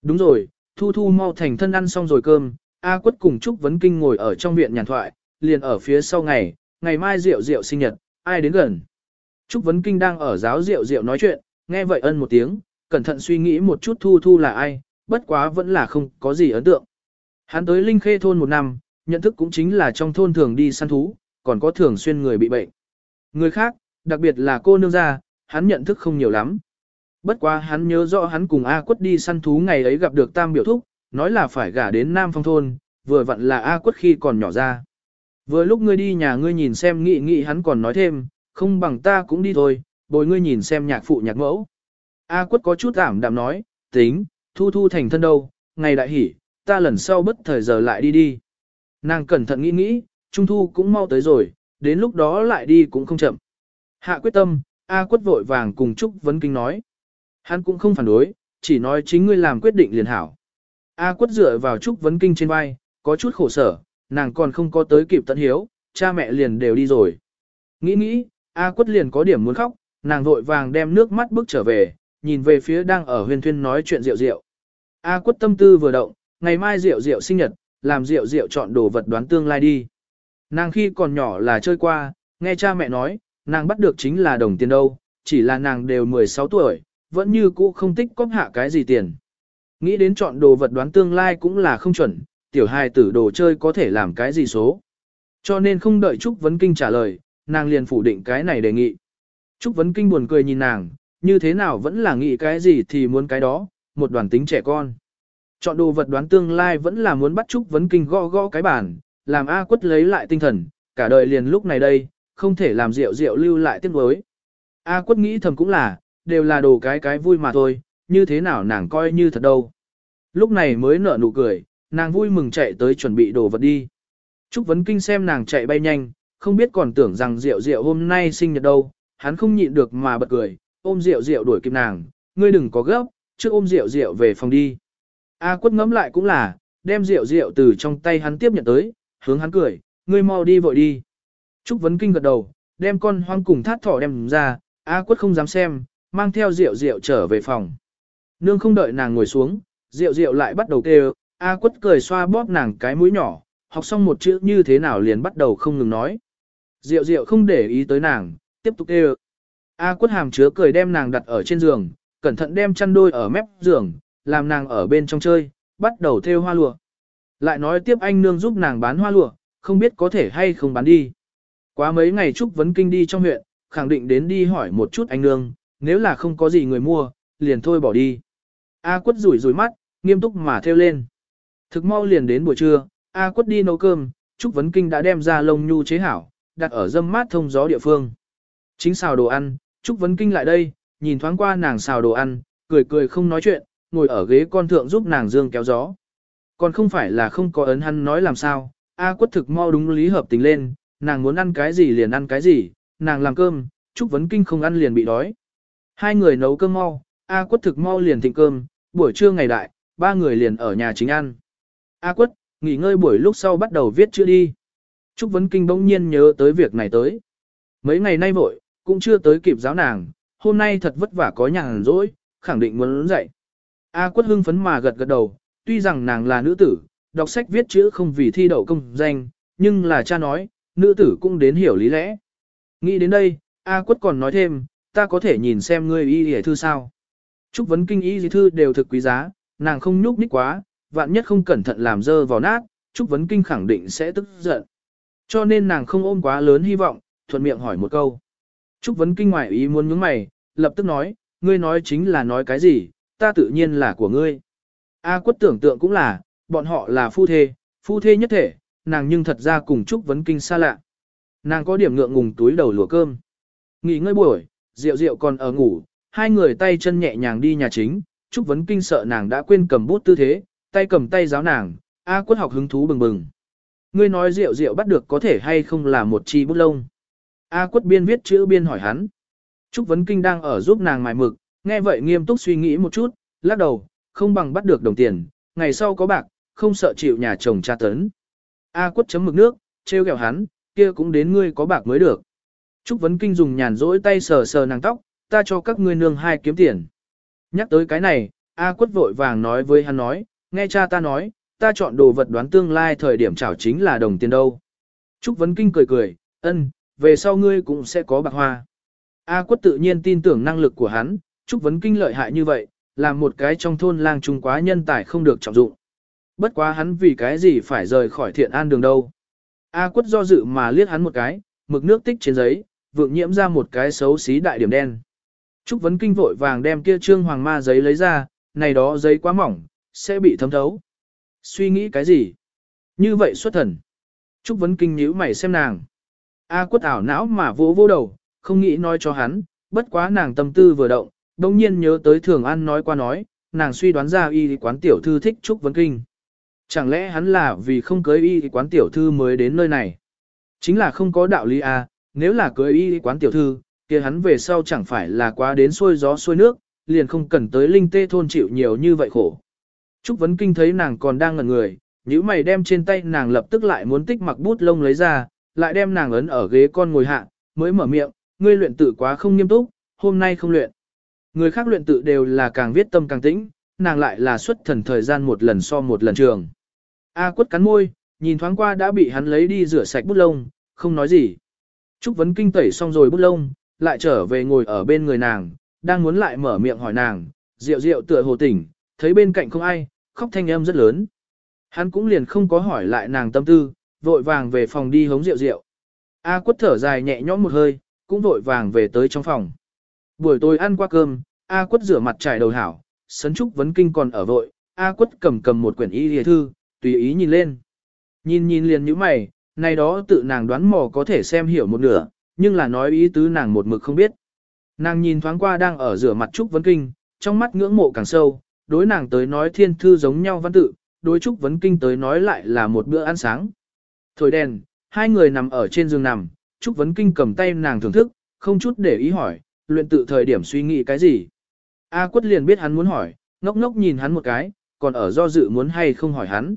A: Đúng rồi, Thu Thu mau thành thân ăn xong rồi cơm, A quất cùng Trúc Vấn Kinh ngồi ở trong viện nhàn thoại, liền ở phía sau ngày, ngày mai rượu rượu sinh nhật, ai đến gần. Trúc Vấn Kinh đang ở giáo rượu rượu nói chuyện, nghe vậy ân một tiếng, cẩn thận suy nghĩ một chút Thu Thu là ai, bất quá vẫn là không có gì ấn tượng. Hắn tới Linh Khê thôn một năm, nhận thức cũng chính là trong thôn thường đi săn thú, còn có thường xuyên người bị bệnh. Người khác, đặc biệt là cô nương gia, hắn nhận thức không nhiều lắm. Bất quá hắn nhớ rõ hắn cùng A quất đi săn thú ngày ấy gặp được Tam biểu thúc, nói là phải gả đến Nam Phong thôn, vừa vặn là A quất khi còn nhỏ ra. Vừa lúc ngươi đi nhà ngươi nhìn xem nghị nghị hắn còn nói thêm, không bằng ta cũng đi thôi, bồi ngươi nhìn xem nhạc phụ nhạc mẫu. A quất có chút ảm đạm nói, tính, thu thu thành thân đâu, ngày đại hỉ, ta lần sau bất thời giờ lại đi đi. Nàng cẩn thận nghĩ nghĩ, trung thu cũng mau tới rồi, đến lúc đó lại đi cũng không chậm. Hạ quyết tâm, A quất vội vàng cùng Trúc Vấn Kinh nói. Hắn cũng không phản đối, chỉ nói chính ngươi làm quyết định liền hảo. A quất dựa vào Trúc Vấn Kinh trên vai, có chút khổ sở, nàng còn không có tới kịp tận hiếu, cha mẹ liền đều đi rồi. Nghĩ nghĩ, A quất liền có điểm muốn khóc, nàng vội vàng đem nước mắt bước trở về, nhìn về phía đang ở huyền thuyên nói chuyện rượu rượu. A quất tâm tư vừa động, ngày mai rượu rượu sinh nhật, làm rượu rượu chọn đồ vật đoán tương lai đi. Nàng khi còn nhỏ là chơi qua, nghe cha mẹ nói, nàng bắt được chính là đồng tiền đâu, chỉ là nàng đều 16 tuổi, vẫn như cũ không tích cóp hạ cái gì tiền. Nghĩ đến chọn đồ vật đoán tương lai cũng là không chuẩn, tiểu hài tử đồ chơi có thể làm cái gì số. Cho nên không đợi Trúc Vấn Kinh trả lời, nàng liền phủ định cái này đề nghị. Trúc Vấn Kinh buồn cười nhìn nàng, như thế nào vẫn là nghĩ cái gì thì muốn cái đó, một đoàn tính trẻ con. Chọn đồ vật đoán tương lai vẫn là muốn bắt Trúc Vấn Kinh gõ gõ cái bản, làm A quất lấy lại tinh thần, cả đời liền lúc này đây, không thể làm rượu rượu lưu lại tiếc đối. A quất nghĩ thầm cũng là, đều là đồ cái cái vui mà thôi, như thế nào nàng coi như thật đâu. Lúc này mới nở nụ cười, nàng vui mừng chạy tới chuẩn bị đồ vật đi. Trúc Vấn Kinh xem nàng chạy bay nhanh, không biết còn tưởng rằng diệu diệu hôm nay sinh nhật đâu, hắn không nhịn được mà bật cười, ôm diệu diệu đuổi kịp nàng, ngươi đừng có gấp, trước ôm diệu diệu về phòng đi. A quất ngẫm lại cũng là, đem diệu diệu từ trong tay hắn tiếp nhận tới, hướng hắn cười, ngươi mau đi vội đi. Trúc Vấn Kinh gật đầu, đem con hoang cùng thát thỏ đem ra, A quất không dám xem, mang theo rượu rượu trở về phòng. Nương không đợi nàng ngồi xuống, rượu rượu lại bắt đầu kêu, A quất cười xoa bóp nàng cái mũi nhỏ, học xong một chữ như thế nào liền bắt đầu không ngừng nói. Rượu rượu không để ý tới nàng, tiếp tục kêu. A quất hàm chứa cười đem nàng đặt ở trên giường, cẩn thận đem chăn đôi ở mép giường, làm nàng ở bên trong chơi, bắt đầu thêu hoa lụa. Lại nói tiếp anh nương giúp nàng bán hoa lụa, không biết có thể hay không bán đi. Quá mấy ngày Trúc Vấn Kinh đi trong huyện, khẳng định đến đi hỏi một chút anh nương, nếu là không có gì người mua, liền thôi bỏ đi. A quất rủi rủi mắt, nghiêm túc mà theo lên. Thực mau liền đến buổi trưa, A quất đi nấu cơm, Trúc Vấn Kinh đã đem ra lông nhu chế hảo, đặt ở dâm mát thông gió địa phương. Chính xào đồ ăn, Trúc Vấn Kinh lại đây, nhìn thoáng qua nàng xào đồ ăn, cười cười không nói chuyện, ngồi ở ghế con thượng giúp nàng dương kéo gió. Còn không phải là không có ấn hắn nói làm sao, A quất thực mau đúng lý hợp tình lên, nàng muốn ăn cái gì liền ăn cái gì, nàng làm cơm, Trúc Vấn Kinh không ăn liền bị đói. Hai người nấu cơm mau, A quất thực mau liền thịnh cơm, buổi trưa ngày đại, ba người liền ở nhà chính ăn. A quất, nghỉ ngơi buổi lúc sau bắt đầu viết chữ đi. Trúc Vấn Kinh bỗng nhiên nhớ tới việc này tới. Mấy ngày nay vội, cũng chưa tới kịp giáo nàng, hôm nay thật vất vả có nhàn rỗi, khẳng định muốn dậy. A quất hưng phấn mà gật gật đầu, tuy rằng nàng là nữ tử, đọc sách viết chữ không vì thi đậu công danh, nhưng là cha nói, nữ tử cũng đến hiểu lý lẽ. Nghĩ đến đây, A quất còn nói thêm, ta có thể nhìn xem ngươi y hề thư sao. Trúc vấn kinh y thư đều thực quý giá, nàng không nhúc nhích quá, vạn nhất không cẩn thận làm dơ vào nát, Trúc vấn kinh khẳng định sẽ tức giận. Cho nên nàng không ôm quá lớn hy vọng, thuận miệng hỏi một câu. Trúc vấn kinh ngoại ý muốn nhướng mày, lập tức nói, ngươi nói chính là nói cái gì, ta tự nhiên là của ngươi. A quất tưởng tượng cũng là, bọn họ là phu thê, phu thê nhất thể, nàng nhưng thật ra cùng Trúc vấn kinh xa lạ. Nàng có điểm ngượng ngùng túi đầu lùa cơm. Nghỉ ngơi buổi, Diệu Diệu còn ở ngủ, hai người tay chân nhẹ nhàng đi nhà chính, Trúc vấn kinh sợ nàng đã quên cầm bút tư thế, tay cầm tay giáo nàng, A quất học hứng thú bừng bừng. Ngươi nói Diệu Diệu bắt được có thể hay không là một chi bút lông. A quất biên viết chữ biên hỏi hắn. Trúc Vấn Kinh đang ở giúp nàng mài mực, nghe vậy nghiêm túc suy nghĩ một chút, lắc đầu, không bằng bắt được đồng tiền, ngày sau có bạc, không sợ chịu nhà chồng tra tấn. A quất chấm mực nước, treo kẹo hắn, kia cũng đến ngươi có bạc mới được. Trúc Vấn Kinh dùng nhàn rỗi tay sờ sờ nàng tóc, ta cho các ngươi nương hai kiếm tiền. Nhắc tới cái này, A quất vội vàng nói với hắn nói, nghe cha ta nói, ta chọn đồ vật đoán tương lai thời điểm chảo chính là đồng tiền đâu. Trúc Vấn Kinh cười cười, ân, về sau ngươi cũng sẽ có bạc hoa. A quất tự nhiên tin tưởng năng lực của hắn, Trúc Vấn Kinh lợi hại như vậy, làm một cái trong thôn lang trung quá nhân tài không được trọng dụng. Bất quá hắn vì cái gì phải rời khỏi thiện an đường đâu. A quất do dự mà liếc hắn một cái, mực nước tích trên giấy, vượng nhiễm ra một cái xấu xí đại điểm đen. Trúc Vấn Kinh vội vàng đem kia trương hoàng ma giấy lấy ra, này đó giấy quá mỏng, sẽ bị thấm thấu. Suy nghĩ cái gì? Như vậy xuất thần. Trúc Vấn Kinh nhíu mày xem nàng. A quất ảo não mà vỗ vô đầu, không nghĩ nói cho hắn, bất quá nàng tâm tư vừa động, đồng nhiên nhớ tới Thường An nói qua nói, nàng suy đoán ra y quán tiểu thư thích Trúc Vấn Kinh. Chẳng lẽ hắn là vì không cưới y quán tiểu thư mới đến nơi này? Chính là không có đạo lý à, nếu là cưới y quán tiểu thư, kia hắn về sau chẳng phải là quá đến xuôi gió xuôi nước, liền không cần tới linh tê thôn chịu nhiều như vậy khổ. Trúc Vấn Kinh thấy nàng còn đang ngẩn người, những mày đem trên tay nàng lập tức lại muốn tích mặc bút lông lấy ra, lại đem nàng ấn ở ghế con ngồi hạ, mới mở miệng, ngươi luyện tự quá không nghiêm túc, hôm nay không luyện. Người khác luyện tự đều là càng viết tâm càng tĩnh, nàng lại là xuất thần thời gian một lần so một lần trường. A quất cắn môi, nhìn thoáng qua đã bị hắn lấy đi rửa sạch bút lông, không nói gì. Trúc Vấn Kinh tẩy xong rồi bút lông, lại trở về ngồi ở bên người nàng, đang muốn lại mở miệng hỏi nàng, rượu rượu tựa hồ tỉnh, thấy bên cạnh không ai, khóc thanh âm rất lớn. Hắn cũng liền không có hỏi lại nàng tâm tư, vội vàng về phòng đi hống rượu rượu. A quất thở dài nhẹ nhõm một hơi, cũng vội vàng về tới trong phòng. Buổi tối ăn qua cơm, A quất rửa mặt trải đầu hảo, sấn trúc vấn kinh còn ở vội, A quất cầm cầm một quyển y lìa thư, tùy ý nhìn lên. Nhìn nhìn liền như mày, này đó tự nàng đoán mò có thể xem hiểu một nửa, nhưng là nói ý tứ nàng một mực không biết. Nàng nhìn thoáng qua đang ở rửa mặt trúc vấn kinh, trong mắt ngưỡng mộ càng sâu, đối nàng tới nói thiên thư giống nhau văn tự, đối trúc vấn kinh tới nói lại là một bữa ăn sáng. Thổi đèn, hai người nằm ở trên giường nằm, trúc vấn kinh cầm tay nàng thưởng thức, không chút để ý hỏi, luyện tự thời điểm suy nghĩ cái gì. A quất liền biết hắn muốn hỏi, ngốc ngốc nhìn hắn một cái, còn ở do dự muốn hay không hỏi hắn.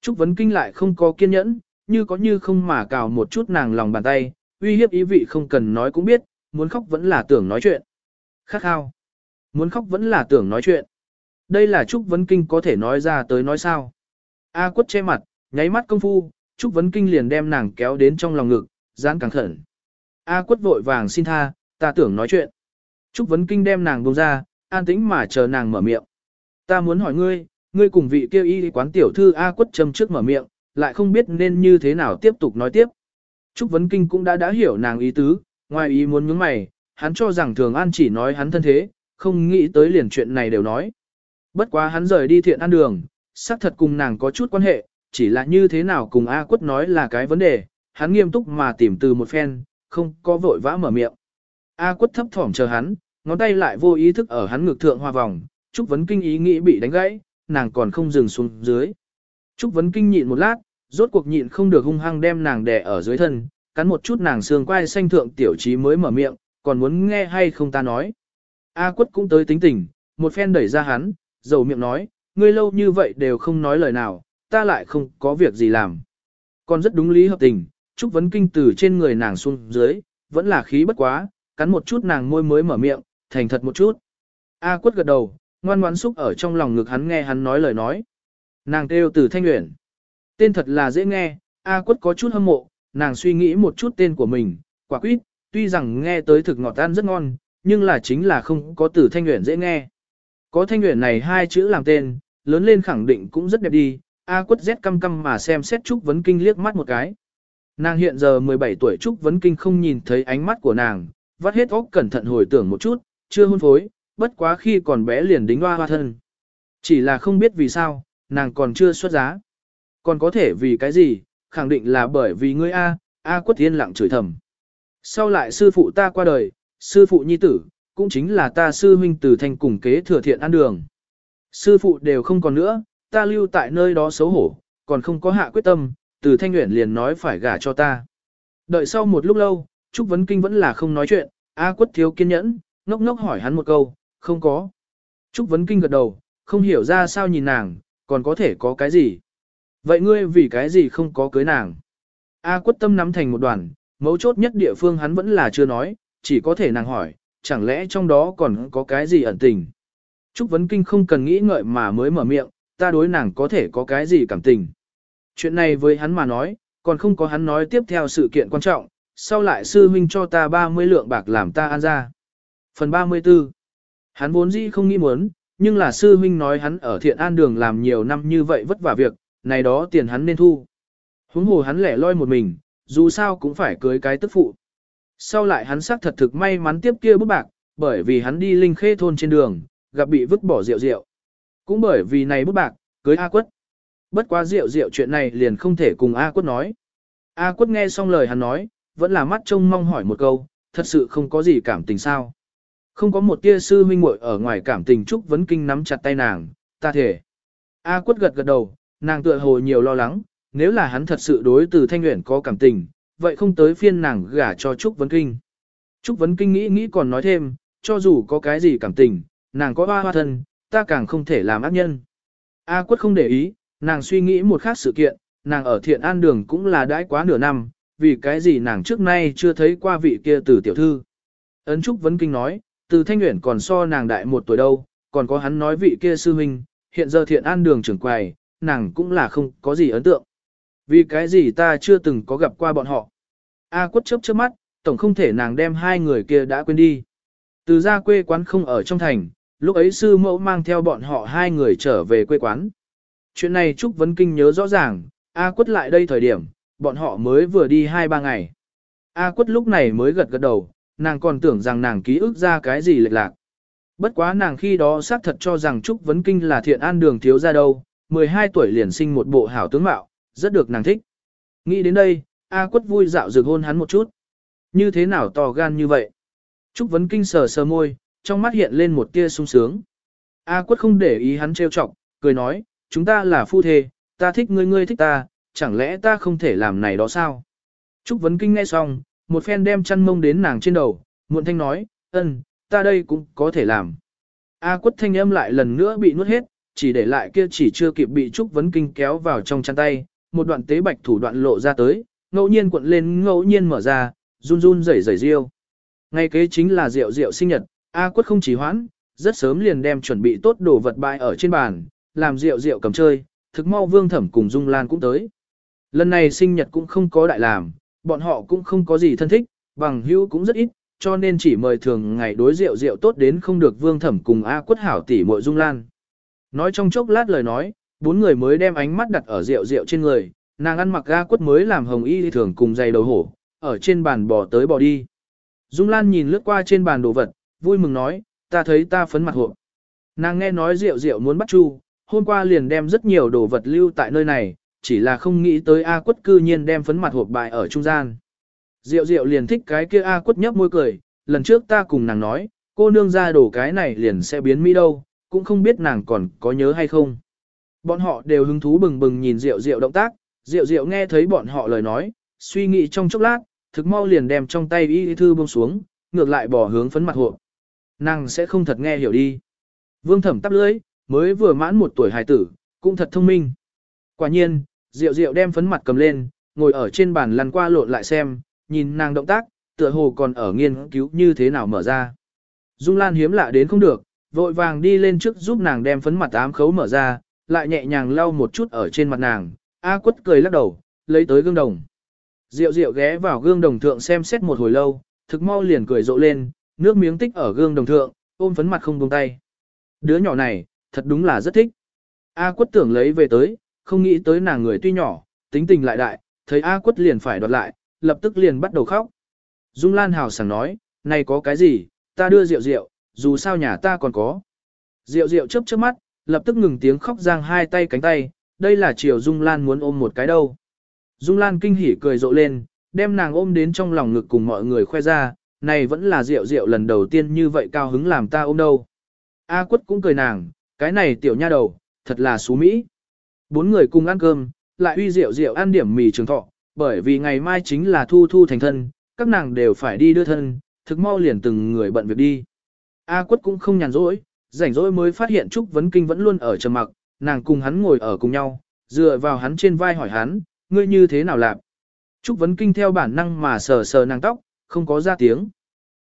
A: Trúc vấn kinh lại không có kiên nhẫn, như có như không mà cào một chút nàng lòng bàn tay, uy hiếp ý vị không cần nói cũng biết, muốn khóc vẫn là tưởng nói chuyện. Khát khao. Muốn khóc vẫn là tưởng nói chuyện. Đây là Trúc Vấn Kinh có thể nói ra tới nói sao. A quất che mặt, nháy mắt công phu, Trúc Vấn Kinh liền đem nàng kéo đến trong lòng ngực, dán càng khẩn. A quất vội vàng xin tha, ta tưởng nói chuyện. Trúc Vấn Kinh đem nàng buông ra, an tĩnh mà chờ nàng mở miệng. Ta muốn hỏi ngươi, ngươi cùng vị kêu y quán tiểu thư A quất châm trước mở miệng, lại không biết nên như thế nào tiếp tục nói tiếp. Trúc Vấn Kinh cũng đã đã hiểu nàng ý tứ, ngoài ý muốn nhướng mày, hắn cho rằng Thường An chỉ nói hắn thân thế, không nghĩ tới liền chuyện này đều nói. Bất quá hắn rời đi thiện ăn đường, xác thật cùng nàng có chút quan hệ, chỉ là như thế nào cùng A quất nói là cái vấn đề, hắn nghiêm túc mà tìm từ một phen, không có vội vã mở miệng. A quất thấp thỏm chờ hắn, ngón tay lại vô ý thức ở hắn ngực thượng hoa vòng, Trúc Vấn Kinh ý nghĩ bị đánh gãy, nàng còn không dừng xuống dưới. Trúc Vấn Kinh nhịn một lát, rốt cuộc nhịn không được hung hăng đem nàng đè ở dưới thân, cắn một chút nàng xương quai xanh thượng tiểu trí mới mở miệng, còn muốn nghe hay không ta nói. A quất cũng tới tính tình, một phen đẩy ra hắn, dầu miệng nói, ngươi lâu như vậy đều không nói lời nào, ta lại không có việc gì làm. Còn rất đúng lý hợp tình, Trúc Vấn Kinh từ trên người nàng xuống dưới, vẫn là khí bất quá, cắn một chút nàng môi mới mở miệng, thành thật một chút. A quất gật đầu, ngoan ngoãn xúc ở trong lòng ngực hắn nghe hắn nói lời nói. Nàng kêu từ thanh luyện. Tên thật là dễ nghe, A quất có chút hâm mộ, nàng suy nghĩ một chút tên của mình, quả quýt, tuy rằng nghe tới thực ngọt tan rất ngon, nhưng là chính là không có từ thanh luyện dễ nghe. Có thanh luyện này hai chữ làm tên, lớn lên khẳng định cũng rất đẹp đi, A quất rét căm căm mà xem xét Trúc Vấn Kinh liếc mắt một cái. Nàng hiện giờ 17 tuổi Trúc Vấn Kinh không nhìn thấy ánh mắt của nàng, vắt hết óc cẩn thận hồi tưởng một chút, chưa hôn phối, bất quá khi còn bé liền đính hoa hoa thân. Chỉ là không biết vì sao, nàng còn chưa xuất giá. Còn có thể vì cái gì, khẳng định là bởi vì ngươi A, A quất thiên lặng chửi thầm. Sau lại sư phụ ta qua đời, sư phụ nhi tử, cũng chính là ta sư huynh tử thành cùng kế thừa thiện ăn đường. Sư phụ đều không còn nữa, ta lưu tại nơi đó xấu hổ, còn không có hạ quyết tâm, từ thanh nguyện liền nói phải gả cho ta. Đợi sau một lúc lâu, Trúc Vấn Kinh vẫn là không nói chuyện, A quất thiếu kiên nhẫn, ngốc ngốc hỏi hắn một câu, không có. Trúc Vấn Kinh gật đầu, không hiểu ra sao nhìn nàng, còn có thể có cái gì. Vậy ngươi vì cái gì không có cưới nàng? A quất tâm nắm thành một đoàn, mấu chốt nhất địa phương hắn vẫn là chưa nói, chỉ có thể nàng hỏi, chẳng lẽ trong đó còn có cái gì ẩn tình? Trúc Vấn Kinh không cần nghĩ ngợi mà mới mở miệng, ta đối nàng có thể có cái gì cảm tình. Chuyện này với hắn mà nói, còn không có hắn nói tiếp theo sự kiện quan trọng, sau lại sư huynh cho ta 30 lượng bạc làm ta ăn ra. Phần 34 Hắn vốn dĩ không nghĩ muốn, nhưng là sư huynh nói hắn ở thiện an đường làm nhiều năm như vậy vất vả việc, này đó tiền hắn nên thu. Huống hồ hắn lẻ loi một mình, dù sao cũng phải cưới cái tức phụ. Sau lại hắn xác thật thực may mắn tiếp kia bút bạc, bởi vì hắn đi linh khê thôn trên đường, gặp bị vứt bỏ rượu rượu. Cũng bởi vì này bút bạc, cưới A quất. Bất quá rượu rượu chuyện này liền không thể cùng A quất nói. A quất nghe xong lời hắn nói, vẫn là mắt trông mong hỏi một câu, thật sự không có gì cảm tình sao. Không có một tia sư huynh muội ở ngoài cảm tình Trúc Vấn Kinh nắm chặt tay nàng, ta thể. A quất gật gật đầu, nàng tựa hồ nhiều lo lắng, nếu là hắn thật sự đối từ thanh nguyện có cảm tình, vậy không tới phiên nàng gả cho Trúc Vấn Kinh. Trúc Vấn Kinh nghĩ nghĩ còn nói thêm, cho dù có cái gì cảm tình, nàng có hoa hoa thân, ta càng không thể làm ác nhân. A quất không để ý, nàng suy nghĩ một khác sự kiện, nàng ở thiện an đường cũng là đãi quá nửa năm, vì cái gì nàng trước nay chưa thấy qua vị kia từ tiểu thư. Ấn Trúc Vấn Kinh nói, từ Thanh Nguyễn còn so nàng đại một tuổi đâu, còn có hắn nói vị kia sư huynh, hiện giờ thiện an đường trưởng quầy, nàng cũng là không có gì ấn tượng. Vì cái gì ta chưa từng có gặp qua bọn họ. A quất chớp chớp mắt, tổng không thể nàng đem hai người kia đã quên đi. Từ ra quê quán không ở trong thành, lúc ấy sư mẫu mang theo bọn họ hai người trở về quê quán. Chuyện này Trúc Vấn Kinh nhớ rõ ràng, A quất lại đây thời điểm, bọn họ mới vừa đi hai ba ngày. A quất lúc này mới gật gật đầu, nàng còn tưởng rằng nàng ký ức ra cái gì lệch lạc. Bất quá nàng khi đó xác thật cho rằng Trúc Vấn Kinh là thiện an đường thiếu ra đâu, 12 tuổi liền sinh một bộ hảo tướng mạo, rất được nàng thích. Nghĩ đến đây, A quất vui dạo dược hôn hắn một chút. Như thế nào to gan như vậy? Trúc Vấn Kinh sờ sờ môi, trong mắt hiện lên một tia sung sướng. A quất không để ý hắn trêu chọc, cười nói, chúng ta là phu thê, ta thích ngươi ngươi thích ta, chẳng lẽ ta không thể làm này đó sao? Trúc Vấn Kinh nghe xong, một phen đem chăn mông đến nàng trên đầu, muộn thanh nói, ân, ta đây cũng có thể làm. A quất thanh âm lại lần nữa bị nuốt hết, chỉ để lại kia chỉ chưa kịp bị Trúc Vấn Kinh kéo vào trong chăn tay, một đoạn tế bạch thủ đoạn lộ ra tới, ngẫu nhiên cuộn lên ngẫu nhiên mở ra, run run rẩy rẩy riêu. Ngay kế chính là rượu rượu sinh nhật, A quất không chỉ hoãn, rất sớm liền đem chuẩn bị tốt đồ vật bại ở trên bàn, làm rượu rượu cầm chơi, thực mau vương thẩm cùng Dung Lan cũng tới. Lần này sinh nhật cũng không có đại làm, bọn họ cũng không có gì thân thích, bằng hữu cũng rất ít, cho nên chỉ mời thường ngày đối rượu rượu tốt đến không được vương thẩm cùng A quất hảo tỷ muội Dung Lan. Nói trong chốc lát lời nói, bốn người mới đem ánh mắt đặt ở rượu rượu trên người, nàng ăn mặc A quất mới làm hồng y thường cùng giày đầu hổ, ở trên bàn bò tới bò đi. Dung Lan nhìn lướt qua trên bàn đồ vật, vui mừng nói, ta thấy ta phấn mặt hộ. Nàng nghe nói rượu rượu muốn bắt chu, hôm qua liền đem rất nhiều đồ vật lưu tại nơi này, chỉ là không nghĩ tới A quất cư nhiên đem phấn mặt hộp bại ở trung gian. Diệu diệu liền thích cái kia A quất nhấp môi cười, lần trước ta cùng nàng nói, cô nương ra đổ cái này liền sẽ biến mỹ đâu, cũng không biết nàng còn có nhớ hay không. Bọn họ đều hứng thú bừng bừng nhìn Diệu Diệu động tác, Diệu Diệu nghe thấy bọn họ lời nói, suy nghĩ trong chốc lát, thực mau liền đem trong tay y thư buông xuống, ngược lại bỏ hướng phấn mặt hộp. Nàng sẽ không thật nghe hiểu đi. Vương thẩm tắp lưỡi, mới vừa mãn một tuổi hài tử, cũng thật thông minh. Quả nhiên, Diệu Diệu đem phấn mặt cầm lên, ngồi ở trên bàn lăn qua lộn lại xem, nhìn nàng động tác, tựa hồ còn ở nghiên cứu như thế nào mở ra. Dung Lan hiếm lạ đến không được, vội vàng đi lên trước giúp nàng đem phấn mặt ám khấu mở ra, lại nhẹ nhàng lau một chút ở trên mặt nàng, A quất cười lắc đầu, lấy tới gương đồng. Diệu diệu ghé vào gương đồng thượng xem xét một hồi lâu, thực mau liền cười rộ lên, nước miếng tích ở gương đồng thượng, ôm phấn mặt không buông tay. Đứa nhỏ này, thật đúng là rất thích. A quất tưởng lấy về tới, không nghĩ tới nàng người tuy nhỏ, tính tình lại đại, thấy A quất liền phải đoạt lại, lập tức liền bắt đầu khóc. Dung Lan hào sảng nói, này có cái gì, ta đưa rượu rượu, dù sao nhà ta còn có. Rượu rượu chớp chớp mắt, lập tức ngừng tiếng khóc giang hai tay cánh tay, đây là chiều Dung Lan muốn ôm một cái đâu. Dung Lan kinh hỉ cười rộ lên, đem nàng ôm đến trong lòng ngực cùng mọi người khoe ra, này vẫn là rượu rượu lần đầu tiên như vậy cao hứng làm ta ôm đâu. A quất cũng cười nàng, cái này tiểu nha đầu, thật là xú mỹ. Bốn người cùng ăn cơm, lại uy rượu rượu ăn điểm mì trường thọ, bởi vì ngày mai chính là thu thu thành thân, các nàng đều phải đi đưa thân, thực mau liền từng người bận việc đi. A quất cũng không nhàn rỗi, rảnh rỗi mới phát hiện Trúc Vấn Kinh vẫn luôn ở trầm mặc, nàng cùng hắn ngồi ở cùng nhau, dựa vào hắn trên vai hỏi hắn, ngươi như thế nào làm? Trúc Vấn Kinh theo bản năng mà sờ sờ nàng tóc, không có ra tiếng.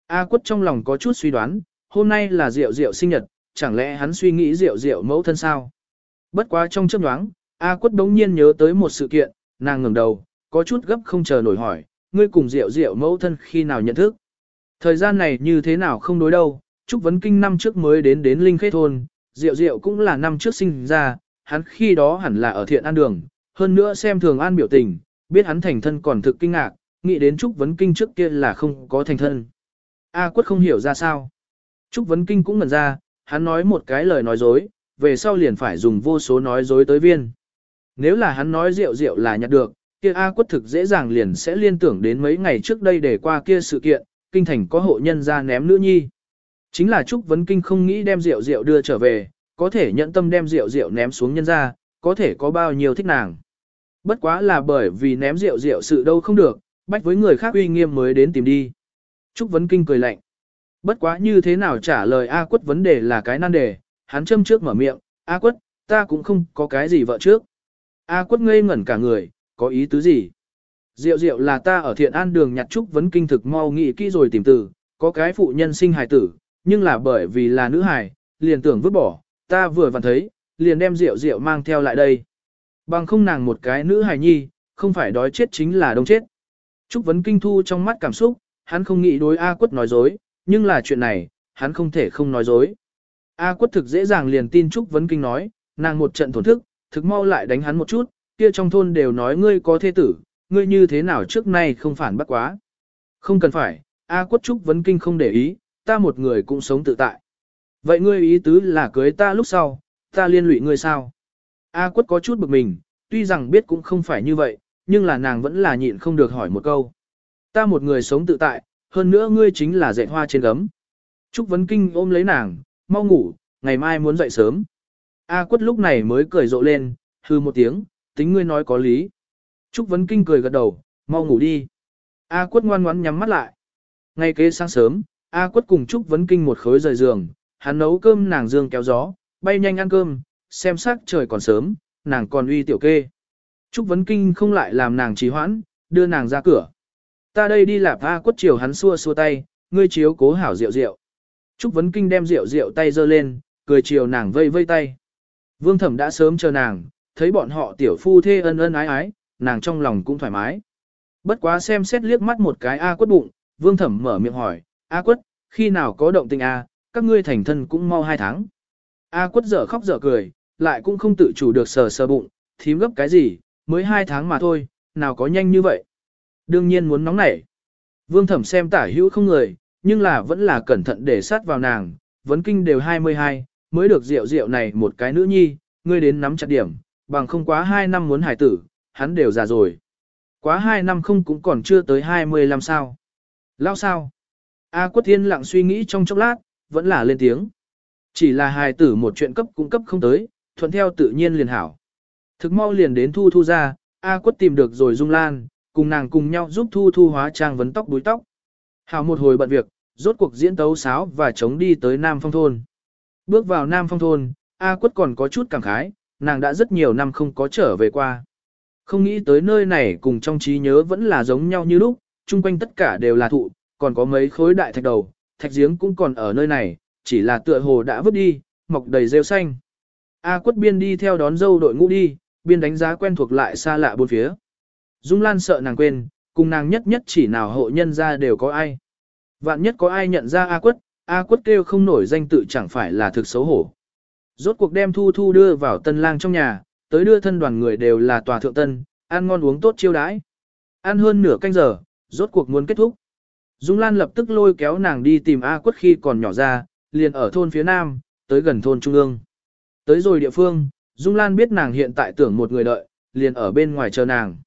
A: A quất trong lòng có chút suy đoán, hôm nay là rượu rượu sinh nhật, chẳng lẽ hắn suy nghĩ rượu rượu mẫu thân sao? Bất quá trong chớp nhoáng, A quất đống nhiên nhớ tới một sự kiện, nàng ngẩng đầu, có chút gấp không chờ nổi hỏi, ngươi cùng Diệu Diệu mẫu thân khi nào nhận thức? Thời gian này như thế nào không đối đâu, Trúc Vấn Kinh năm trước mới đến đến Linh Khê Thôn, Diệu Diệu cũng là năm trước sinh ra, hắn khi đó hẳn là ở thiện an đường, hơn nữa xem thường an biểu tình, biết hắn thành thân còn thực kinh ngạc, nghĩ đến Trúc Vấn Kinh trước kia là không có thành thân. A quất không hiểu ra sao. Trúc Vấn Kinh cũng ngẩn ra, hắn nói một cái lời nói dối, về sau liền phải dùng vô số nói dối tới viên. Nếu là hắn nói Diệu Diệu là nhặt được, kia A quất thực dễ dàng liền sẽ liên tưởng đến mấy ngày trước đây để qua kia sự kiện, kinh thành có hộ nhân ra ném nữ nhi. Chính là Trúc Vấn Kinh không nghĩ đem rượu rượu đưa trở về, có thể nhận tâm đem rượu rượu ném xuống nhân ra, có thể có bao nhiêu thích nàng. Bất quá là bởi vì ném rượu rượu sự đâu không được, bách với người khác uy nghiêm mới đến tìm đi. Trúc Vấn Kinh cười lạnh. Bất quá như thế nào trả lời A quất vấn đề là cái nan đề, hắn châm trước mở miệng, A quất, ta cũng không có cái gì vợ trước. A quất ngây ngẩn cả người, có ý tứ gì? Diệu diệu là ta ở thiện an đường nhặt Trúc Vấn Kinh thực mau nghĩ kỹ rồi tìm từ, có cái phụ nhân sinh hài tử, nhưng là bởi vì là nữ hài, liền tưởng vứt bỏ, ta vừa vặn thấy, liền đem rượu rượu mang theo lại đây. Bằng không nàng một cái nữ hài nhi, không phải đói chết chính là đông chết. Trúc Vấn Kinh thu trong mắt cảm xúc, hắn không nghĩ đối A quất nói dối, nhưng là chuyện này, hắn không thể không nói dối. A quất thực dễ dàng liền tin Trúc Vấn Kinh nói, nàng một trận thổn thức, thực mau lại đánh hắn một chút, kia trong thôn đều nói ngươi có thế tử, ngươi như thế nào trước nay không phản bác quá. Không cần phải, A quất Trúc Vấn Kinh không để ý, ta một người cũng sống tự tại. Vậy ngươi ý tứ là cưới ta lúc sau, ta liên lụy ngươi sao? A quất có chút bực mình, tuy rằng biết cũng không phải như vậy, nhưng là nàng vẫn là nhịn không được hỏi một câu. Ta một người sống tự tại, hơn nữa ngươi chính là dạy hoa trên gấm. Trúc Vấn Kinh ôm lấy nàng, mau ngủ, ngày mai muốn dậy sớm. A quất lúc này mới cười rộ lên, hư một tiếng, tính ngươi nói có lý. Trúc Vấn Kinh cười gật đầu, mau ngủ đi. A quất ngoan ngoãn nhắm mắt lại. Ngay kế sáng sớm, A quất cùng Trúc Vấn Kinh một khối rời giường, hắn nấu cơm nàng dương kéo gió, bay nhanh ăn cơm, xem sắc trời còn sớm, nàng còn uy tiểu kê. Trúc Vấn Kinh không lại làm nàng trì hoãn, đưa nàng ra cửa. Ta đây đi lạp A quất chiều hắn xua xua tay, ngươi chiếu cố hảo rượu rượu. Trúc Vấn Kinh đem rượu rượu tay giơ lên, cười chiều nàng vây vây tay. Vương Thẩm đã sớm chờ nàng, thấy bọn họ tiểu phu thê ân ân ái ái, nàng trong lòng cũng thoải mái. Bất quá xem xét liếc mắt một cái A quất bụng, Vương Thẩm mở miệng hỏi, A quất, khi nào có động tình A, các ngươi thành thân cũng mau hai tháng. A quất dở khóc dở cười, lại cũng không tự chủ được sờ sờ bụng, thím gấp cái gì, mới hai tháng mà thôi, nào có nhanh như vậy. Đương nhiên muốn nóng nảy. Vương thẩm xem tả hữu không người, nhưng là vẫn là cẩn thận để sát vào nàng, vấn kinh đều 22, mới được rượu rượu này một cái nữ nhi, ngươi đến nắm chặt điểm, bằng không quá 2 năm muốn hải tử, hắn đều già rồi. Quá 2 năm không cũng còn chưa tới 25 sao. Lao sao? A quất thiên lặng suy nghĩ trong chốc lát, vẫn là lên tiếng. Chỉ là hài tử một chuyện cấp cung cấp không tới, thuận theo tự nhiên liền hảo. Thực mau liền đến thu thu ra, A quất tìm được rồi Dung Lan, cùng nàng cùng nhau giúp thu thu hóa trang vấn tóc đuôi tóc. Hảo một hồi bận việc, rốt cuộc diễn tấu sáo và chống đi tới Nam Phong Thôn. Bước vào Nam Phong Thôn, A quất còn có chút cảm khái, nàng đã rất nhiều năm không có trở về qua. Không nghĩ tới nơi này cùng trong trí nhớ vẫn là giống nhau như lúc, chung quanh tất cả đều là thụ, còn có mấy khối đại thạch đầu, thạch giếng cũng còn ở nơi này, chỉ là tựa hồ đã vứt đi, mọc đầy rêu xanh. A quất biên đi theo đón dâu đội ngũ đi, biên đánh giá quen thuộc lại xa lạ bốn phía. Dung Lan sợ nàng quên, cùng nàng nhất nhất chỉ nào hộ nhân ra đều có ai. Vạn nhất có ai nhận ra A quất, A quất kêu không nổi danh tự chẳng phải là thực xấu hổ. Rốt cuộc đem Thu Thu đưa vào tân lang trong nhà, tới đưa thân đoàn người đều là tòa thượng tân, ăn ngon uống tốt chiêu đãi. Ăn hơn nửa canh giờ, rốt cuộc muốn kết thúc. Dung Lan lập tức lôi kéo nàng đi tìm A quất khi còn nhỏ ra, liền ở thôn phía nam, tới gần thôn trung ương. Tới rồi địa phương, Dung Lan biết nàng hiện tại tưởng một người đợi, liền ở bên ngoài chờ nàng.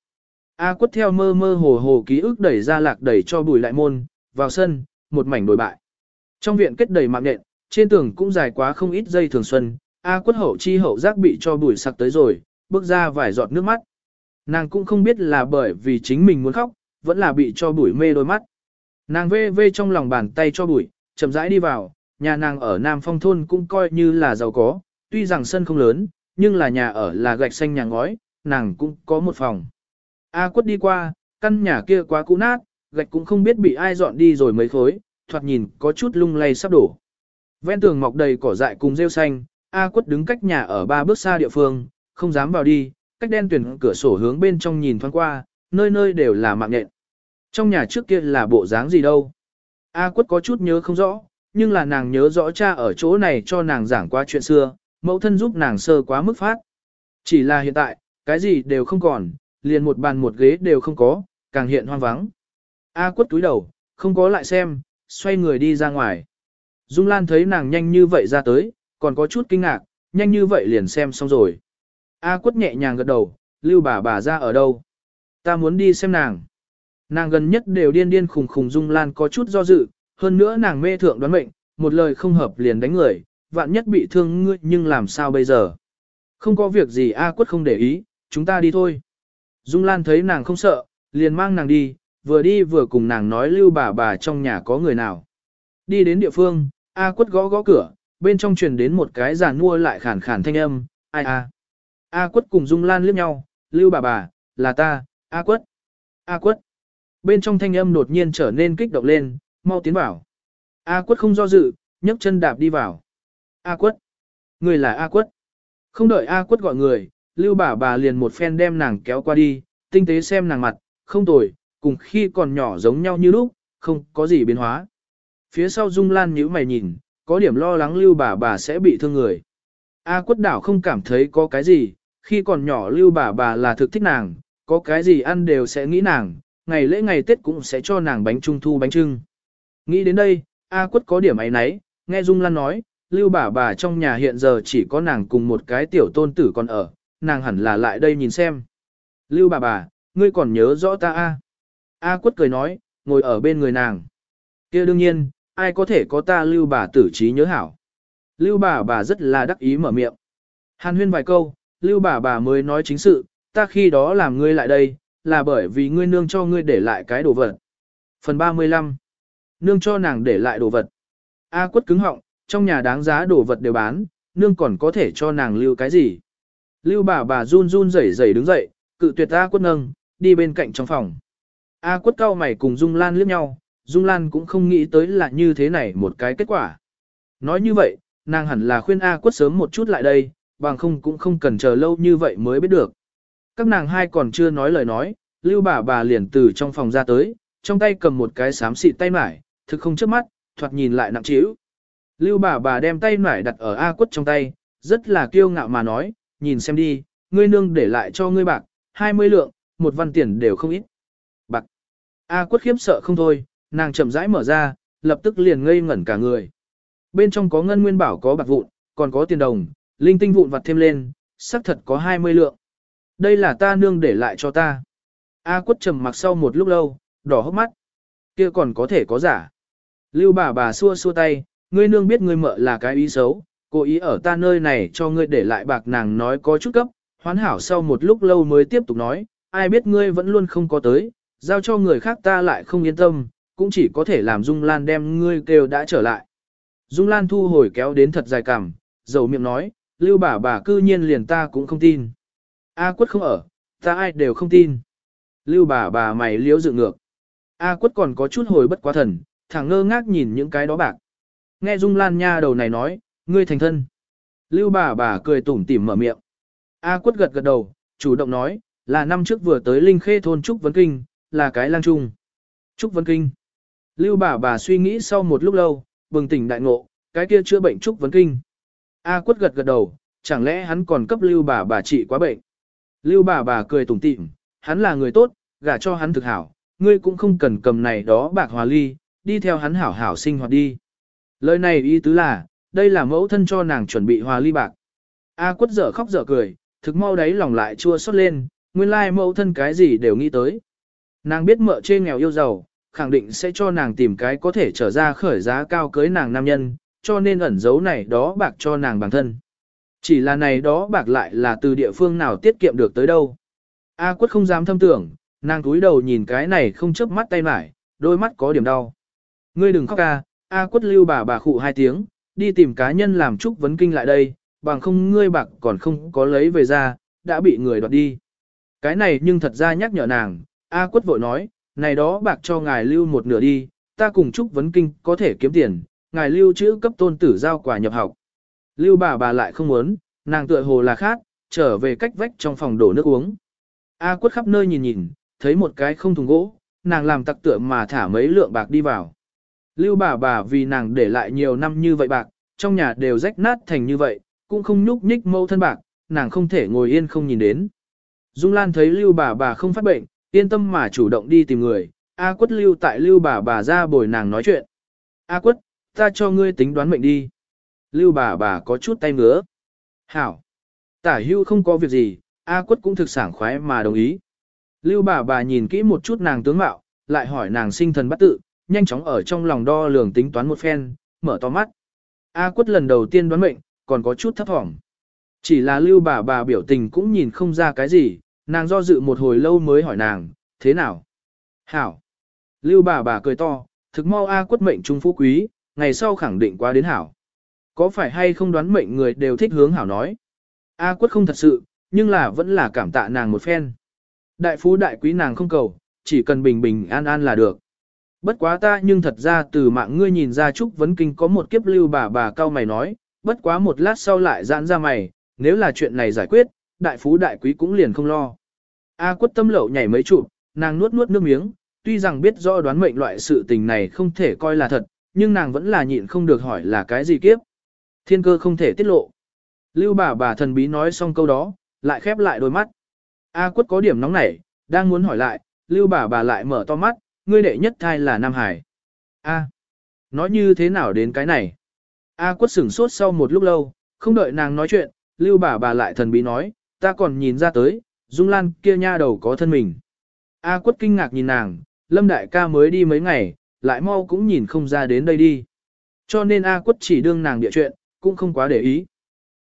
A: A quất theo mơ mơ hồ hồ ký ức đẩy ra lạc đẩy cho bùi lại môn, vào sân, một mảnh đổi bại. Trong viện kết đầy mạng nện, trên tường cũng dài quá không ít dây thường xuân, A quất hậu chi hậu giác bị cho bùi sặc tới rồi, bước ra vài giọt nước mắt. Nàng cũng không biết là bởi vì chính mình muốn khóc, vẫn là bị cho bùi mê đôi mắt. Nàng vê vê trong lòng bàn tay cho bùi, chậm rãi đi vào, nhà nàng ở Nam Phong thôn cũng coi như là giàu có, tuy rằng sân không lớn, nhưng là nhà ở là gạch xanh nhà ngói, nàng cũng có một phòng. A quất đi qua, căn nhà kia quá cũ nát, gạch cũng không biết bị ai dọn đi rồi mấy khối, thoạt nhìn có chút lung lay sắp đổ. Ven tường mọc đầy cỏ dại cùng rêu xanh, A quất đứng cách nhà ở ba bước xa địa phương, không dám vào đi, cách đen tuyển cửa sổ hướng bên trong nhìn thoáng qua, nơi nơi đều là mạng nhện. Trong nhà trước kia là bộ dáng gì đâu. A quất có chút nhớ không rõ, nhưng là nàng nhớ rõ cha ở chỗ này cho nàng giảng qua chuyện xưa, mẫu thân giúp nàng sơ quá mức phát. Chỉ là hiện tại, cái gì đều không còn, liền một bàn một ghế đều không có, càng hiện hoang vắng. A quất túi đầu, không có lại xem, xoay người đi ra ngoài. Dung Lan thấy nàng nhanh như vậy ra tới, còn có chút kinh ngạc, nhanh như vậy liền xem xong rồi. A quất nhẹ nhàng gật đầu, lưu bà bà ra ở đâu. Ta muốn đi xem nàng. Nàng gần nhất đều điên điên khùng khùng Dung Lan có chút do dự, hơn nữa nàng mê thượng đoán mệnh, một lời không hợp liền đánh người, vạn nhất bị thương ngươi nhưng làm sao bây giờ. Không có việc gì A quất không để ý, chúng ta đi thôi. Dung Lan thấy nàng không sợ, liền mang nàng đi, vừa đi vừa cùng nàng nói lưu bà bà trong nhà có người nào. Đi đến địa phương, A quất gõ gõ cửa, bên trong truyền đến một cái giàn mua lại khản khản thanh âm, ai a. A quất cùng Dung Lan liếc nhau, lưu bà bà, là ta, A quất. A quất. Bên trong thanh âm đột nhiên trở nên kích động lên, mau tiến vào. A quất không do dự, nhấc chân đạp đi vào. A quất. Người là A quất. Không đợi A quất gọi người, lưu bà bà liền một phen đem nàng kéo qua đi, tinh tế xem nàng mặt, không tồi, cùng khi còn nhỏ giống nhau như lúc, không có gì biến hóa. Phía sau Dung Lan nhíu mày nhìn, có điểm lo lắng lưu bà bà sẽ bị thương người. A quất đảo không cảm thấy có cái gì, khi còn nhỏ lưu bà bà là thực thích nàng, có cái gì ăn đều sẽ nghĩ nàng, ngày lễ ngày Tết cũng sẽ cho nàng bánh trung thu bánh trưng. Nghĩ đến đây, A quất có điểm ấy nấy, nghe Dung Lan nói, lưu bà bà trong nhà hiện giờ chỉ có nàng cùng một cái tiểu tôn tử còn ở, nàng hẳn là lại đây nhìn xem. Lưu bà bà, ngươi còn nhớ rõ ta A. A quất cười nói, ngồi ở bên người nàng. kia đương nhiên, ai có thể có ta lưu bà tử trí nhớ hảo. Lưu bà bà rất là đắc ý mở miệng. Hàn huyên vài câu, lưu bà bà mới nói chính sự, ta khi đó làm ngươi lại đây, là bởi vì ngươi nương cho ngươi để lại cái đồ vật. Phần 35 Nương cho nàng để lại đồ vật. A quất cứng họng, trong nhà đáng giá đồ vật đều bán, nương còn có thể cho nàng lưu cái gì. Lưu bà bà run run rẩy rẩy đứng dậy, cự tuyệt A quất nâng, đi bên cạnh trong phòng. A quất cao mày cùng Dung Lan liếc nhau, Dung Lan cũng không nghĩ tới là như thế này một cái kết quả. Nói như vậy, nàng hẳn là khuyên A quất sớm một chút lại đây, bằng không cũng không cần chờ lâu như vậy mới biết được. Các nàng hai còn chưa nói lời nói, lưu bà bà liền từ trong phòng ra tới, trong tay cầm một cái xám xịt tay mải, thực không trước mắt, thoạt nhìn lại nặng trĩu. Lưu bà bà đem tay mải đặt ở A quất trong tay, rất là kiêu ngạo mà nói, nhìn xem đi, ngươi nương để lại cho ngươi bạc, 20 lượng, một văn tiền đều không ít. A quất khiếp sợ không thôi, nàng chậm rãi mở ra, lập tức liền ngây ngẩn cả người. Bên trong có ngân nguyên bảo có bạc vụn, còn có tiền đồng, linh tinh vụn vặt thêm lên, xác thật có 20 lượng. Đây là ta nương để lại cho ta. A quất trầm mặc sau một lúc lâu, đỏ hốc mắt. Kia còn có thể có giả. Lưu bà bà xua xua tay, ngươi nương biết ngươi mợ là cái ý xấu, cố ý ở ta nơi này cho ngươi để lại bạc nàng nói có chút cấp, hoán hảo sau một lúc lâu mới tiếp tục nói, ai biết ngươi vẫn luôn không có tới, giao cho người khác ta lại không yên tâm, cũng chỉ có thể làm Dung Lan đem ngươi kêu đã trở lại. Dung Lan thu hồi kéo đến thật dài cằm, dầu miệng nói, lưu bà bà cư nhiên liền ta cũng không tin. A quất không ở, ta ai đều không tin. Lưu bà bà mày liếu dự ngược. A quất còn có chút hồi bất quá thần, thẳng ngơ ngác nhìn những cái đó bạc. Nghe Dung Lan nha đầu này nói, ngươi thành thân. Lưu bà bà cười tủm tỉm mở miệng. A quất gật gật đầu, chủ động nói, là năm trước vừa tới Linh Khê thôn Trúc Vấn Kinh, là cái lang trung. Trúc Vấn Kinh. Lưu bà bà suy nghĩ sau một lúc lâu, bừng tỉnh đại ngộ, cái kia chữa bệnh Trúc Vấn Kinh. A quất gật gật đầu, chẳng lẽ hắn còn cấp lưu bà bà trị quá bệnh. Lưu bà bà cười tủm tỉm, hắn là người tốt, gả cho hắn thực hảo, ngươi cũng không cần cầm này đó bạc hòa ly, đi theo hắn hảo hảo sinh hoạt đi. Lời này ý tứ là, đây là mẫu thân cho nàng chuẩn bị hòa ly bạc. A quất dở khóc dở cười, thực mau đáy lòng lại chua xót lên, nguyên lai mẫu thân cái gì đều nghĩ tới. Nàng biết mợ chê nghèo yêu giàu, khẳng định sẽ cho nàng tìm cái có thể trở ra khởi giá cao cưới nàng nam nhân, cho nên ẩn giấu này đó bạc cho nàng bản thân. Chỉ là này đó bạc lại là từ địa phương nào tiết kiệm được tới đâu. A quất không dám thâm tưởng, nàng cúi đầu nhìn cái này không chớp mắt tay mải, đôi mắt có điểm đau. Ngươi đừng khóc ca, A quất lưu bà bà khụ hai tiếng, đi tìm cá nhân làm chúc vấn kinh lại đây, bằng không ngươi bạc còn không có lấy về ra, đã bị người đoạt đi. Cái này nhưng thật ra nhắc nhở nàng, A quất vội nói, này đó bạc cho ngài lưu một nửa đi, ta cùng chúc vấn kinh có thể kiếm tiền, ngài lưu chữ cấp tôn tử giao quả nhập học. Lưu bà bà lại không muốn, nàng tựa hồ là khác, trở về cách vách trong phòng đổ nước uống. A quất khắp nơi nhìn nhìn, thấy một cái không thùng gỗ, nàng làm tặc tựa mà thả mấy lượng bạc đi vào. Lưu bà bà vì nàng để lại nhiều năm như vậy bạc, trong nhà đều rách nát thành như vậy, cũng không nhúc nhích mâu thân bạc, nàng không thể ngồi yên không nhìn đến. Dung Lan thấy Lưu bà bà không phát bệnh, yên tâm mà chủ động đi tìm người, A quất lưu tại Lưu bà bà ra bồi nàng nói chuyện. A quất, ta cho ngươi tính đoán mệnh đi. Lưu bà bà có chút tay ngứa. Hảo. Tả hưu không có việc gì, A quất cũng thực sảng khoái mà đồng ý. Lưu bà bà nhìn kỹ một chút nàng tướng mạo, lại hỏi nàng sinh thần bắt tự, nhanh chóng ở trong lòng đo lường tính toán một phen, mở to mắt. A quất lần đầu tiên đoán mệnh, còn có chút thấp thỏm. Chỉ là lưu bà bà biểu tình cũng nhìn không ra cái gì, nàng do dự một hồi lâu mới hỏi nàng, thế nào? Hảo. Lưu bà bà cười to, thực mau A quất mệnh trung phú quý, ngày sau khẳng định qua đến hảo. Có phải hay không đoán mệnh người đều thích hướng hảo nói. A quất không thật sự, nhưng là vẫn là cảm tạ nàng một phen. Đại phú đại quý nàng không cầu, chỉ cần bình bình an an là được. Bất quá ta nhưng thật ra từ mạng ngươi nhìn ra Trúc Vấn Kinh có một kiếp lưu bà bà cao mày nói, bất quá một lát sau lại giãn ra mày, nếu là chuyện này giải quyết, đại phú đại quý cũng liền không lo. A quất tâm lậu nhảy mấy chụp, nàng nuốt nuốt nước miếng, tuy rằng biết rõ đoán mệnh loại sự tình này không thể coi là thật, nhưng nàng vẫn là nhịn không được hỏi là cái gì kiếp. Thiên cơ không thể tiết lộ. Lưu bà bà thần bí nói xong câu đó, lại khép lại đôi mắt. A quất có điểm nóng nảy, đang muốn hỏi lại, lưu bà bà lại mở to mắt, ngươi đệ nhất thai là Nam Hải. A. Nói như thế nào đến cái này? A quất sửng sốt sau một lúc lâu, không đợi nàng nói chuyện, lưu bà bà lại thần bí nói, ta còn nhìn ra tới, Dung Lan kia nha đầu có thân mình. A quất kinh ngạc nhìn nàng, Lâm Đại ca mới đi mấy ngày, lại mau cũng nhìn không ra đến đây đi. Cho nên A quất chỉ đương nàng địa chuyện, cũng không quá để ý.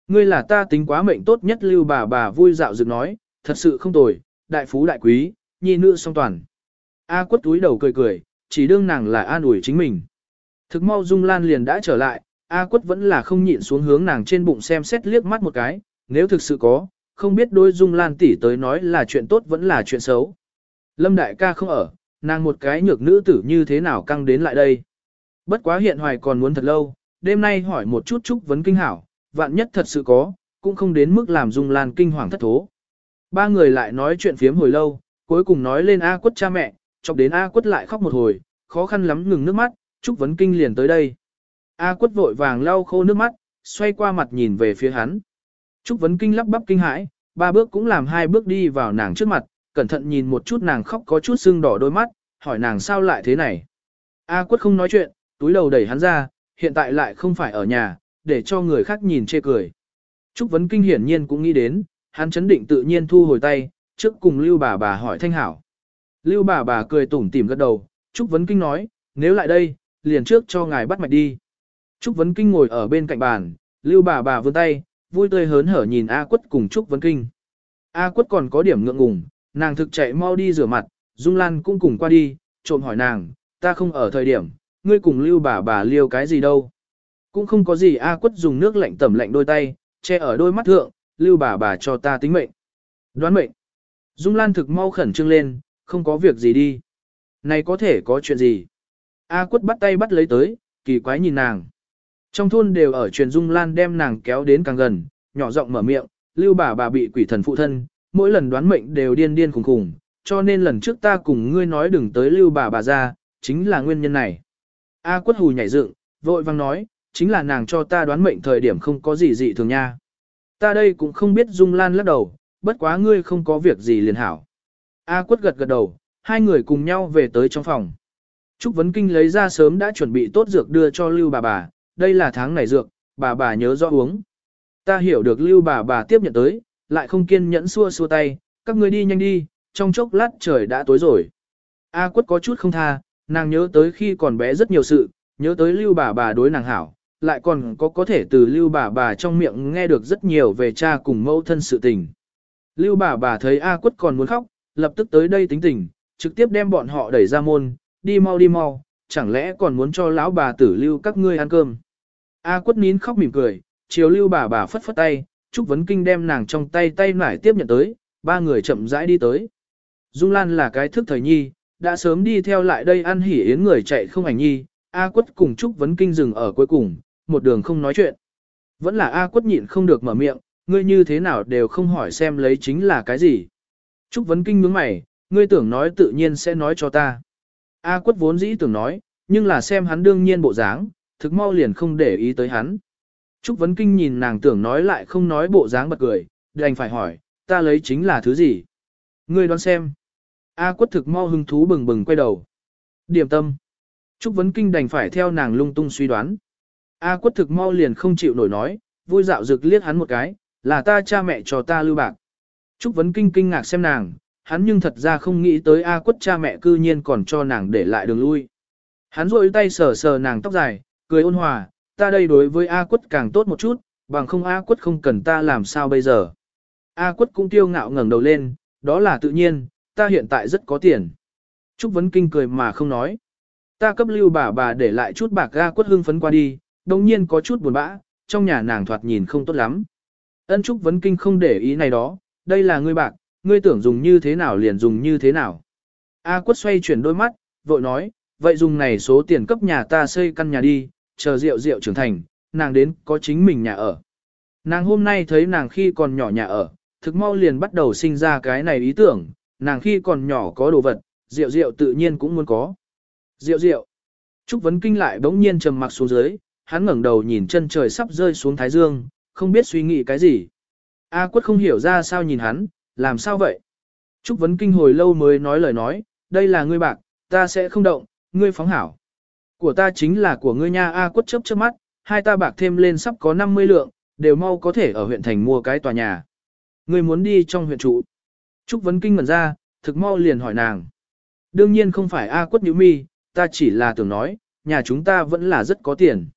A: Ngươi là ta tính quá mệnh tốt nhất lưu bà bà vui dạo dựng nói, thật sự không tồi, đại phú đại quý, nhi nữ song toàn. A quất túi đầu cười cười, chỉ đương nàng là an ủi chính mình. Thực mau Dung Lan liền đã trở lại, A quất vẫn là không nhịn xuống hướng nàng trên bụng xem xét liếc mắt một cái, nếu thực sự có, không biết đôi Dung Lan tỷ tới nói là chuyện tốt vẫn là chuyện xấu. Lâm đại ca không ở, nàng một cái nhược nữ tử như thế nào căng đến lại đây. Bất quá hiện hoài còn muốn thật lâu, đêm nay hỏi một chút chúc vấn kinh hảo, vạn nhất thật sự có, cũng không đến mức làm Dung Lan kinh hoàng thất thố. Ba người lại nói chuyện phiếm hồi lâu, cuối cùng nói lên A quất cha mẹ, chọc đến A quất lại khóc một hồi, khó khăn lắm ngừng nước mắt, Trúc Vấn Kinh liền tới đây. A quất vội vàng lau khô nước mắt, xoay qua mặt nhìn về phía hắn. Trúc Vấn Kinh lắp bắp kinh hãi, ba bước cũng làm hai bước đi vào nàng trước mặt, cẩn thận nhìn một chút nàng khóc có chút sưng đỏ đôi mắt, hỏi nàng sao lại thế này. A quất không nói chuyện, túi đầu đẩy hắn ra, hiện tại lại không phải ở nhà, để cho người khác nhìn chê cười. Trúc Vấn Kinh hiển nhiên cũng nghĩ đến, hắn chấn định tự nhiên thu hồi tay, trước cùng Lưu bà bà hỏi thanh hảo. Lưu bà bà cười tủm tỉm gật đầu, Trúc Vấn Kinh nói, nếu lại đây, liền trước cho ngài bắt mạch đi. Trúc Vấn Kinh ngồi ở bên cạnh bàn, Lưu bà bà vươn tay, vui tươi hớn hở nhìn A Quất cùng Trúc Vấn Kinh. A Quất còn có điểm ngượng ngùng, nàng thực chạy mau đi rửa mặt, Dung Lan cũng cùng qua đi, trộm hỏi nàng, ta không ở thời điểm, ngươi cùng Lưu bà bà liêu cái gì đâu. Cũng không có gì A Quất dùng nước lạnh tẩm lạnh đôi tay, che ở đôi mắt thượng, Lưu bà bà cho ta tính mệnh. Đoán mệnh. Dung Lan thực mau khẩn trương lên, không có việc gì đi. Này có thể có chuyện gì? A quất bắt tay bắt lấy tới, kỳ quái nhìn nàng. Trong thôn đều ở truyền Dung Lan đem nàng kéo đến càng gần, nhỏ giọng mở miệng, lưu bà bà bị quỷ thần phụ thân, mỗi lần đoán mệnh đều điên điên khủng khủng, cho nên lần trước ta cùng ngươi nói đừng tới lưu bà bà ra, chính là nguyên nhân này. A quất hù nhảy dựng, vội vang nói, chính là nàng cho ta đoán mệnh thời điểm không có gì dị thường nha. Ta đây cũng không biết Dung Lan lắc đầu, bất quá ngươi không có việc gì liền hảo. A quất gật gật đầu, hai người cùng nhau về tới trong phòng. Trúc Vấn Kinh lấy ra sớm đã chuẩn bị tốt dược đưa cho Lưu bà bà, đây là tháng này dược, bà bà nhớ rõ uống. Ta hiểu được Lưu bà bà tiếp nhận tới, lại không kiên nhẫn xua xua tay, các ngươi đi nhanh đi, trong chốc lát trời đã tối rồi. A quất có chút không tha, nàng nhớ tới khi còn bé rất nhiều sự, nhớ tới Lưu bà bà đối nàng hảo, lại còn có có thể từ Lưu bà bà trong miệng nghe được rất nhiều về cha cùng mẫu thân sự tình. Lưu bà bà thấy A quất còn muốn khóc, lập tức tới đây tính tình, trực tiếp đem bọn họ đẩy ra môn, đi mau đi mau, chẳng lẽ còn muốn cho lão bà tử lưu các ngươi ăn cơm. A quất nín khóc mỉm cười, chiều lưu bà bà phất phất tay, Trúc Vấn Kinh đem nàng trong tay tay nải tiếp nhận tới, ba người chậm rãi đi tới. Dung Lan là cái thức thời nhi, đã sớm đi theo lại đây ăn hỉ yến người chạy không ảnh nhi, A quất cùng Trúc Vấn Kinh dừng ở cuối cùng, một đường không nói chuyện. Vẫn là A quất nhịn không được mở miệng, ngươi như thế nào đều không hỏi xem lấy chính là cái gì. Trúc Vấn Kinh nhướng mày, ngươi tưởng nói tự nhiên sẽ nói cho ta. A quất vốn dĩ tưởng nói, nhưng là xem hắn đương nhiên bộ dáng, thực mau liền không để ý tới hắn. Trúc Vấn Kinh nhìn nàng tưởng nói lại không nói bộ dáng bật cười, đành phải hỏi, ta lấy chính là thứ gì? Ngươi đoán xem. A quất thực mau hứng thú bừng bừng quay đầu. Điểm tâm. Trúc Vấn Kinh đành phải theo nàng lung tung suy đoán. A quất thực mau liền không chịu nổi nói, vui dạo rực liếc hắn một cái, là ta cha mẹ cho ta lưu bạc. Trúc Vấn Kinh kinh ngạc xem nàng, hắn nhưng thật ra không nghĩ tới A quất cha mẹ cư nhiên còn cho nàng để lại đường lui. Hắn rội tay sờ sờ nàng tóc dài, cười ôn hòa, ta đây đối với A quất càng tốt một chút, bằng không A quất không cần ta làm sao bây giờ. A quất cũng tiêu ngạo ngẩng đầu lên, đó là tự nhiên, ta hiện tại rất có tiền. Trúc Vấn Kinh cười mà không nói. Ta cấp lưu bà bà để lại chút bạc A quất hưng phấn qua đi, đồng nhiên có chút buồn bã, trong nhà nàng thoạt nhìn không tốt lắm. Ân Trúc Vấn Kinh không để ý này đó, đây là ngươi bạc, ngươi tưởng dùng như thế nào liền dùng như thế nào. A quất xoay chuyển đôi mắt, vội nói, vậy dùng này số tiền cấp nhà ta xây căn nhà đi, chờ rượu rượu trưởng thành, nàng đến có chính mình nhà ở. Nàng hôm nay thấy nàng khi còn nhỏ nhà ở, thực mau liền bắt đầu sinh ra cái này ý tưởng, nàng khi còn nhỏ có đồ vật, rượu rượu tự nhiên cũng muốn có. Rượu rượu. Trúc Vấn Kinh lại bỗng nhiên trầm mặc xuống dưới, hắn ngẩng đầu nhìn chân trời sắp rơi xuống Thái Dương, không biết suy nghĩ cái gì. A quất không hiểu ra sao nhìn hắn, làm sao vậy? Trúc Vấn Kinh hồi lâu mới nói lời nói, đây là ngươi bạc, ta sẽ không động, ngươi phóng hảo. Của ta chính là của ngươi nha A quất chớp chớp mắt, hai ta bạc thêm lên sắp có 50 lượng, đều mau có thể ở huyện thành mua cái tòa nhà. Ngươi muốn đi trong huyện trụ. Trúc Vấn Kinh ngẩn ra, thực mau liền hỏi nàng. Đương nhiên không phải A quất nhữ mi, ta chỉ là tưởng nói, nhà chúng ta vẫn là rất có tiền.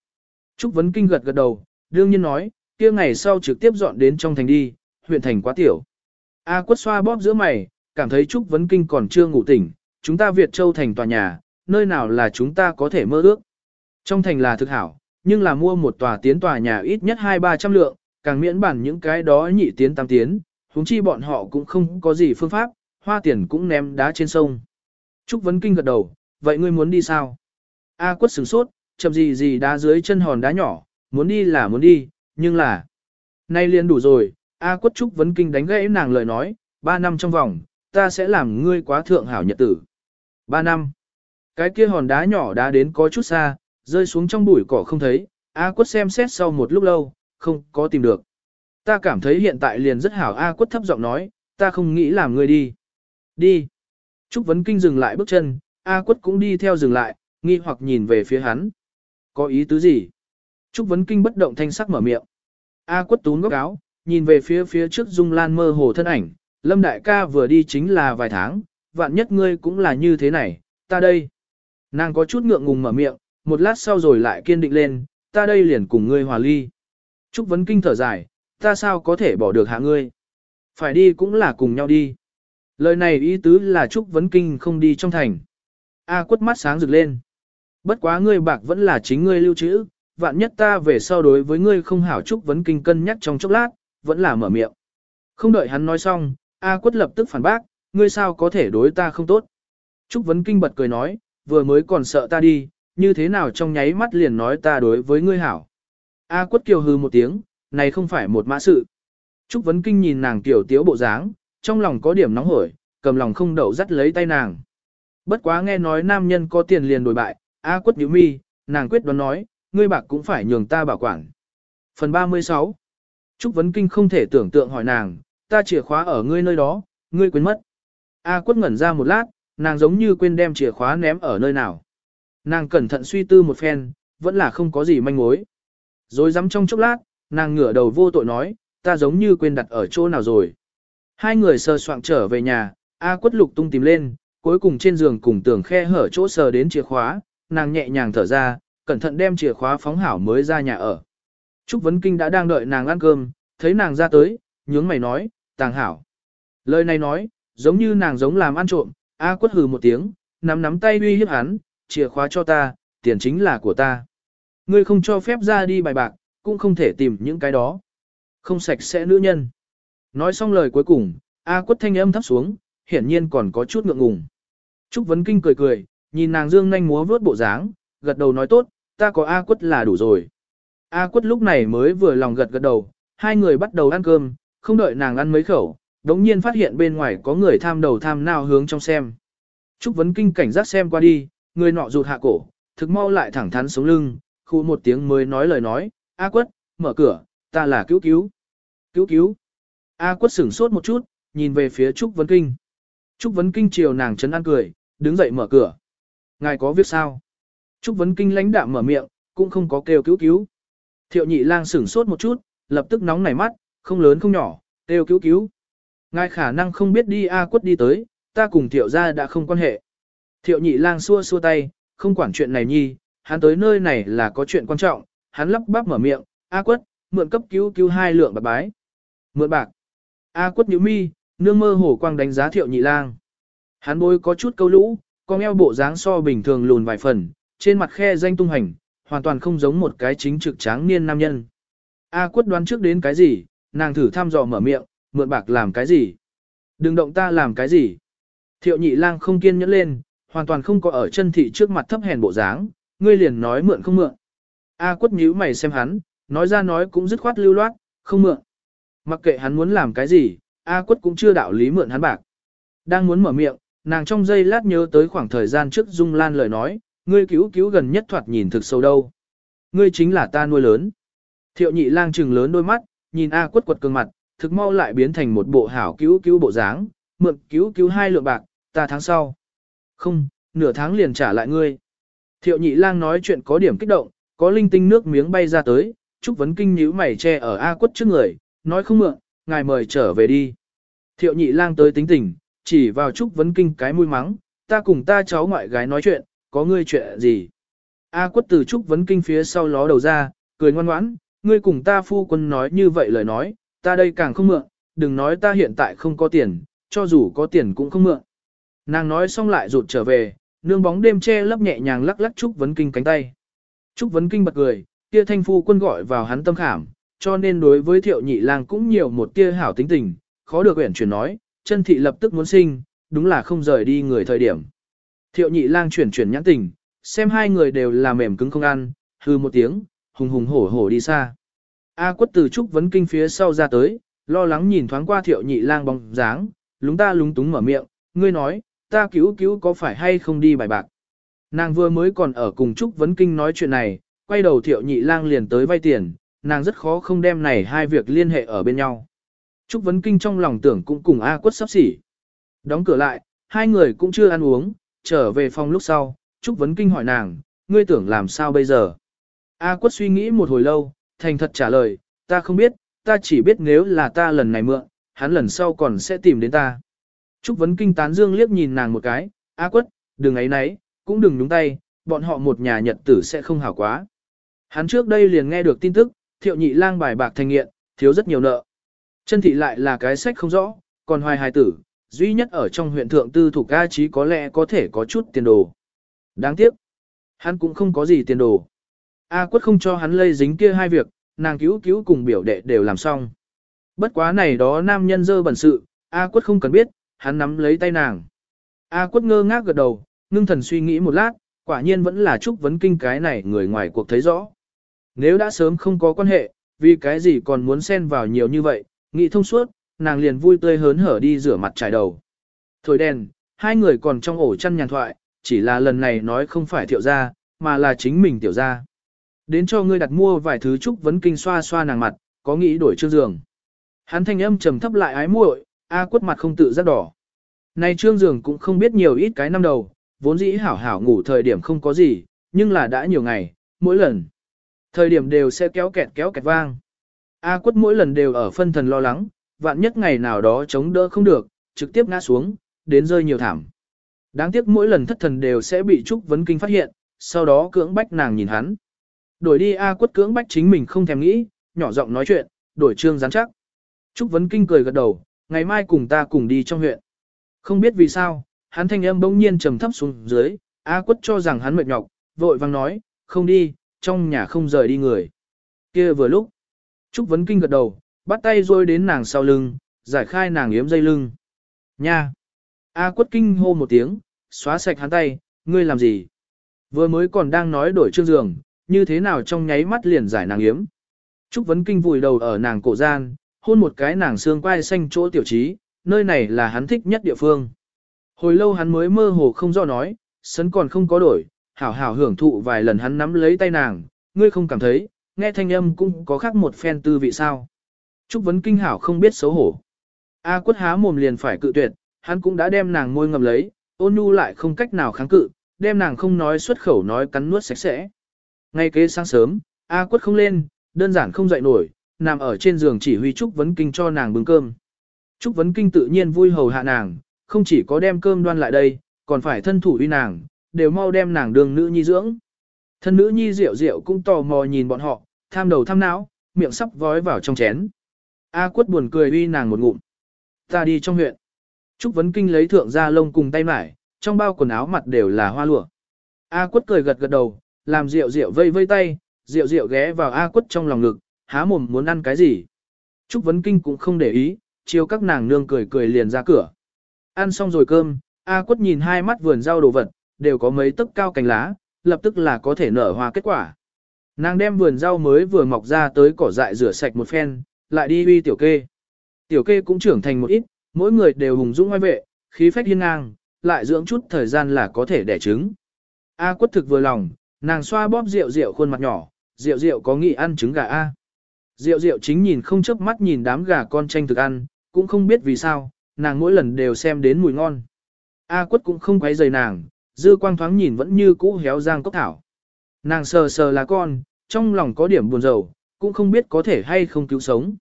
A: Trúc Vấn Kinh gật gật đầu, đương nhiên nói, kia ngày sau trực tiếp dọn đến trong thành đi, huyện thành quá tiểu. A quất xoa bóp giữa mày, cảm thấy Trúc Vấn Kinh còn chưa ngủ tỉnh, chúng ta Việt Châu thành tòa nhà, nơi nào là chúng ta có thể mơ ước. Trong thành là thực hảo, nhưng là mua một tòa tiến tòa nhà ít nhất 2-300 lượng, càng miễn bản những cái đó nhị tiến tam tiến, huống chi bọn họ cũng không có gì phương pháp, hoa tiền cũng ném đá trên sông. Trúc Vấn Kinh gật đầu, vậy ngươi muốn đi sao? A quất sửng sốt, chậm gì gì đá dưới chân hòn đá nhỏ, muốn đi là muốn đi, nhưng là... Nay liền đủ rồi, A quất Trúc Vấn Kinh đánh gãy nàng lời nói, ba năm trong vòng, ta sẽ làm ngươi quá thượng hảo nhật tử. Ba năm. Cái kia hòn đá nhỏ đá đến có chút xa, rơi xuống trong bụi cỏ không thấy, A quất xem xét sau một lúc lâu, không có tìm được. Ta cảm thấy hiện tại liền rất hảo A quất thấp giọng nói, ta không nghĩ làm ngươi đi. Đi. Trúc Vấn Kinh dừng lại bước chân, A quất cũng đi theo dừng lại, nghi hoặc nhìn về phía hắn. Có ý tứ gì? Trúc Vấn Kinh bất động thanh sắc mở miệng. A quất tún góc áo, nhìn về phía phía trước Dung Lan mơ hồ thân ảnh, Lâm Đại ca vừa đi chính là vài tháng, vạn nhất ngươi cũng là như thế này, ta đây. Nàng có chút ngượng ngùng mở miệng, một lát sau rồi lại kiên định lên, ta đây liền cùng ngươi hòa ly. Trúc Vấn Kinh thở dài, ta sao có thể bỏ được hạ ngươi? Phải đi cũng là cùng nhau đi. Lời này ý tứ là Trúc Vấn Kinh không đi trong thành. A quất mắt sáng rực lên. Bất quá ngươi bạc vẫn là chính ngươi lưu trữ, vạn nhất ta về sau đối với ngươi không hảo Trúc Vấn Kinh cân nhắc trong chốc lát, vẫn là mở miệng. Không đợi hắn nói xong, A quất lập tức phản bác, ngươi sao có thể đối ta không tốt. Trúc Vấn Kinh bật cười nói, vừa mới còn sợ ta đi, như thế nào trong nháy mắt liền nói ta đối với ngươi hảo. A quất kiều hư một tiếng, này không phải một mã sự. Trúc Vấn Kinh nhìn nàng tiểu tiếu bộ dáng, trong lòng có điểm nóng hổi, cầm lòng không đậu dắt lấy tay nàng. Bất quá nghe nói nam nhân có tiền liền đổi bại, A quất nhíu mi, nàng quyết đoán nói, ngươi bạc cũng phải nhường ta bảo quản. Phần 36 Trúc Vấn Kinh không thể tưởng tượng hỏi nàng, ta chìa khóa ở ngươi nơi đó, ngươi quên mất. A quất ngẩn ra một lát, nàng giống như quên đem chìa khóa ném ở nơi nào. Nàng cẩn thận suy tư một phen, vẫn là không có gì manh mối. Rồi dám trong chốc lát, nàng ngửa đầu vô tội nói, ta giống như quên đặt ở chỗ nào rồi. Hai người sờ soạng trở về nhà, A quất lục tung tìm lên, cuối cùng trên giường cùng tường khe hở chỗ sờ đến chìa khóa, nàng nhẹ nhàng thở ra, cẩn thận đem chìa khóa phóng hảo mới ra nhà ở. Trúc Vấn Kinh đã đang đợi nàng ăn cơm, thấy nàng ra tới, nhướng mày nói, tàng hảo. Lời này nói, giống như nàng giống làm ăn trộm, A quất hừ một tiếng, nắm nắm tay uy hiếp hắn, chìa khóa cho ta, tiền chính là của ta. Ngươi không cho phép ra đi bài bạc, cũng không thể tìm những cái đó. Không sạch sẽ nữ nhân. Nói xong lời cuối cùng, A quất thanh âm thấp xuống, hiển nhiên còn có chút ngượng ngùng. Trúc Vấn Kinh cười cười, nhìn nàng dương nhanh múa vướt bộ dáng, gật đầu nói tốt, ta có A quất là đủ rồi. A quất lúc này mới vừa lòng gật gật đầu, hai người bắt đầu ăn cơm, không đợi nàng ăn mấy khẩu, đống nhiên phát hiện bên ngoài có người tham đầu tham nào hướng trong xem. Trúc Vấn Kinh cảnh giác xem qua đi, người nọ rụt hạ cổ, thực mau lại thẳng thắn sống lưng, khu một tiếng mới nói lời nói, A quất, mở cửa, ta là cứu cứu. Cứu cứu. A quất sửng sốt một chút, nhìn về phía Trúc Vấn Kinh. Trúc Vấn Kinh chiều nàng chấn an cười, đứng dậy mở cửa. Ngài có việc sao? Trúc Vấn Kinh lãnh đạm mở miệng, cũng không có kêu cứu cứu. Thiệu nhị lang sửng sốt một chút, lập tức nóng nảy mắt, không lớn không nhỏ, kêu cứu cứu. Ngài khả năng không biết đi A quất đi tới, ta cùng thiệu gia đã không quan hệ. Thiệu nhị lang xua xua tay, không quản chuyện này nhi, hắn tới nơi này là có chuyện quan trọng, hắn lắp bắp mở miệng, A quất, mượn cấp cứu cứu hai lượng bạc bái. Mượn bạc. A quất nhíu mi, nương mơ hồ quang đánh giá thiệu nhị lang. Hắn bôi có chút câu lũ, con eo bộ dáng so bình thường lùn vài phần, trên mặt khe danh tung hành, hoàn toàn không giống một cái chính trực tráng niên nam nhân. A quất đoán trước đến cái gì, nàng thử thăm dò mở miệng, mượn bạc làm cái gì. Đừng động ta làm cái gì. Thiệu nhị lang không kiên nhẫn lên, hoàn toàn không có ở chân thị trước mặt thấp hèn bộ dáng, ngươi liền nói mượn không mượn. A quất nhíu mày xem hắn, nói ra nói cũng dứt khoát lưu loát, không mượn. Mặc kệ hắn muốn làm cái gì, A quất cũng chưa đạo lý mượn hắn bạc. Đang muốn mở miệng, nàng trong giây lát nhớ tới khoảng thời gian trước Dung Lan lời nói, ngươi cứu cứu gần nhất thoạt nhìn thực sâu đâu. Ngươi chính là ta nuôi lớn. Thiệu nhị lang trừng lớn đôi mắt, nhìn A quất quật cường mặt, thực mau lại biến thành một bộ hảo cứu cứu bộ dáng, mượn cứu cứu hai lượng bạc, ta tháng sau. Không, nửa tháng liền trả lại ngươi. Thiệu nhị lang nói chuyện có điểm kích động, có linh tinh nước miếng bay ra tới, Trúc Vấn Kinh nhíu mày che ở A quất trước người, nói không mượn, ngài mời trở về đi. Thiệu nhị lang tới tính tình, chỉ vào Trúc Vấn Kinh cái mũi mắng, ta cùng ta cháu ngoại gái nói chuyện, có ngươi chuyện gì. A quất từ Trúc Vấn Kinh phía sau ló đầu ra, cười ngoan ngoãn, ngươi cùng ta phu quân nói như vậy lời nói, ta đây càng không mượn, đừng nói ta hiện tại không có tiền, cho dù có tiền cũng không mượn. Nàng nói xong lại rụt trở về, nương bóng đêm che lấp nhẹ nhàng lắc lắc Trúc Vấn Kinh cánh tay. Trúc Vấn Kinh bật cười, kia thanh phu quân gọi vào hắn tâm khảm, cho nên đối với thiệu nhị lang cũng nhiều một tia hảo tính tình, khó được uyển chuyển nói, chân thị lập tức muốn sinh, đúng là không rời đi người thời điểm. Thiệu nhị lang chuyển chuyển nhãn tình, xem hai người đều là mềm cứng không ăn, hư một tiếng, hùng hùng hổ hổ đi xa. A quất từ trúc vấn kinh phía sau ra tới, lo lắng nhìn thoáng qua thiệu nhị lang bóng dáng, lúng ta lúng túng mở miệng, ngươi nói, ta cứu cứu có phải hay không đi bài bạc. Nàng vừa mới còn ở cùng trúc vấn kinh nói chuyện này, quay đầu thiệu nhị lang liền tới vay tiền, nàng rất khó không đem này hai việc liên hệ ở bên nhau. Trúc vấn kinh trong lòng tưởng cũng cùng A quất sắp xỉ. Đóng cửa lại, hai người cũng chưa ăn uống, trở về phòng lúc sau, Trúc vấn kinh hỏi nàng, ngươi tưởng làm sao bây giờ. A quất suy nghĩ một hồi lâu, thành thật trả lời, ta không biết, ta chỉ biết nếu là ta lần này mượn, hắn lần sau còn sẽ tìm đến ta. Trúc vấn kinh tán dương liếc nhìn nàng một cái, A quất, đừng ấy nấy, cũng đừng nhúng tay, bọn họ một nhà nhật tử sẽ không hảo quá. Hắn trước đây liền nghe được tin tức, thiệu nhị lang bài bạc thành nghiện, thiếu rất nhiều nợ. Chân thị lại là cái sách không rõ, còn hoài hài tử, duy nhất ở trong huyện thượng tư thủ ca trí có lẽ có thể có chút tiền đồ. Đáng tiếc, hắn cũng không có gì tiền đồ. A quất không cho hắn lây dính kia hai việc, nàng cứu cứu cùng biểu đệ đều làm xong. Bất quá này đó nam nhân dơ bẩn sự, A quất không cần biết, hắn nắm lấy tay nàng. A quất ngơ ngác gật đầu, ngưng thần suy nghĩ một lát, quả nhiên vẫn là Trúc Vấn Kinh cái này người ngoài cuộc thấy rõ. Nếu đã sớm không có quan hệ, vì cái gì còn muốn xen vào nhiều như vậy, nghĩ thông suốt, nàng liền vui tươi hớn hở đi rửa mặt trải đầu. Thổi đèn, hai người còn trong ổ chăn nhàn thoại, chỉ là lần này nói không phải thiệu gia, mà là chính mình tiểu gia. Đến cho ngươi đặt mua vài thứ chúc Vấn Kinh xoa xoa nàng mặt, có nghĩ đổi trương giường. Hắn thanh âm trầm thấp lại ái muội, A quất mặt không tự giác đỏ. Nay trương giường cũng không biết nhiều ít cái năm đầu, vốn dĩ hảo hảo ngủ thời điểm không có gì, nhưng là đã nhiều ngày, mỗi lần. Thời điểm đều sẽ kéo kẹt kéo kẹt vang. A quất mỗi lần đều ở phân thần lo lắng, vạn nhất ngày nào đó chống đỡ không được, trực tiếp ngã xuống, đến rơi nhiều thảm. Đáng tiếc mỗi lần thất thần đều sẽ bị Trúc Vấn Kinh phát hiện, sau đó cưỡng bách nàng nhìn hắn. Đổi đi A quất cưỡng bách chính mình không thèm nghĩ, nhỏ giọng nói chuyện, đổi trương rắn chắc. Trúc Vấn Kinh cười gật đầu, ngày mai cùng ta cùng đi trong huyện. Không biết vì sao, hắn thanh âm bỗng nhiên trầm thấp xuống dưới, A quất cho rằng hắn mệt nhọc, vội vang nói, không đi, trong nhà không rời đi người. kia vừa lúc, Trúc Vấn Kinh gật đầu, bắt tay rôi đến nàng sau lưng, giải khai nàng yếm dây lưng. Nha! A quất kinh hô một tiếng, xóa sạch hắn tay, ngươi làm gì? Vừa mới còn đang nói đổi trương giường, như thế nào trong nháy mắt liền giải nàng yếm. Trúc Vấn Kinh vùi đầu ở nàng cổ gian, hôn một cái nàng xương quai xanh chỗ tiểu trí, nơi này là hắn thích nhất địa phương. Hồi lâu hắn mới mơ hồ không do nói, sấn còn không có đổi, hảo hảo hưởng thụ vài lần hắn nắm lấy tay nàng, ngươi không cảm thấy, nghe thanh âm cũng có khác một phen tư vị sao. Trúc Vấn Kinh hảo không biết xấu hổ. A quất há mồm liền phải cự tuyệt, hắn cũng đã đem nàng môi ngầm lấy, ôn nhu lại không cách nào kháng cự, đem nàng không nói xuất khẩu nói cắn nuốt sạch sẽ. Ngay kế sáng sớm, A quất không lên, đơn giản không dậy nổi, nằm ở trên giường chỉ huy Trúc Vấn Kinh cho nàng bưng cơm. Trúc Vấn Kinh tự nhiên vui hầu hạ nàng, không chỉ có đem cơm đoan lại đây, còn phải thân thủ uy nàng, đều mau đem nàng đường nữ nhi dưỡng. Thân nữ nhi rượu rượu cũng tò mò nhìn bọn họ, tham đầu tham não, miệng sắp vói vào trong chén. A quất buồn cười uy nàng một ngụm. Ta đi trong huyện. Trúc Vấn Kinh lấy thượng ra lông cùng tay mải, trong bao quần áo mặt đều là hoa lụa. A quất cười gật gật đầu, làm rượu rượu vây vây tay, rượu rượu ghé vào A quất trong lòng ngực, há mồm muốn ăn cái gì. Trúc Vấn Kinh cũng không để ý, chiều các nàng nương cười cười liền ra cửa. Ăn xong rồi cơm, A quất nhìn hai mắt vườn rau đồ vật, đều có mấy tấc cao cành lá, lập tức là có thể nở hoa kết quả. Nàng đem vườn rau mới vừa mọc ra tới cỏ dại rửa sạch một phen, lại đi uy tiểu kê. Tiểu kê cũng trưởng thành một ít, mỗi người đều hùng dũng ngoài vệ, khí phách hiên ngang, lại dưỡng chút thời gian là có thể đẻ trứng. A quất thực vừa lòng, nàng xoa bóp rượu rượu khuôn mặt nhỏ, rượu rượu có nghĩ ăn trứng gà A. Rượu rượu chính nhìn không chớp mắt nhìn đám gà con tranh thực ăn, cũng không biết vì sao, nàng mỗi lần đều xem đến mùi ngon. A quất cũng không quấy rầy nàng, dư quang thoáng nhìn vẫn như cũ héo giang cốc thảo. Nàng sờ sờ là con, trong lòng có điểm buồn rầu, cũng không biết có thể hay không cứu sống.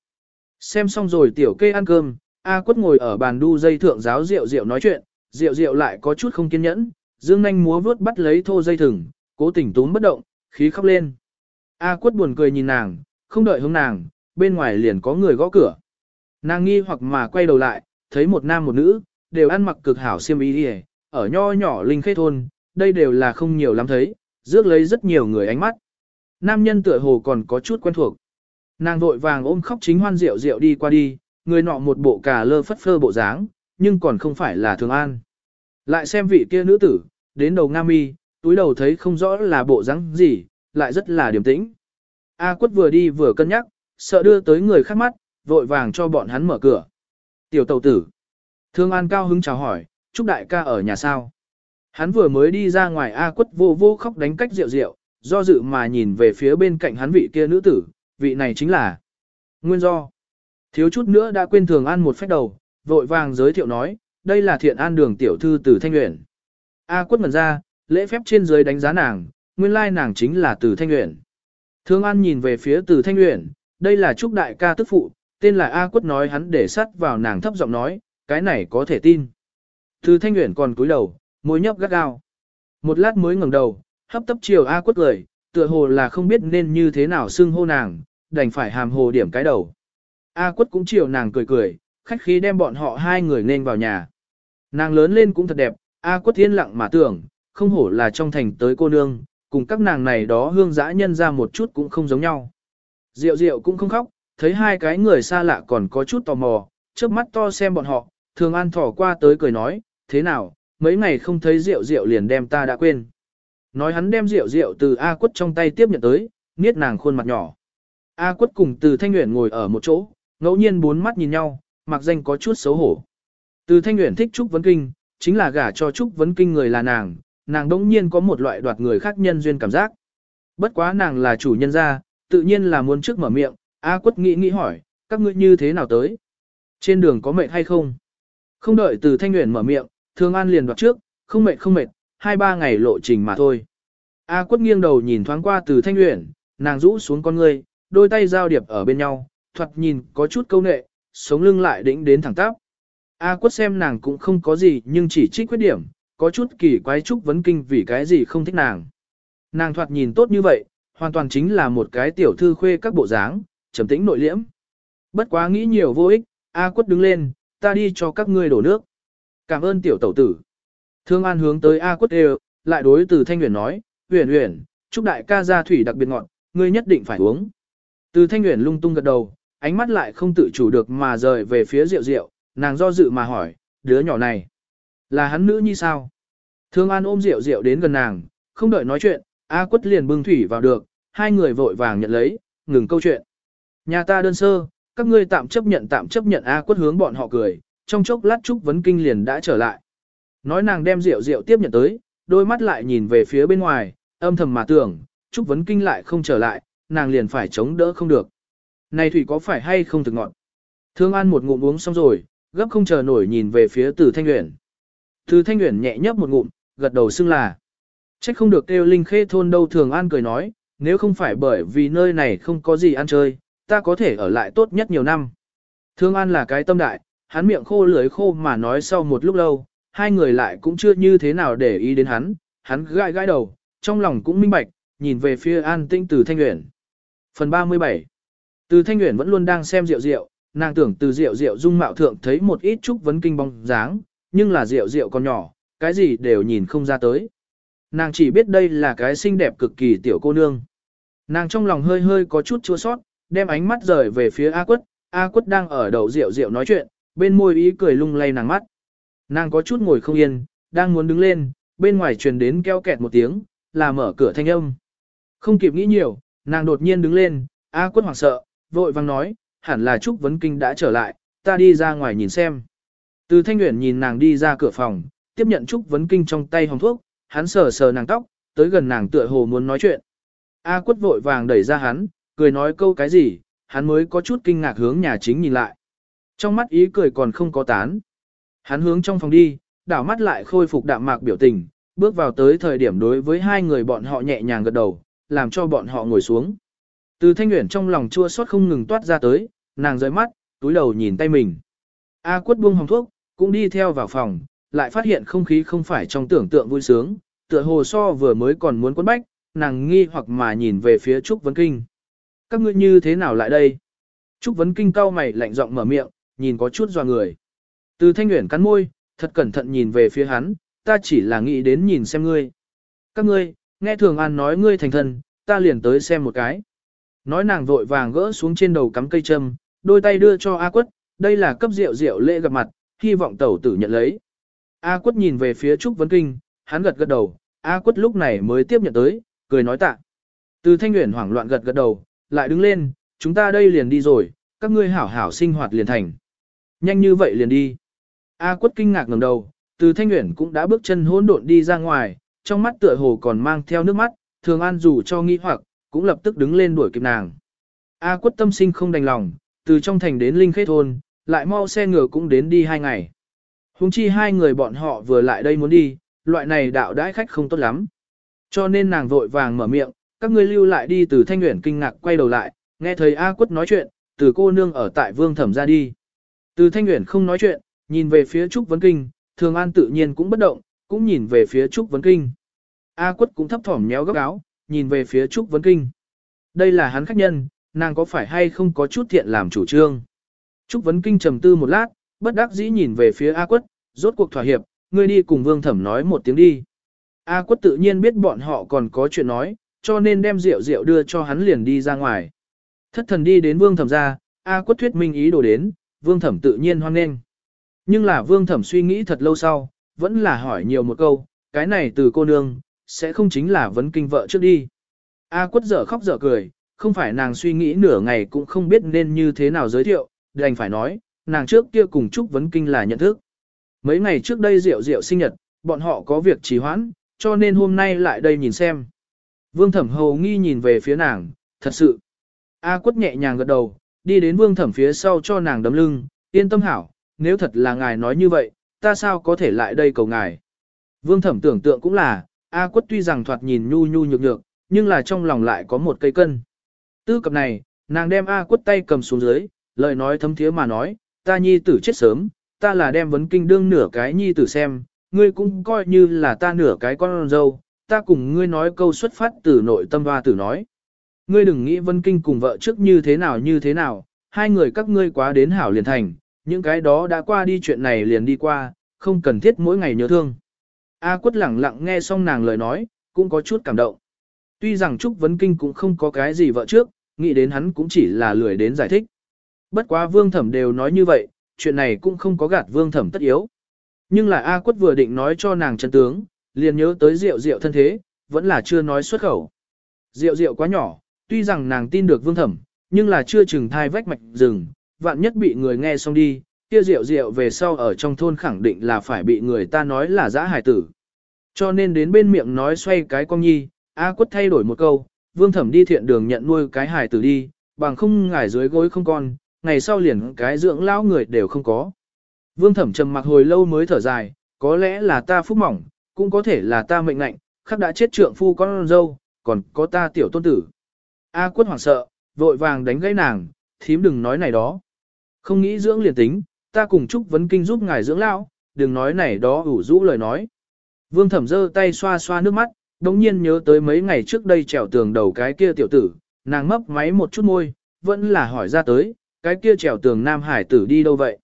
A: Xem xong rồi tiểu kê ăn cơm, A quất ngồi ở bàn đu dây thượng giáo rượu rượu nói chuyện, rượu rượu lại có chút không kiên nhẫn, dương nanh múa vớt bắt lấy thô dây thừng, cố tình túm bất động, khí khóc lên. A quất buồn cười nhìn nàng, không đợi hướng nàng, bên ngoài liền có người gõ cửa. Nàng nghi hoặc mà quay đầu lại, thấy một nam một nữ, đều ăn mặc cực hảo xiêm y đi ở nho nhỏ linh khê thôn, đây đều là không nhiều lắm thấy, rước lấy rất nhiều người ánh mắt. Nam nhân tựa hồ còn có chút quen thuộc. Nàng vội vàng ôm khóc chính hoan rượu rượu đi qua đi, người nọ một bộ cà lơ phất phơ bộ dáng, nhưng còn không phải là thường an. Lại xem vị kia nữ tử, đến đầu nga mi, túi đầu thấy không rõ là bộ dáng gì, lại rất là điềm tĩnh. A quất vừa đi vừa cân nhắc, sợ đưa tới người khác mắt, vội vàng cho bọn hắn mở cửa. Tiểu tàu tử. Thương An cao hứng chào hỏi, chúc đại ca ở nhà sao. Hắn vừa mới đi ra ngoài A quất vô vô khóc đánh cách rượu rượu, do dự mà nhìn về phía bên cạnh hắn vị kia nữ tử, vị này chính là Nguyên do. Thiếu chút nữa đã quên Thường An một phép đầu, vội vàng giới thiệu nói, đây là thiện an đường tiểu thư từ Thanh Nguyễn. A quất mần ra, lễ phép trên dưới đánh giá nàng, nguyên lai nàng chính là từ Thanh Uyển. Thương An nhìn về phía từ Thanh Uyển, đây là Trúc Đại ca tức phụ, tên là A quất nói hắn để sắt vào nàng thấp giọng nói, cái này có thể tin. Từ Thanh Uyển còn cúi đầu, môi nhấp gắt gao. Một lát mới ngẩng đầu, hấp tấp chiều A quất cười, tựa hồ là không biết nên như thế nào xưng hô nàng, đành phải hàm hồ điểm cái đầu. A quất cũng chiều nàng cười cười, khách khí đem bọn họ hai người nên vào nhà. Nàng lớn lên cũng thật đẹp, A quất thiên lặng mà tưởng, không hổ là trong thành tới cô nương, cùng các nàng này đó hương dã nhân ra một chút cũng không giống nhau. Diệu diệu cũng không khóc, thấy hai cái người xa lạ còn có chút tò mò, trước mắt to xem bọn họ, thường an thỏ qua tới cười nói, thế nào, mấy ngày không thấy rượu rượu liền đem ta đã quên. Nói hắn đem rượu rượu từ A quất trong tay tiếp nhận tới, niết nàng khuôn mặt nhỏ. A quất cùng từ thanh nguyện ngồi ở một chỗ, ngẫu nhiên bốn mắt nhìn nhau, mặc danh có chút xấu hổ. Từ thanh nguyện thích Trúc Vấn Kinh, chính là gả cho Trúc Vấn Kinh người là nàng, nàng đống nhiên có một loại đoạt người khác nhân duyên cảm giác. Bất quá nàng là chủ nhân gia, tự nhiên là muốn trước mở miệng, A quất nghĩ nghĩ hỏi, các ngươi như thế nào tới? Trên đường có mệt hay không? Không đợi từ thanh nguyện mở miệng, thường an liền đoạt trước, không mệt không mệt, hai ba ngày lộ trình mà thôi. A quất nghiêng đầu nhìn thoáng qua từ thanh nguyện, nàng rũ xuống con ngươi, đôi tay giao điệp ở bên nhau, thoạt nhìn có chút câu nệ, sống lưng lại đĩnh đến thẳng tắp. A quất xem nàng cũng không có gì nhưng chỉ trích khuyết điểm, có chút kỳ quái trúc vấn kinh vì cái gì không thích nàng. Nàng thoạt nhìn tốt như vậy, hoàn toàn chính là một cái tiểu thư khuê các bộ dáng, trầm tĩnh nội liễm. Bất quá nghĩ nhiều vô ích, A quất đứng lên, ta đi cho các ngươi đổ nước. Cảm ơn tiểu tẩu tử. Thương An hướng tới A quất đều, lại đối từ Thanh Huyền nói, Huyền Huyền, chúc đại ca gia thủy đặc biệt ngọn, ngươi nhất định phải uống. Từ Thanh Huyền lung tung gật đầu, ánh mắt lại không tự chủ được mà rời về phía rượu rượu, nàng do dự mà hỏi, đứa nhỏ này, là hắn nữ như sao? Thương An ôm rượu rượu đến gần nàng, không đợi nói chuyện, A quất liền bưng thủy vào được, hai người vội vàng nhận lấy, ngừng câu chuyện. Nhà ta đơn sơ, các ngươi tạm chấp nhận tạm chấp nhận A quất hướng bọn họ cười, trong chốc lát Trúc Vấn Kinh liền đã trở lại. Nói nàng đem rượu rượu tiếp nhận tới, đôi mắt lại nhìn về phía bên ngoài, âm thầm mà tưởng, Trúc Vấn Kinh lại không trở lại, nàng liền phải chống đỡ không được. Này thủy có phải hay không thực ngọn? Thương An một ngụm uống xong rồi, gấp không chờ nổi nhìn về phía Từ Thanh Uyển. Từ Thanh Uyển nhẹ nhấp một ngụm, gật đầu xưng là. Trách không được kêu linh khê thôn đâu Thường An cười nói, nếu không phải bởi vì nơi này không có gì ăn chơi, ta có thể ở lại tốt nhất nhiều năm. Thương An là cái tâm đại, hắn miệng khô lưỡi khô mà nói sau một lúc lâu, hai người lại cũng chưa như thế nào để ý đến hắn, hắn gãi gãi đầu, trong lòng cũng minh bạch, nhìn về phía an tinh từ Thanh Uyển. Phần 37 Từ Thanh Uyển vẫn luôn đang xem Diệu Diệu, nàng tưởng từ Diệu Diệu dung mạo thượng thấy một ít chút vấn kinh bóng dáng, nhưng là rượu rượu còn nhỏ, cái gì đều nhìn không ra tới. Nàng chỉ biết đây là cái xinh đẹp cực kỳ tiểu cô nương. Nàng trong lòng hơi hơi có chút chua sót, đem ánh mắt rời về phía A quất, A quất đang ở đầu rượu rượu nói chuyện, bên môi ý cười lung lay nàng mắt. Nàng có chút ngồi không yên, đang muốn đứng lên, bên ngoài truyền đến keo kẹt một tiếng, là mở cửa thanh âm. Không kịp nghĩ nhiều, nàng đột nhiên đứng lên, A quất hoảng sợ, vội vang nói, hẳn là Trúc Vấn Kinh đã trở lại, ta đi ra ngoài nhìn xem. Từ thanh Uyển nhìn nàng đi ra cửa phòng, tiếp nhận Trúc Vấn Kinh trong tay hồng thuốc, hắn sờ sờ nàng tóc, tới gần nàng tựa hồ muốn nói chuyện. A quất vội vàng đẩy ra hắn, cười nói câu cái gì, hắn mới có chút kinh ngạc hướng nhà chính nhìn lại. Trong mắt ý cười còn không có tán. Hắn hướng trong phòng đi, đảo mắt lại khôi phục đạm mạc biểu tình, bước vào tới thời điểm đối với hai người bọn họ nhẹ nhàng gật đầu, làm cho bọn họ ngồi xuống. Từ thanh nguyện trong lòng chua xót không ngừng toát ra tới, nàng rời mắt, túi đầu nhìn tay mình. A quất buông hồng thuốc, cũng đi theo vào phòng, lại phát hiện không khí không phải trong tưởng tượng vui sướng, tựa hồ so vừa mới còn muốn quấn bách, nàng nghi hoặc mà nhìn về phía Trúc Vấn Kinh. Các ngươi như thế nào lại đây? Trúc Vấn Kinh cau mày lạnh giọng mở miệng, nhìn có chút dò người. Từ thanh nguyện cắn môi, thật cẩn thận nhìn về phía hắn, ta chỉ là nghĩ đến nhìn xem ngươi. Các ngươi, nghe Thường An nói ngươi thành thần, ta liền tới xem một cái. Nói nàng vội vàng gỡ xuống trên đầu cắm cây châm, đôi tay đưa cho A quất, đây là cấp rượu rượu lễ gặp mặt, hy vọng tẩu tử nhận lấy. A quất nhìn về phía Trúc Vấn Kinh, hắn gật gật đầu, A quất lúc này mới tiếp nhận tới, cười nói tạ. Từ thanh nguyện hoảng loạn gật gật đầu, lại đứng lên, chúng ta đây liền đi rồi, các ngươi hảo hảo sinh hoạt liền thành. Nhanh như vậy liền đi. A quất kinh ngạc ngẩng đầu, từ thanh nguyện cũng đã bước chân hỗn độn đi ra ngoài, trong mắt tựa hồ còn mang theo nước mắt, thường an dù cho nghi hoặc, cũng lập tức đứng lên đuổi kịp nàng. A quất tâm sinh không đành lòng, từ trong thành đến Linh Khê Thôn, lại mau xe ngựa cũng đến đi hai ngày. Hùng chi hai người bọn họ vừa lại đây muốn đi, loại này đạo đãi khách không tốt lắm. Cho nên nàng vội vàng mở miệng, các ngươi lưu lại đi từ thanh nguyện kinh ngạc quay đầu lại, nghe thấy A quất nói chuyện, từ cô nương ở tại vương thẩm ra đi. Từ thanh nguyện không nói chuyện, nhìn về phía Trúc Vấn Kinh, thường an tự nhiên cũng bất động, cũng nhìn về phía Trúc Vấn Kinh. A quất cũng thấp thỏm nhéo góc áo, nhìn về phía Trúc Vấn Kinh. Đây là hắn khách nhân, nàng có phải hay không có chút thiện làm chủ trương. Trúc Vấn Kinh trầm tư một lát, bất đắc dĩ nhìn về phía A quất, rốt cuộc thỏa hiệp, ngươi đi cùng vương thẩm nói một tiếng đi. A quất tự nhiên biết bọn họ còn có chuyện nói, cho nên đem rượu rượu đưa cho hắn liền đi ra ngoài. Thất thần đi đến vương thẩm ra, A quất thuyết minh ý đồ đến, vương thẩm tự nhiên hoan nghênh. Nhưng là vương thẩm suy nghĩ thật lâu sau, vẫn là hỏi nhiều một câu, cái này từ cô nương, sẽ không chính là vấn kinh vợ trước đi. A quất dở khóc dở cười, không phải nàng suy nghĩ nửa ngày cũng không biết nên như thế nào giới thiệu, đành phải nói, nàng trước kia cùng trúc vấn kinh là nhận thức. Mấy ngày trước đây rượu rượu sinh nhật, bọn họ có việc trì hoãn, cho nên hôm nay lại đây nhìn xem. Vương thẩm hầu nghi nhìn về phía nàng, thật sự. A quất nhẹ nhàng gật đầu, đi đến vương thẩm phía sau cho nàng đấm lưng, yên tâm hảo, nếu thật là ngài nói như vậy, ta sao có thể lại đây cầu ngài. Vương thẩm tưởng tượng cũng là, A quất tuy rằng thoạt nhìn nhu nhu nhược nhược, nhưng là trong lòng lại có một cây cân. Tư cập này, nàng đem A quất tay cầm xuống dưới, lời nói thấm thiế mà nói, ta nhi tử chết sớm, ta là đem vấn kinh đương nửa cái nhi tử xem, ngươi cũng coi như là ta nửa cái con dâu, ta cùng ngươi nói câu xuất phát từ nội tâm hoa tử nói. Ngươi đừng nghĩ vân kinh cùng vợ trước như thế nào như thế nào, hai người các ngươi quá đến hảo liền thành, những cái đó đã qua đi chuyện này liền đi qua, không cần thiết mỗi ngày nhớ thương. A quất lẳng lặng nghe xong nàng lời nói, cũng có chút cảm động. Tuy rằng Trúc Vấn Kinh cũng không có cái gì vợ trước, nghĩ đến hắn cũng chỉ là lười đến giải thích. Bất quá vương thẩm đều nói như vậy, chuyện này cũng không có gạt vương thẩm tất yếu. Nhưng là A quất vừa định nói cho nàng chân tướng, liền nhớ tới rượu rượu thân thế, vẫn là chưa nói xuất khẩu. Rượu rượu quá nhỏ, tuy rằng nàng tin được vương thẩm, nhưng là chưa chừng thai vách mạch rừng, vạn nhất bị người nghe xong đi, kia rượu rượu về sau ở trong thôn khẳng định là phải bị người ta nói là giã hài tử. Cho nên đến bên miệng nói xoay cái con nhi, A quất thay đổi một câu, vương thẩm đi thiện đường nhận nuôi cái hài tử đi, bằng không ngải dưới gối không con, ngày sau liền cái dưỡng lão người đều không có. Vương thẩm trầm mặc hồi lâu mới thở dài, có lẽ là ta phúc mỏng, cũng có thể là ta mệnh lạnh, khắc đã chết trượng phu con dâu, còn có ta tiểu tôn tử. A quất hoảng sợ, vội vàng đánh gãy nàng, thím đừng nói này đó. Không nghĩ dưỡng liền tính, ta cùng chúc vấn kinh giúp ngài dưỡng lão, đừng nói này đó ủ rũ lời nói. Vương thẩm giơ tay xoa xoa nước mắt, đống nhiên nhớ tới mấy ngày trước đây trèo tường đầu cái kia tiểu tử, nàng mấp máy một chút môi, vẫn là hỏi ra tới, cái kia trèo tường Nam Hải tử đi đâu vậy?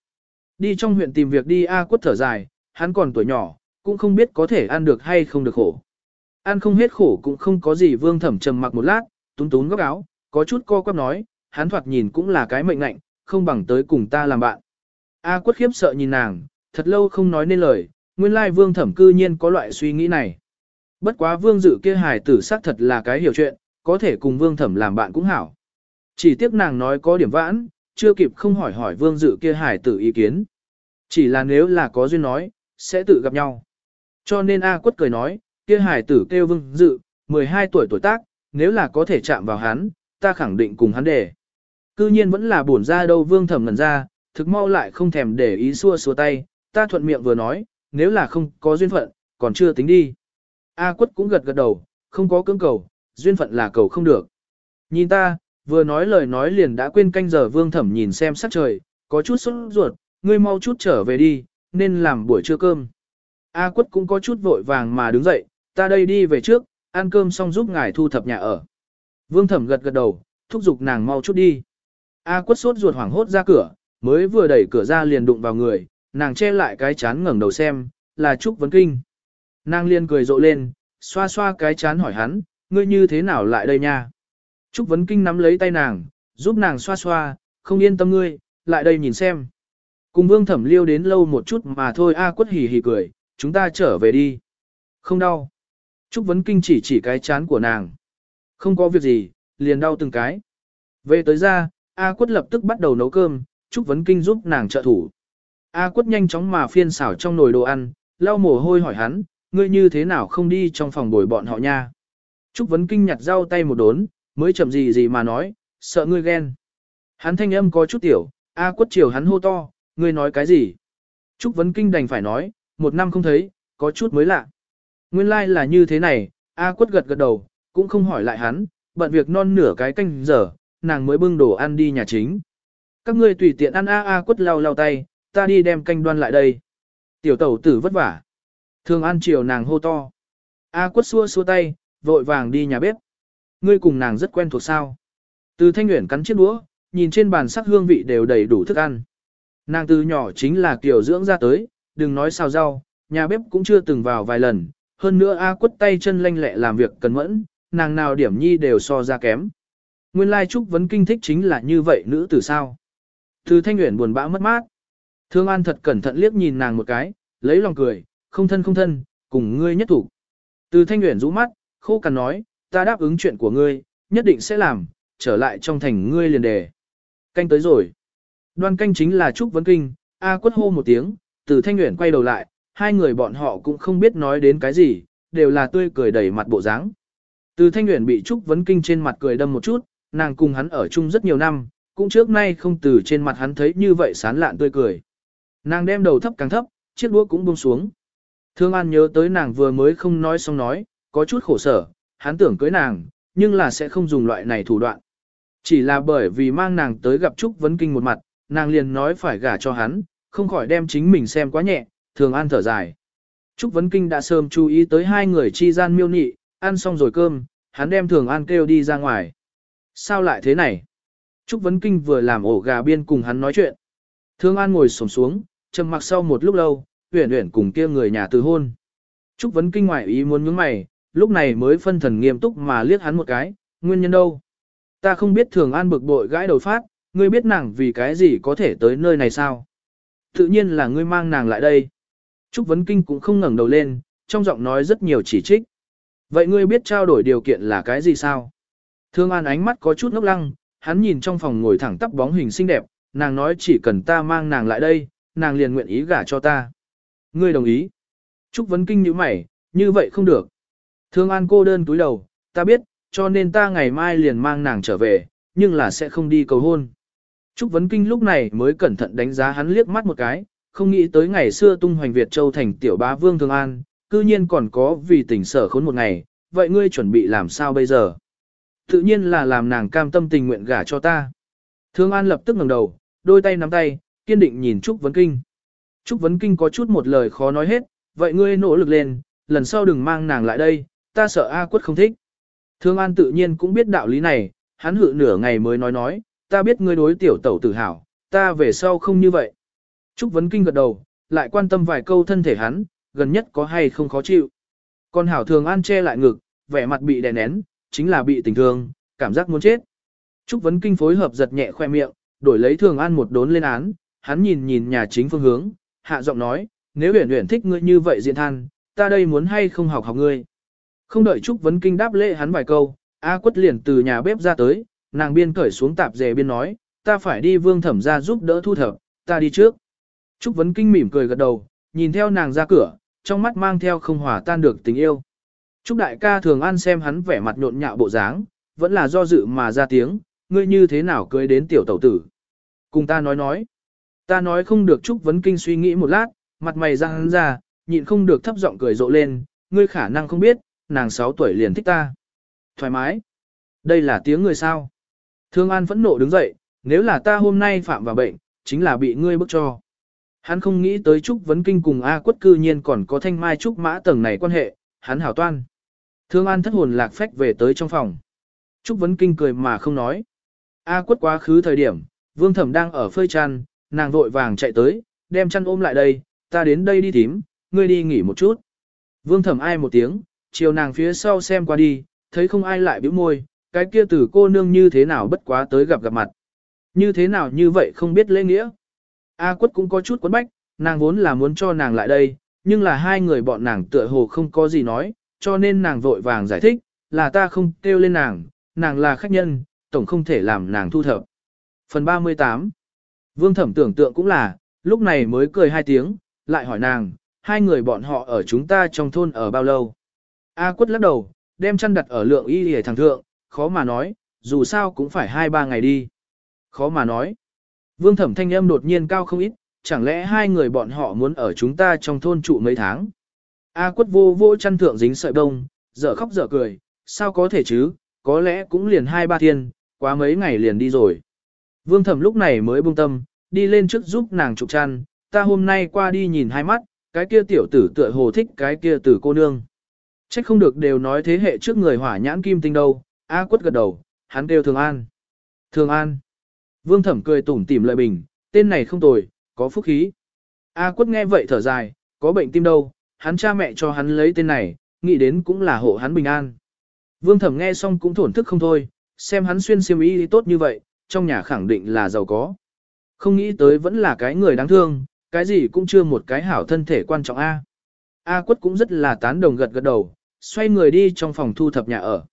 A: Đi trong huyện tìm việc đi A quất thở dài, hắn còn tuổi nhỏ, cũng không biết có thể ăn được hay không được khổ. Ăn không hết khổ cũng không có gì vương thẩm trầm mặc một lát, tún tún góc áo, có chút co quắp nói, hắn thoạt nhìn cũng là cái mệnh lạnh, không bằng tới cùng ta làm bạn. A quất khiếp sợ nhìn nàng, thật lâu không nói nên lời, nguyên lai vương thẩm cư nhiên có loại suy nghĩ này. Bất quá vương dự kia hài tử xác thật là cái hiểu chuyện, có thể cùng vương thẩm làm bạn cũng hảo. Chỉ tiếc nàng nói có điểm vãn, chưa kịp không hỏi hỏi vương dự kia hải tử ý kiến. Chỉ là nếu là có duyên nói, sẽ tự gặp nhau. Cho nên A quất cười nói, kia hải tử kêu vương dự, 12 tuổi tuổi tác, nếu là có thể chạm vào hắn, ta khẳng định cùng hắn để. Cư nhiên vẫn là buồn ra đâu vương thẩm ngần ra, thực mau lại không thèm để ý xua xua tay, ta thuận miệng vừa nói, nếu là không có duyên phận, còn chưa tính đi. A quất cũng gật gật đầu, không có cưỡng cầu, duyên phận là cầu không được. Nhìn ta, vừa nói lời nói liền đã quên canh giờ vương thẩm nhìn xem sắc trời, có chút sốt ruột, ngươi mau chút trở về đi, nên làm buổi trưa cơm. A quất cũng có chút vội vàng mà đứng dậy, ta đây đi về trước, ăn cơm xong giúp ngài thu thập nhà ở. Vương thẩm gật gật đầu, thúc giục nàng mau chút đi. A quất sốt ruột hoảng hốt ra cửa, mới vừa đẩy cửa ra liền đụng vào người, nàng che lại cái chán ngẩng đầu xem, là Trúc Vấn Kinh. Nàng liền cười rộ lên, xoa xoa cái chán hỏi hắn, ngươi như thế nào lại đây nha? Trúc Vấn Kinh nắm lấy tay nàng, giúp nàng xoa xoa, không yên tâm ngươi, lại đây nhìn xem. Cùng vương thẩm liêu đến lâu một chút mà thôi A quất hỉ hỉ cười, chúng ta trở về đi. Không đau. Trúc Vấn Kinh chỉ chỉ cái chán của nàng. Không có việc gì, liền đau từng cái. Về tới ra, A quất lập tức bắt đầu nấu cơm, Trúc Vấn Kinh giúp nàng trợ thủ. A quất nhanh chóng mà phiên xảo trong nồi đồ ăn, lau mồ hôi hỏi hắn, ngươi như thế nào không đi trong phòng bồi bọn họ nha. Trúc Vấn Kinh nhặt rau tay một đốn, mới chậm gì gì mà nói, sợ ngươi ghen. Hắn thanh âm có chút tiểu, A quất chiều hắn hô to, ngươi nói cái gì? Trúc Vấn Kinh đành phải nói, một năm không thấy, có chút mới lạ. Nguyên lai like là như thế này, A quất gật gật đầu, cũng không hỏi lại hắn, bận việc non nửa cái canh giờ, nàng mới bưng đồ ăn đi nhà chính. Các ngươi tùy tiện ăn A A quất lau lau tay, ta đi đem canh đoan lại đây. Tiểu tẩu tử vất vả. Thường ăn chiều nàng hô to. A quất xua xua tay, vội vàng đi nhà bếp. Ngươi cùng nàng rất quen thuộc sao. Từ thanh nguyện cắn chiếc đũa, nhìn trên bàn sắc hương vị đều đầy đủ thức ăn. Nàng từ nhỏ chính là kiểu dưỡng ra tới, đừng nói xào rau, nhà bếp cũng chưa từng vào vài lần. Hơn nữa A quất tay chân lanh lẹ làm việc cần mẫn, nàng nào điểm nhi đều so ra kém. Nguyên lai Trúc vấn kinh thích chính là như vậy nữ tử sao. Từ thanh nguyện buồn bã mất mát. Thương An thật cẩn thận liếc nhìn nàng một cái, lấy lòng cười, không thân không thân, cùng ngươi nhất thủ. Từ thanh nguyện rũ mắt, khô cằn nói, ta đáp ứng chuyện của ngươi, nhất định sẽ làm, trở lại trong thành ngươi liền đề. Canh tới rồi. Đoan canh chính là Trúc Vấn Kinh, A quất hô một tiếng, từ thanh nguyện quay đầu lại, hai người bọn họ cũng không biết nói đến cái gì, đều là tươi cười đầy mặt bộ dáng. Từ thanh nguyện bị Trúc Vấn Kinh trên mặt cười đâm một chút, nàng cùng hắn ở chung rất nhiều năm, cũng trước nay không từ trên mặt hắn thấy như vậy sán lạn tươi cười. Nàng đem đầu thấp càng thấp, chiếc đũa cũng buông xuống. Thương An nhớ tới nàng vừa mới không nói xong nói, có chút khổ sở, hắn tưởng cưới nàng, nhưng là sẽ không dùng loại này thủ đoạn. Chỉ là bởi vì mang nàng tới gặp Trúc Vấn Kinh một mặt, nàng liền nói phải gả cho hắn, không khỏi đem chính mình xem quá nhẹ, Thường An thở dài. Trúc Vấn Kinh đã sớm chú ý tới hai người chi gian miêu nị, ăn xong rồi cơm, hắn đem Thường An kêu đi ra ngoài. Sao lại thế này? Trúc Vấn Kinh vừa làm ổ gà biên cùng hắn nói chuyện. Thường An ngồi sổm xuống, trầm mặc sau một lúc lâu, Uyển Uyển cùng kia người nhà từ hôn. Trúc Vấn Kinh ngoại ý muốn nhướng mày, lúc này mới phân thần nghiêm túc mà liếc hắn một cái, nguyên nhân đâu? Ta không biết Thường An bực bội gãi đầu phát, ngươi biết nàng vì cái gì có thể tới nơi này sao? Tự nhiên là ngươi mang nàng lại đây. Trúc Vấn Kinh cũng không ngẩng đầu lên, trong giọng nói rất nhiều chỉ trích. Vậy ngươi biết trao đổi điều kiện là cái gì sao? Thương An ánh mắt có chút ngốc lăng, hắn nhìn trong phòng ngồi thẳng tắp bóng hình xinh đẹp, nàng nói chỉ cần ta mang nàng lại đây, nàng liền nguyện ý gả cho ta. Ngươi đồng ý. Trúc Vấn Kinh như mày, như vậy không được. Thương An cô đơn túi đầu, ta biết, cho nên ta ngày mai liền mang nàng trở về, nhưng là sẽ không đi cầu hôn. Trúc Vấn Kinh lúc này mới cẩn thận đánh giá hắn liếc mắt một cái, không nghĩ tới ngày xưa tung hoành Việt Châu thành tiểu bá vương Thương An, cư nhiên còn có vì tình sở khốn một ngày, vậy ngươi chuẩn bị làm sao bây giờ? Tự nhiên là làm nàng cam tâm tình nguyện gả cho ta. Thương An lập tức ngẩng đầu, đôi tay nắm tay, kiên định nhìn Trúc Vấn Kinh. Trúc Vấn Kinh có chút một lời khó nói hết, vậy ngươi nỗ lực lên, lần sau đừng mang nàng lại đây, ta sợ A quất không thích. Thương An tự nhiên cũng biết đạo lý này, hắn hự nửa ngày mới nói nói, ta biết ngươi đối tiểu tẩu tử hảo ta về sau không như vậy. Trúc Vấn Kinh gật đầu, lại quan tâm vài câu thân thể hắn, gần nhất có hay không khó chịu. Con hảo thường an che lại ngực, vẻ mặt bị đè nén, chính là bị tình thương, cảm giác muốn chết. Trúc Vấn Kinh phối hợp giật nhẹ khoe miệng, đổi lấy thường an một đốn lên án, hắn nhìn nhìn nhà chính phương hướng, hạ giọng nói, nếu huyền huyền thích ngươi như vậy diện than, ta đây muốn hay không học học ngươi. Không đợi Trúc Vấn Kinh đáp lễ hắn vài câu, A quất liền từ nhà bếp ra tới, nàng biên cởi xuống tạp dề biên nói, ta phải đi vương thẩm ra giúp đỡ thu thập, ta đi trước. Trúc Vấn Kinh mỉm cười gật đầu, nhìn theo nàng ra cửa, trong mắt mang theo không hòa tan được tình yêu. Trúc đại ca thường an xem hắn vẻ mặt nhộn nhạo bộ dáng, vẫn là do dự mà ra tiếng, ngươi như thế nào cưới đến tiểu tẩu tử. Cùng ta nói nói. Ta nói không được Trúc Vấn Kinh suy nghĩ một lát, mặt mày ra hắn ra, nhịn không được thấp giọng cười rộ lên, ngươi khả năng không biết, nàng 6 tuổi liền thích ta. Thoải mái. Đây là tiếng người sao. Thương An phẫn nộ đứng dậy, nếu là ta hôm nay phạm vào bệnh, chính là bị ngươi bức cho. Hắn không nghĩ tới Trúc Vấn Kinh cùng A quất cư nhiên còn có thanh mai Trúc Mã tầng này quan hệ, hắn hảo toan. Thương An thất hồn lạc phách về tới trong phòng. Trúc Vấn Kinh cười mà không nói. A quất quá khứ thời điểm, Vương Thẩm đang ở phơi chăn, nàng vội vàng chạy tới, đem chăn ôm lại đây, ta đến đây đi tím, ngươi đi nghỉ một chút. Vương Thẩm ai một tiếng, chiều nàng phía sau xem qua đi, thấy không ai lại bĩu môi, cái kia tử cô nương như thế nào bất quá tới gặp gặp mặt. Như thế nào như vậy không biết lễ nghĩa. A quất cũng có chút quấn bách, nàng vốn là muốn cho nàng lại đây, nhưng là hai người bọn nàng tựa hồ không có gì nói, cho nên nàng vội vàng giải thích, là ta không kêu lên nàng, nàng là khách nhân, tổng không thể làm nàng thu thập. Phần 38 Vương thẩm tưởng tượng cũng là, lúc này mới cười hai tiếng, lại hỏi nàng, hai người bọn họ ở chúng ta trong thôn ở bao lâu. A quất lắc đầu, đem chăn đặt ở lượng y hề thằng thượng, khó mà nói, dù sao cũng phải hai ba ngày đi. Khó mà nói. Vương thẩm thanh âm đột nhiên cao không ít, chẳng lẽ hai người bọn họ muốn ở chúng ta trong thôn trụ mấy tháng. A quất vô vô chăn thượng dính sợi bông, dở khóc dở cười, sao có thể chứ, có lẽ cũng liền hai ba thiên, quá mấy ngày liền đi rồi. Vương thẩm lúc này mới buông tâm, đi lên trước giúp nàng trục chăn, ta hôm nay qua đi nhìn hai mắt, cái kia tiểu tử tựa hồ thích cái kia tử cô nương. Trách không được đều nói thế hệ trước người hỏa nhãn kim tinh đâu, A quất gật đầu, hắn kêu Thường An. Thường An. Vương thẩm cười tủm tỉm lợi bình, tên này không tồi, có phúc khí. A quất nghe vậy thở dài, có bệnh tim đâu, hắn cha mẹ cho hắn lấy tên này, nghĩ đến cũng là hộ hắn bình an. Vương thẩm nghe xong cũng thổn thức không thôi, xem hắn xuyên xiêm y tốt như vậy, trong nhà khẳng định là giàu có. Không nghĩ tới vẫn là cái người đáng thương, cái gì cũng chưa một cái hảo thân thể quan trọng A. A quất cũng rất là tán đồng gật gật đầu, xoay người đi trong phòng thu thập nhà ở.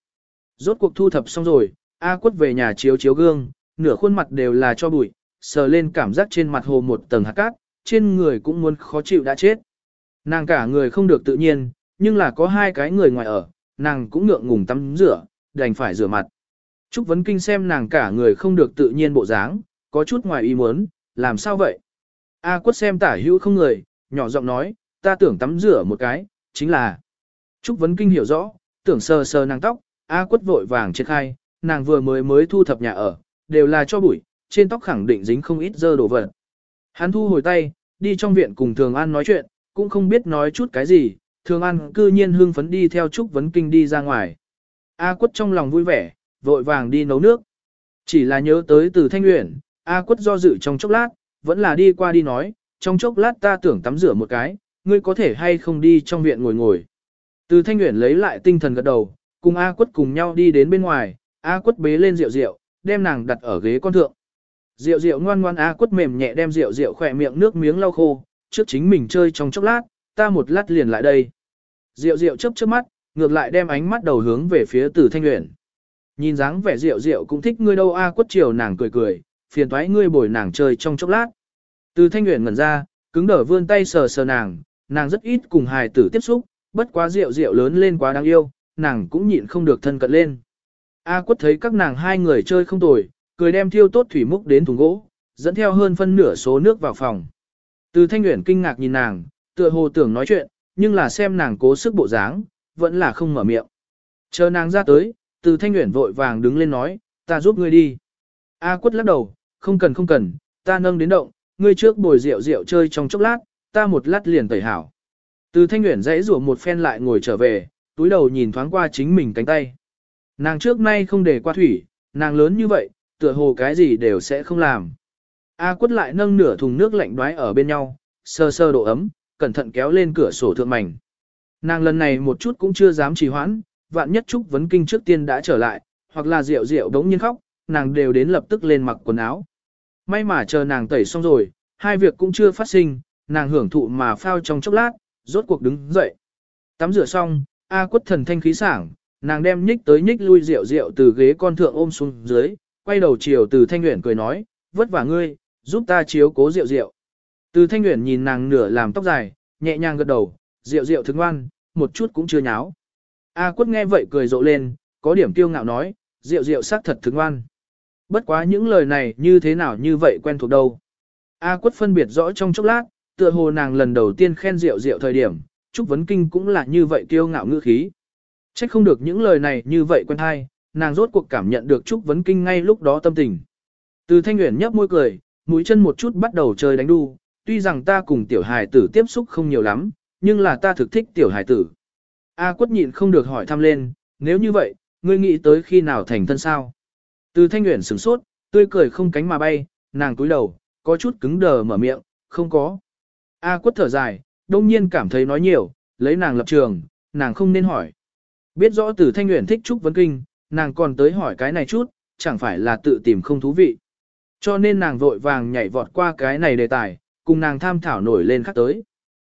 A: Rốt cuộc thu thập xong rồi, A quất về nhà chiếu chiếu gương, nửa khuôn mặt đều là cho bụi, sờ lên cảm giác trên mặt hồ một tầng hạt cát, trên người cũng muốn khó chịu đã chết. Nàng cả người không được tự nhiên, nhưng là có hai cái người ngoài ở, nàng cũng ngượng ngùng tắm rửa, đành phải rửa mặt. Trúc Vấn Kinh xem nàng cả người không được tự nhiên bộ dáng, có chút ngoài ý muốn, làm sao vậy? A quất xem tả hữu không người, nhỏ giọng nói, ta tưởng tắm rửa một cái, chính là. Trúc Vấn Kinh hiểu rõ, tưởng sờ sờ nàng tóc, A quất vội vàng triệt khai, nàng vừa mới mới thu thập nhà ở, đều là cho bụi, trên tóc khẳng định dính không ít dơ đổ vật. Hắn thu hồi tay, đi trong viện cùng Thường An nói chuyện, cũng không biết nói chút cái gì, Thường An cư nhiên hưng phấn đi theo Trúc Vấn Kinh đi ra ngoài. A quất trong lòng vui vẻ, vội vàng đi nấu nước. Chỉ là nhớ tới từ Thanh Uyển, A quất do dự trong chốc lát, vẫn là đi qua đi nói, trong chốc lát ta tưởng tắm rửa một cái, ngươi có thể hay không đi trong viện ngồi ngồi. Từ Thanh nguyện lấy lại tinh thần gật đầu, cùng A quất cùng nhau đi đến bên ngoài, A quất bế lên rượu rượu, đem nàng đặt ở ghế con thượng. Rượu rượu ngoan ngoan A quất mềm nhẹ đem rượu rượu khỏe miệng nước miếng lau khô, trước chính mình chơi trong chốc lát, ta một lát liền lại đây. Rượu rượu chớp chớp mắt, ngược lại đem ánh mắt đầu hướng về phía Từ Thanh Uyển. Nhìn dáng vẻ rượu rượu cũng thích ngươi đâu a quất chiều nàng cười cười, phiền toái ngươi bồi nàng chơi trong chốc lát. Từ Thanh Uyển ngẩn ra, cứng đờ vươn tay sờ sờ nàng, nàng rất ít cùng hài tử tiếp xúc, bất quá rượu rượu lớn lên quá đáng yêu, nàng cũng nhịn không được thân cận lên. A quất thấy các nàng hai người chơi không tồi, cười đem thiêu tốt thủy múc đến thùng gỗ, dẫn theo hơn phân nửa số nước vào phòng. Từ thanh nguyện kinh ngạc nhìn nàng, tựa hồ tưởng nói chuyện, nhưng là xem nàng cố sức bộ dáng, vẫn là không mở miệng. Chờ nàng ra tới, từ thanh nguyện vội vàng đứng lên nói, ta giúp ngươi đi. A quất lắc đầu, không cần không cần, ta nâng đến động, ngươi trước bồi rượu rượu chơi trong chốc lát, ta một lát liền tẩy hảo. Từ thanh nguyện dãy rủa một phen lại ngồi trở về, túi đầu nhìn thoáng qua chính mình cánh tay. Nàng trước nay không để qua thủy, nàng lớn như vậy, tựa hồ cái gì đều sẽ không làm. A quất lại nâng nửa thùng nước lạnh đoái ở bên nhau, sơ sơ độ ấm, cẩn thận kéo lên cửa sổ thượng mảnh. Nàng lần này một chút cũng chưa dám trì hoãn, vạn nhất Trúc Vấn Kinh trước tiên đã trở lại, hoặc là rượu rượu đống nhiên khóc, nàng đều đến lập tức lên mặc quần áo. May mà chờ nàng tẩy xong rồi, hai việc cũng chưa phát sinh, nàng hưởng thụ mà phao trong chốc lát, rốt cuộc đứng dậy. Tắm rửa xong, A quất thần thanh khí sảng, nàng đem nhích tới nhích lui rượu rượu từ ghế con thượng ôm xuống dưới, quay đầu chiều từ thanh nguyện cười nói, vất vả ngươi, giúp ta chiếu cố rượu rượu. Từ thanh nguyện nhìn nàng nửa làm tóc dài, nhẹ nhàng gật đầu, rượu rượu thức ngoan, một chút cũng chưa nháo. A quất nghe vậy cười rộ lên, có điểm kiêu ngạo nói, rượu rượu xác thật thức ngoan. Bất quá những lời này như thế nào như vậy quen thuộc đâu. A quất phân biệt rõ trong chốc lát, tựa hồ nàng lần đầu tiên khen rượu rượu thời điểm, Trúc Vấn Kinh cũng là như vậy kiêu ngạo ngữ khí. Trách không được những lời này như vậy quen hay, nàng rốt cuộc cảm nhận được Trúc Vấn Kinh ngay lúc đó tâm tình. Từ thanh nguyện nhấp môi cười, mũi chân một chút bắt đầu chơi đánh đu, tuy rằng ta cùng tiểu hài tử tiếp xúc không nhiều lắm, nhưng là ta thực thích tiểu hài tử. A quất nhịn không được hỏi thăm lên, nếu như vậy, ngươi nghĩ tới khi nào thành thân sao? Từ thanh nguyện sửng sốt, tươi cười không cánh mà bay, nàng túi đầu, có chút cứng đờ mở miệng, không có. A quất thở dài, đông nhiên cảm thấy nói nhiều, lấy nàng lập trường, nàng không nên hỏi. Biết rõ từ thanh nguyện thích Trúc Vấn Kinh, nàng còn tới hỏi cái này chút, chẳng phải là tự tìm không thú vị. Cho nên nàng vội vàng nhảy vọt qua cái này đề tài, cùng nàng tham thảo nổi lên khắc tới.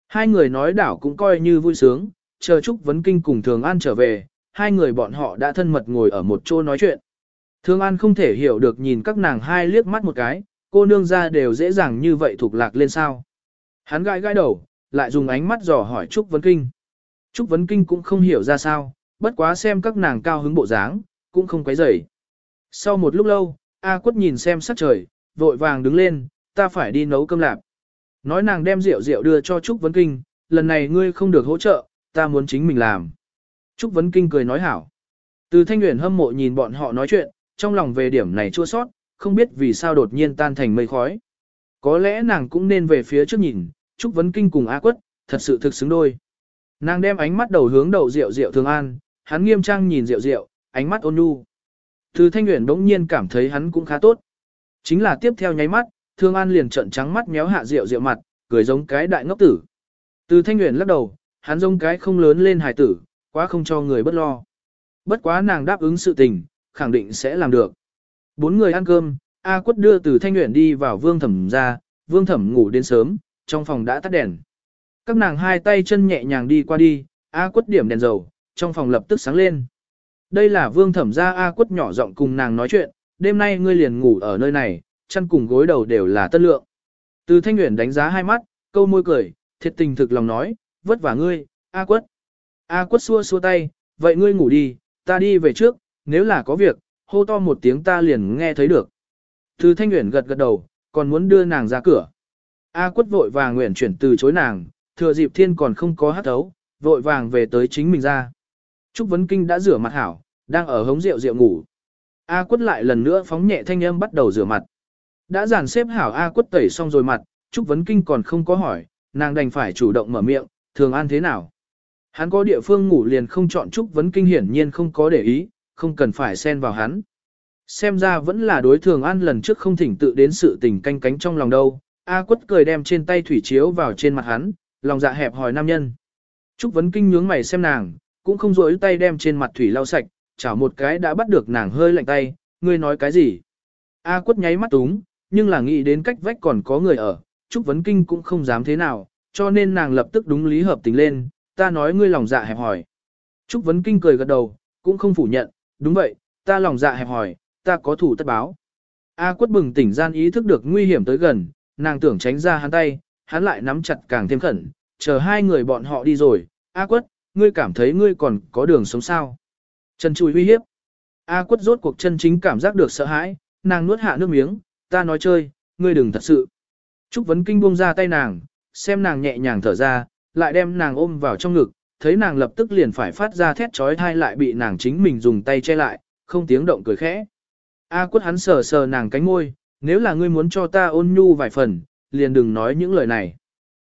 A: Hai người nói đảo cũng coi như vui sướng, chờ Trúc Vấn Kinh cùng Thường An trở về, hai người bọn họ đã thân mật ngồi ở một chỗ nói chuyện. Thường An không thể hiểu được nhìn các nàng hai liếc mắt một cái, cô nương ra đều dễ dàng như vậy thuộc lạc lên sao. Hắn gãi gãi đầu, lại dùng ánh mắt dò hỏi Trúc Vấn Kinh. Trúc Vấn Kinh cũng không hiểu ra sao, bất quá xem các nàng cao hứng bộ dáng, cũng không quấy rầy. Sau một lúc lâu, A quất nhìn xem sắc trời, vội vàng đứng lên, ta phải đi nấu cơm lạp. Nói nàng đem rượu rượu đưa cho Trúc Vấn Kinh, lần này ngươi không được hỗ trợ, ta muốn chính mình làm. Trúc Vấn Kinh cười nói hảo. Từ thanh nguyện hâm mộ nhìn bọn họ nói chuyện, trong lòng về điểm này chua sót, không biết vì sao đột nhiên tan thành mây khói. Có lẽ nàng cũng nên về phía trước nhìn, Trúc Vấn Kinh cùng A Quất, thật sự thực xứng đôi. Nàng đem ánh mắt đầu hướng đầu Diệu Diệu Thường An, hắn nghiêm trang nhìn Diệu Diệu, ánh mắt ôn nhu. Từ Thanh Uyển đống nhiên cảm thấy hắn cũng khá tốt. Chính là tiếp theo nháy mắt, Thương An liền trợn trắng mắt méo hạ Diệu Diệu mặt, cười giống cái đại ngốc tử. Từ Thanh Uyển lắc đầu, hắn giống cái không lớn lên hài tử, quá không cho người bất lo. Bất quá nàng đáp ứng sự tình, khẳng định sẽ làm được. Bốn người ăn cơm, A Quất đưa từ Thanh nguyện đi vào Vương Thẩm ra, Vương Thẩm ngủ đến sớm, trong phòng đã tắt đèn. Các nàng hai tay chân nhẹ nhàng đi qua đi, A quất điểm đèn dầu, trong phòng lập tức sáng lên. Đây là vương thẩm gia A quất nhỏ giọng cùng nàng nói chuyện, đêm nay ngươi liền ngủ ở nơi này, chăn cùng gối đầu đều là tất lượng. Từ thanh nguyện đánh giá hai mắt, câu môi cười, thiệt tình thực lòng nói, vất vả ngươi, A quất. A quất xua xua tay, vậy ngươi ngủ đi, ta đi về trước, nếu là có việc, hô to một tiếng ta liền nghe thấy được. Từ thanh Uyển gật gật đầu, còn muốn đưa nàng ra cửa. A quất vội vàng nguyện chuyển từ chối nàng, thừa dịp thiên còn không có hát thấu, vội vàng về tới chính mình ra. Trúc Vấn Kinh đã rửa mặt hảo, đang ở hống rượu rượu ngủ. A quất lại lần nữa phóng nhẹ thanh âm bắt đầu rửa mặt. Đã dàn xếp hảo A quất tẩy xong rồi mặt, Trúc Vấn Kinh còn không có hỏi, nàng đành phải chủ động mở miệng, thường ăn thế nào. Hắn có địa phương ngủ liền không chọn Trúc Vấn Kinh hiển nhiên không có để ý, không cần phải xen vào hắn. Xem ra vẫn là đối thường ăn lần trước không thỉnh tự đến sự tình canh cánh trong lòng đâu, A quất cười đem trên tay thủy chiếu vào trên mặt hắn, lòng dạ hẹp hỏi nam nhân. Trúc Vấn Kinh nhướng mày xem nàng, cũng không rỗi tay đem trên mặt thủy lau sạch, chảo một cái đã bắt được nàng hơi lạnh tay, ngươi nói cái gì? A quất nháy mắt túng, nhưng là nghĩ đến cách vách còn có người ở, Trúc Vấn Kinh cũng không dám thế nào, cho nên nàng lập tức đúng lý hợp tình lên, ta nói ngươi lòng dạ hẹp hỏi. Trúc Vấn Kinh cười gật đầu, cũng không phủ nhận, đúng vậy, ta lòng dạ hẹp hỏi, ta có thủ tất báo. A quất bừng tỉnh gian ý thức được nguy hiểm tới gần, nàng tưởng tránh ra hắn tay, hắn lại nắm chặt càng thêm khẩn, chờ hai người bọn họ đi rồi, A quất, ngươi cảm thấy ngươi còn có đường sống sao. Trần Chùi uy hiếp. A quất rốt cuộc chân chính cảm giác được sợ hãi, nàng nuốt hạ nước miếng, ta nói chơi, ngươi đừng thật sự. Trúc Vấn Kinh buông ra tay nàng, xem nàng nhẹ nhàng thở ra, lại đem nàng ôm vào trong ngực, thấy nàng lập tức liền phải phát ra thét trói thai lại bị nàng chính mình dùng tay che lại, không tiếng động cười khẽ. A quất hắn sờ sờ nàng cánh môi, nếu là ngươi muốn cho ta ôn nhu vài phần, liền đừng nói những lời này.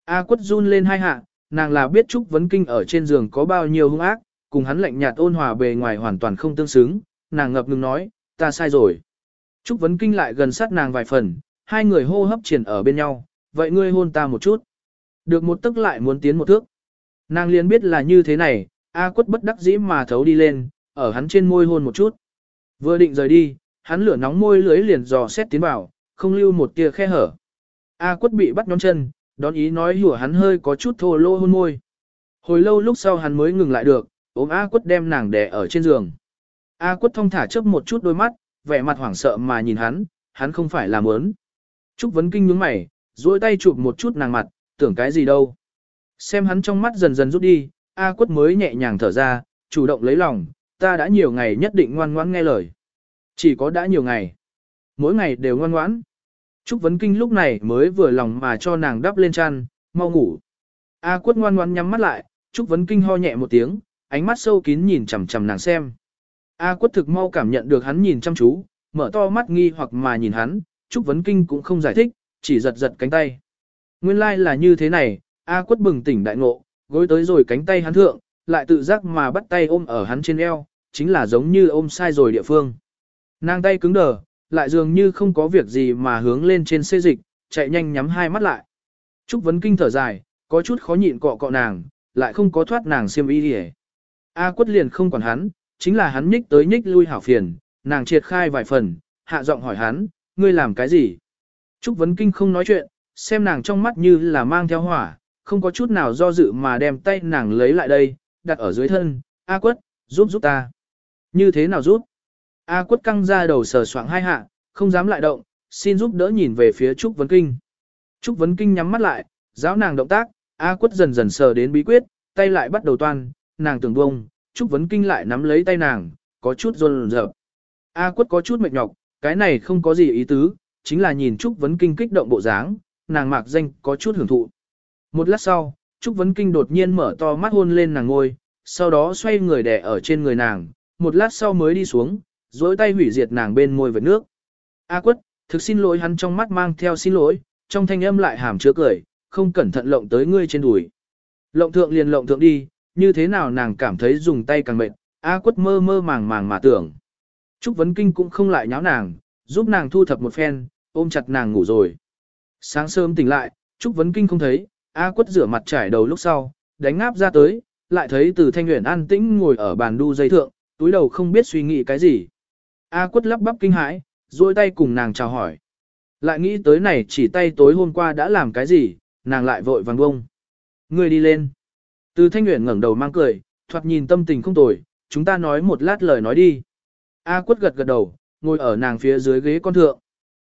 A: A quất run lên hai hạ, nàng là biết Trúc Vấn Kinh ở trên giường có bao nhiêu hung ác, cùng hắn lạnh nhạt ôn hòa bề ngoài hoàn toàn không tương xứng, nàng ngập ngừng nói, ta sai rồi. Trúc Vấn Kinh lại gần sát nàng vài phần, hai người hô hấp triển ở bên nhau, vậy ngươi hôn ta một chút. Được một tức lại muốn tiến một thước. Nàng liền biết là như thế này, A quất bất đắc dĩ mà thấu đi lên, ở hắn trên môi hôn một chút. Vừa định rời đi, hắn lửa nóng môi lưới liền dò xét tiến vào, không lưu một tia khe hở. A quất bị bắt nhón chân, đón ý nói hủa hắn hơi có chút thô lô hôn môi. Hồi lâu lúc sau hắn mới ngừng lại được, ôm A quất đem nàng đè ở trên giường. A quất thông thả chớp một chút đôi mắt, vẻ mặt hoảng sợ mà nhìn hắn, hắn không phải là mớn. Trúc vấn kinh nhướng mày, duỗi tay chụp một chút nàng mặt, tưởng cái gì đâu. Xem hắn trong mắt dần dần rút đi, A quất mới nhẹ nhàng thở ra, chủ động lấy lòng, ta đã nhiều ngày nhất định ngoan ngoãn nghe lời. Chỉ có đã nhiều ngày. Mỗi ngày đều ngoan ngoãn. Trúc vấn kinh lúc này mới vừa lòng mà cho nàng đắp lên chăn, mau ngủ. A quất ngoan ngoãn nhắm mắt lại, Trúc vấn kinh ho nhẹ một tiếng, ánh mắt sâu kín nhìn chằm chằm nàng xem. A quất thực mau cảm nhận được hắn nhìn chăm chú, mở to mắt nghi hoặc mà nhìn hắn, Trúc vấn kinh cũng không giải thích, chỉ giật giật cánh tay. Nguyên lai like là như thế này, A quất bừng tỉnh đại ngộ, gối tới rồi cánh tay hắn thượng, lại tự giác mà bắt tay ôm ở hắn trên eo, chính là giống như ôm sai rồi địa phương. Nàng tay cứng đờ, lại dường như không có việc gì mà hướng lên trên xê dịch, chạy nhanh nhắm hai mắt lại. Trúc vấn kinh thở dài, có chút khó nhịn cọ cọ nàng, lại không có thoát nàng xiêm y đi A quất liền không quản hắn, chính là hắn nhích tới nhích lui hảo phiền, nàng triệt khai vài phần, hạ giọng hỏi hắn, ngươi làm cái gì? Trúc vấn kinh không nói chuyện, xem nàng trong mắt như là mang theo hỏa, không có chút nào do dự mà đem tay nàng lấy lại đây, đặt ở dưới thân, A quất, giúp giúp ta. Như thế nào giúp? A quất căng ra đầu sờ soạng hai hạ, không dám lại động, xin giúp đỡ nhìn về phía Trúc Vấn Kinh. Trúc Vấn Kinh nhắm mắt lại, giáo nàng động tác, A quất dần dần sờ đến bí quyết, tay lại bắt đầu toan, nàng tưởng bông, Trúc Vấn Kinh lại nắm lấy tay nàng, có chút run rợp. A quất có chút mệt nhọc, cái này không có gì ý tứ, chính là nhìn Trúc Vấn Kinh kích động bộ dáng, nàng mạc danh có chút hưởng thụ. Một lát sau, Trúc Vấn Kinh đột nhiên mở to mắt hôn lên nàng ngôi, sau đó xoay người đè ở trên người nàng, một lát sau mới đi xuống, dối tay hủy diệt nàng bên môi vật nước. A quất, thực xin lỗi hắn trong mắt mang theo xin lỗi, trong thanh âm lại hàm chứa cười, không cẩn thận lộng tới ngươi trên đùi. Lộng thượng liền lộng thượng đi, như thế nào nàng cảm thấy dùng tay càng mệt, A quất mơ mơ màng màng mà tưởng. Trúc Vấn Kinh cũng không lại nháo nàng, giúp nàng thu thập một phen, ôm chặt nàng ngủ rồi. Sáng sớm tỉnh lại, Trúc Vấn Kinh không thấy, A quất rửa mặt trải đầu lúc sau, đánh ngáp ra tới, lại thấy từ thanh nguyện an tĩnh ngồi ở bàn đu dây thượng, túi đầu không biết suy nghĩ cái gì. A quất lắp bắp kinh hãi, duỗi tay cùng nàng chào hỏi. Lại nghĩ tới này chỉ tay tối hôm qua đã làm cái gì, nàng lại vội vàng bông. Người đi lên. Từ thanh nguyện ngẩng đầu mang cười, thoạt nhìn tâm tình không tồi, chúng ta nói một lát lời nói đi. A quất gật gật đầu, ngồi ở nàng phía dưới ghế con thượng.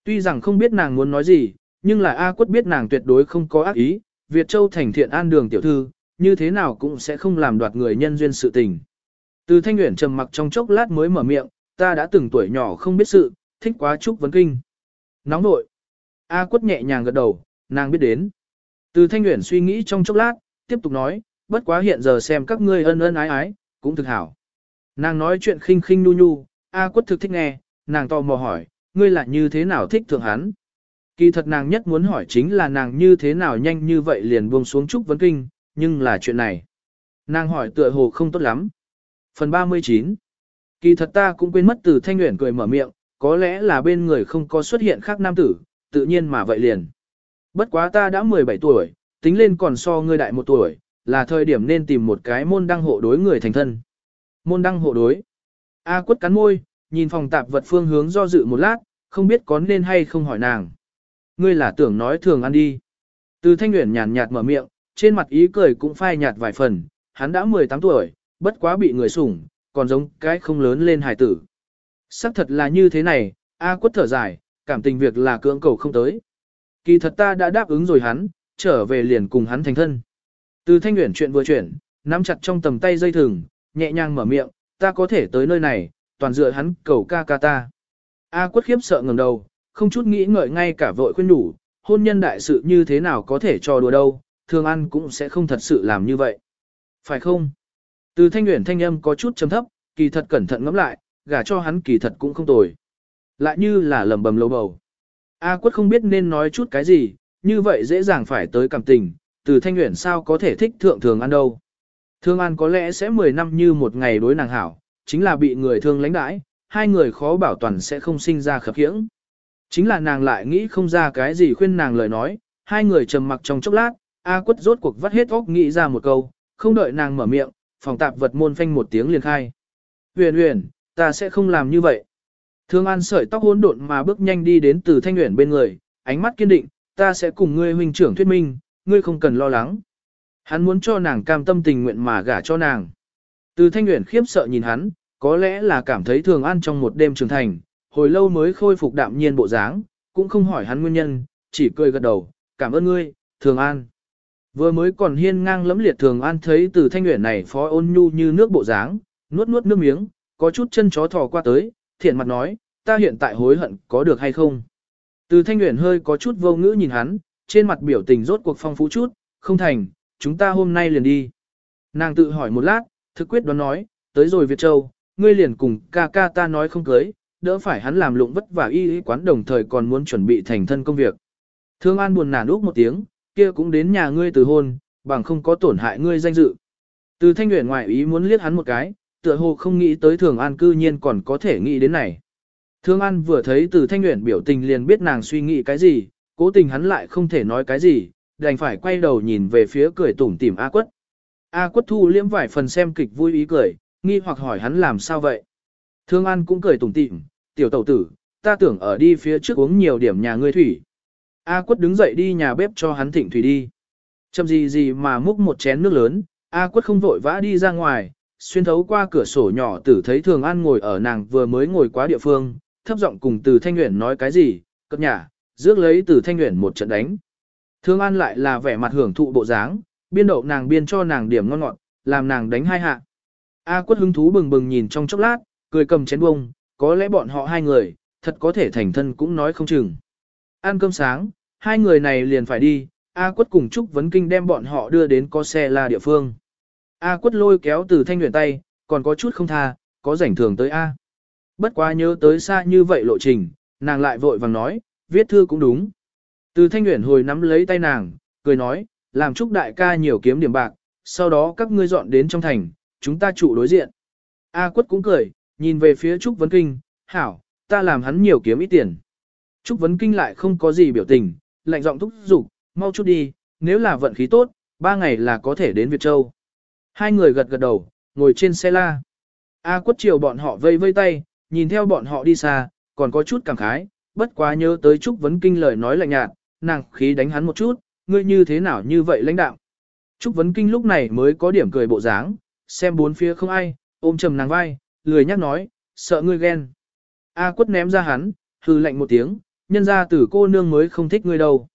A: Tuy rằng không biết nàng muốn nói gì, nhưng là A quất biết nàng tuyệt đối không có ác ý, Việt Châu thành thiện an đường tiểu thư, như thế nào cũng sẽ không làm đoạt người nhân duyên sự tình. Từ thanh nguyện trầm mặc trong chốc lát mới mở miệng, ta đã từng tuổi nhỏ không biết sự, thích quá chúc vấn kinh. Nóng nội. A quất nhẹ nhàng gật đầu, nàng biết đến. Từ thanh nguyện suy nghĩ trong chốc lát, tiếp tục nói, bất quá hiện giờ xem các ngươi ân ân ái ái, cũng thực hảo. Nàng nói chuyện khinh khinh nu nhu, A quất thực thích nghe, nàng tò mò hỏi, ngươi là như thế nào thích thượng hắn? Kỳ thật nàng nhất muốn hỏi chính là nàng như thế nào nhanh như vậy liền buông xuống trúc vấn kinh, nhưng là chuyện này. Nàng hỏi tựa hồ không tốt lắm. Phần 39 Kỳ thật ta cũng quên mất từ thanh nguyện cười mở miệng, có lẽ là bên người không có xuất hiện khác nam tử, tự nhiên mà vậy liền. Bất quá ta đã 17 tuổi, tính lên còn so ngươi đại một tuổi, là thời điểm nên tìm một cái môn đăng hộ đối người thành thân. Môn đăng hộ đối. A quất cắn môi, nhìn phòng tạp vật phương hướng do dự một lát, không biết có nên hay không hỏi nàng. Ngươi là tưởng nói thường ăn đi. Từ thanh nguyện nhàn nhạt mở miệng, trên mặt ý cười cũng phai nhạt vài phần, hắn đã 18 tuổi, bất quá bị người sủng, còn giống cái không lớn lên hài tử. Sắc thật là như thế này, A quất thở dài, cảm tình việc là cưỡng cầu không tới. Kỳ thật ta đã đáp ứng rồi hắn, trở về liền cùng hắn thành thân. Từ thanh nguyện chuyện vừa chuyển, nắm chặt trong tầm tay dây thừng, nhẹ nhàng mở miệng, ta có thể tới nơi này, toàn dựa hắn cầu ca ca ta. A quất khiếp sợ ngẩng đầu, không chút nghĩ ngợi ngay cả vội khuyên đủ, hôn nhân đại sự như thế nào có thể cho đùa đâu, thường ăn cũng sẽ không thật sự làm như vậy. Phải không? Từ thanh nguyện thanh âm có chút chấm thấp, kỳ thật cẩn thận ngẫm lại, gả cho hắn kỳ thật cũng không tồi. Lại như là lầm bầm lâu bầu. A quất không biết nên nói chút cái gì, như vậy dễ dàng phải tới cảm tình, từ thanh nguyện sao có thể thích thượng thường ăn đâu. Thương ăn có lẽ sẽ 10 năm như một ngày đối nàng hảo, chính là bị người thương lãnh đãi, hai người khó bảo toàn sẽ không sinh ra khập khiễng. Chính là nàng lại nghĩ không ra cái gì khuyên nàng lời nói, hai người trầm mặc trong chốc lát, A quất rốt cuộc vắt hết óc nghĩ ra một câu, không đợi nàng mở miệng, phòng tạp vật môn phanh một tiếng liền khai. Huyền huyền, ta sẽ không làm như vậy. Thương An sợi tóc hỗn độn mà bước nhanh đi đến từ Thanh Uyển bên người, ánh mắt kiên định, ta sẽ cùng ngươi huynh trưởng thuyết minh, ngươi không cần lo lắng. Hắn muốn cho nàng cam tâm tình nguyện mà gả cho nàng. Từ Thanh Uyển khiếp sợ nhìn hắn, có lẽ là cảm thấy Thường An trong một đêm trưởng thành, hồi lâu mới khôi phục đạm nhiên bộ dáng, cũng không hỏi hắn nguyên nhân, chỉ cười gật đầu, cảm ơn ngươi, Thường An. Vừa mới còn hiên ngang lẫm liệt Thường An thấy từ Thanh nguyện này phó ôn nhu như nước bộ dáng, nuốt nuốt nước miếng, có chút chân chó thò qua tới, thiện mặt nói, ta hiện tại hối hận có được hay không. Từ thanh nguyện hơi có chút vô ngữ nhìn hắn, trên mặt biểu tình rốt cuộc phong phú chút, không thành, chúng ta hôm nay liền đi. Nàng tự hỏi một lát, thực quyết đoán nói, tới rồi Việt Châu, ngươi liền cùng ca ca ta nói không cưới, đỡ phải hắn làm lụng vất vả y y quán đồng thời còn muốn chuẩn bị thành thân công việc. Thương An buồn nản úp một tiếng, kia cũng đến nhà ngươi từ hôn, bằng không có tổn hại ngươi danh dự. Từ thanh nguyện ngoại ý muốn liếc hắn một cái, tựa hồ không nghĩ tới Thường An cư nhiên còn có thể nghĩ đến này. Thường An vừa thấy từ thanh nguyện biểu tình liền biết nàng suy nghĩ cái gì, cố tình hắn lại không thể nói cái gì, đành phải quay đầu nhìn về phía cười tủm tỉm A quất. A quất thu liễm vải phần xem kịch vui ý cười, nghi hoặc hỏi hắn làm sao vậy. Thương An cũng cười tủm tỉm, tiểu tẩu tử, ta tưởng ở đi phía trước uống nhiều điểm nhà ngươi thủy. A quất đứng dậy đi nhà bếp cho hắn thịnh thủy đi. Chầm gì gì mà múc một chén nước lớn, A quất không vội vã đi ra ngoài, xuyên thấu qua cửa sổ nhỏ tử thấy Thường An ngồi ở nàng vừa mới ngồi quá địa phương, thấp giọng cùng từ Thanh nguyện nói cái gì, cất nhả, rước lấy từ Thanh nguyện một trận đánh. Thường An lại là vẻ mặt hưởng thụ bộ dáng, biên đậu nàng biên cho nàng điểm ngon ngọt, làm nàng đánh hai hạ. A quất hứng thú bừng bừng nhìn trong chốc lát, cười cầm chén bông, có lẽ bọn họ hai người, thật có thể thành thân cũng nói không chừng. Ăn cơm sáng, hai người này liền phải đi, A quất cùng Trúc Vấn Kinh đem bọn họ đưa đến có xe la địa phương. A quất lôi kéo từ thanh nguyện tay, còn có chút không tha, có rảnh thường tới A. Bất quá nhớ tới xa như vậy lộ trình, nàng lại vội vàng nói, viết thư cũng đúng. Từ thanh nguyện hồi nắm lấy tay nàng, cười nói, làm Trúc đại ca nhiều kiếm điểm bạc, sau đó các ngươi dọn đến trong thành, chúng ta trụ đối diện. A quất cũng cười, nhìn về phía Trúc Vấn Kinh, hảo, ta làm hắn nhiều kiếm ít tiền. Trúc Vấn Kinh lại không có gì biểu tình, lạnh giọng thúc giục, mau chút đi, nếu là vận khí tốt, ba ngày là có thể đến Việt Châu. Hai người gật gật đầu, ngồi trên xe la. A quất chiều bọn họ vây vây tay, nhìn theo bọn họ đi xa, còn có chút cảm khái, bất quá nhớ tới Trúc Vấn Kinh lời nói lạnh nhạt, nàng khí đánh hắn một chút, ngươi như thế nào như vậy lãnh đạo. Trúc Vấn Kinh lúc này mới có điểm cười bộ dáng, xem bốn phía không ai, ôm chầm nàng vai, lười nhắc nói, sợ ngươi ghen. A quất ném ra hắn, hư lạnh một tiếng, nhân ra tử cô nương mới không thích ngươi đâu.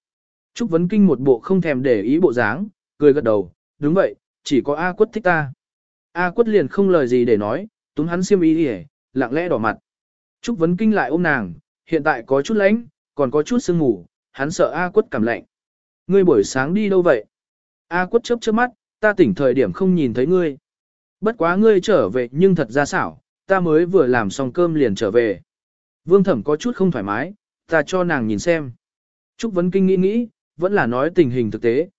A: Trúc Vấn Kinh một bộ không thèm để ý bộ dáng, cười gật đầu, đúng vậy, chỉ có A quất thích ta. A quất liền không lời gì để nói, túm hắn xiêm ý đi lặng lẽ đỏ mặt. Trúc Vấn Kinh lại ôm nàng, hiện tại có chút lạnh, còn có chút sương ngủ, hắn sợ A quất cảm lạnh. Ngươi buổi sáng đi đâu vậy? A quất chớp chớp mắt, ta tỉnh thời điểm không nhìn thấy ngươi. Bất quá ngươi trở về nhưng thật ra xảo, ta mới vừa làm xong cơm liền trở về. Vương thẩm có chút không thoải mái, ta cho nàng nhìn xem. Trúc Vấn Kinh nghĩ nghĩ, vẫn là nói tình hình thực tế.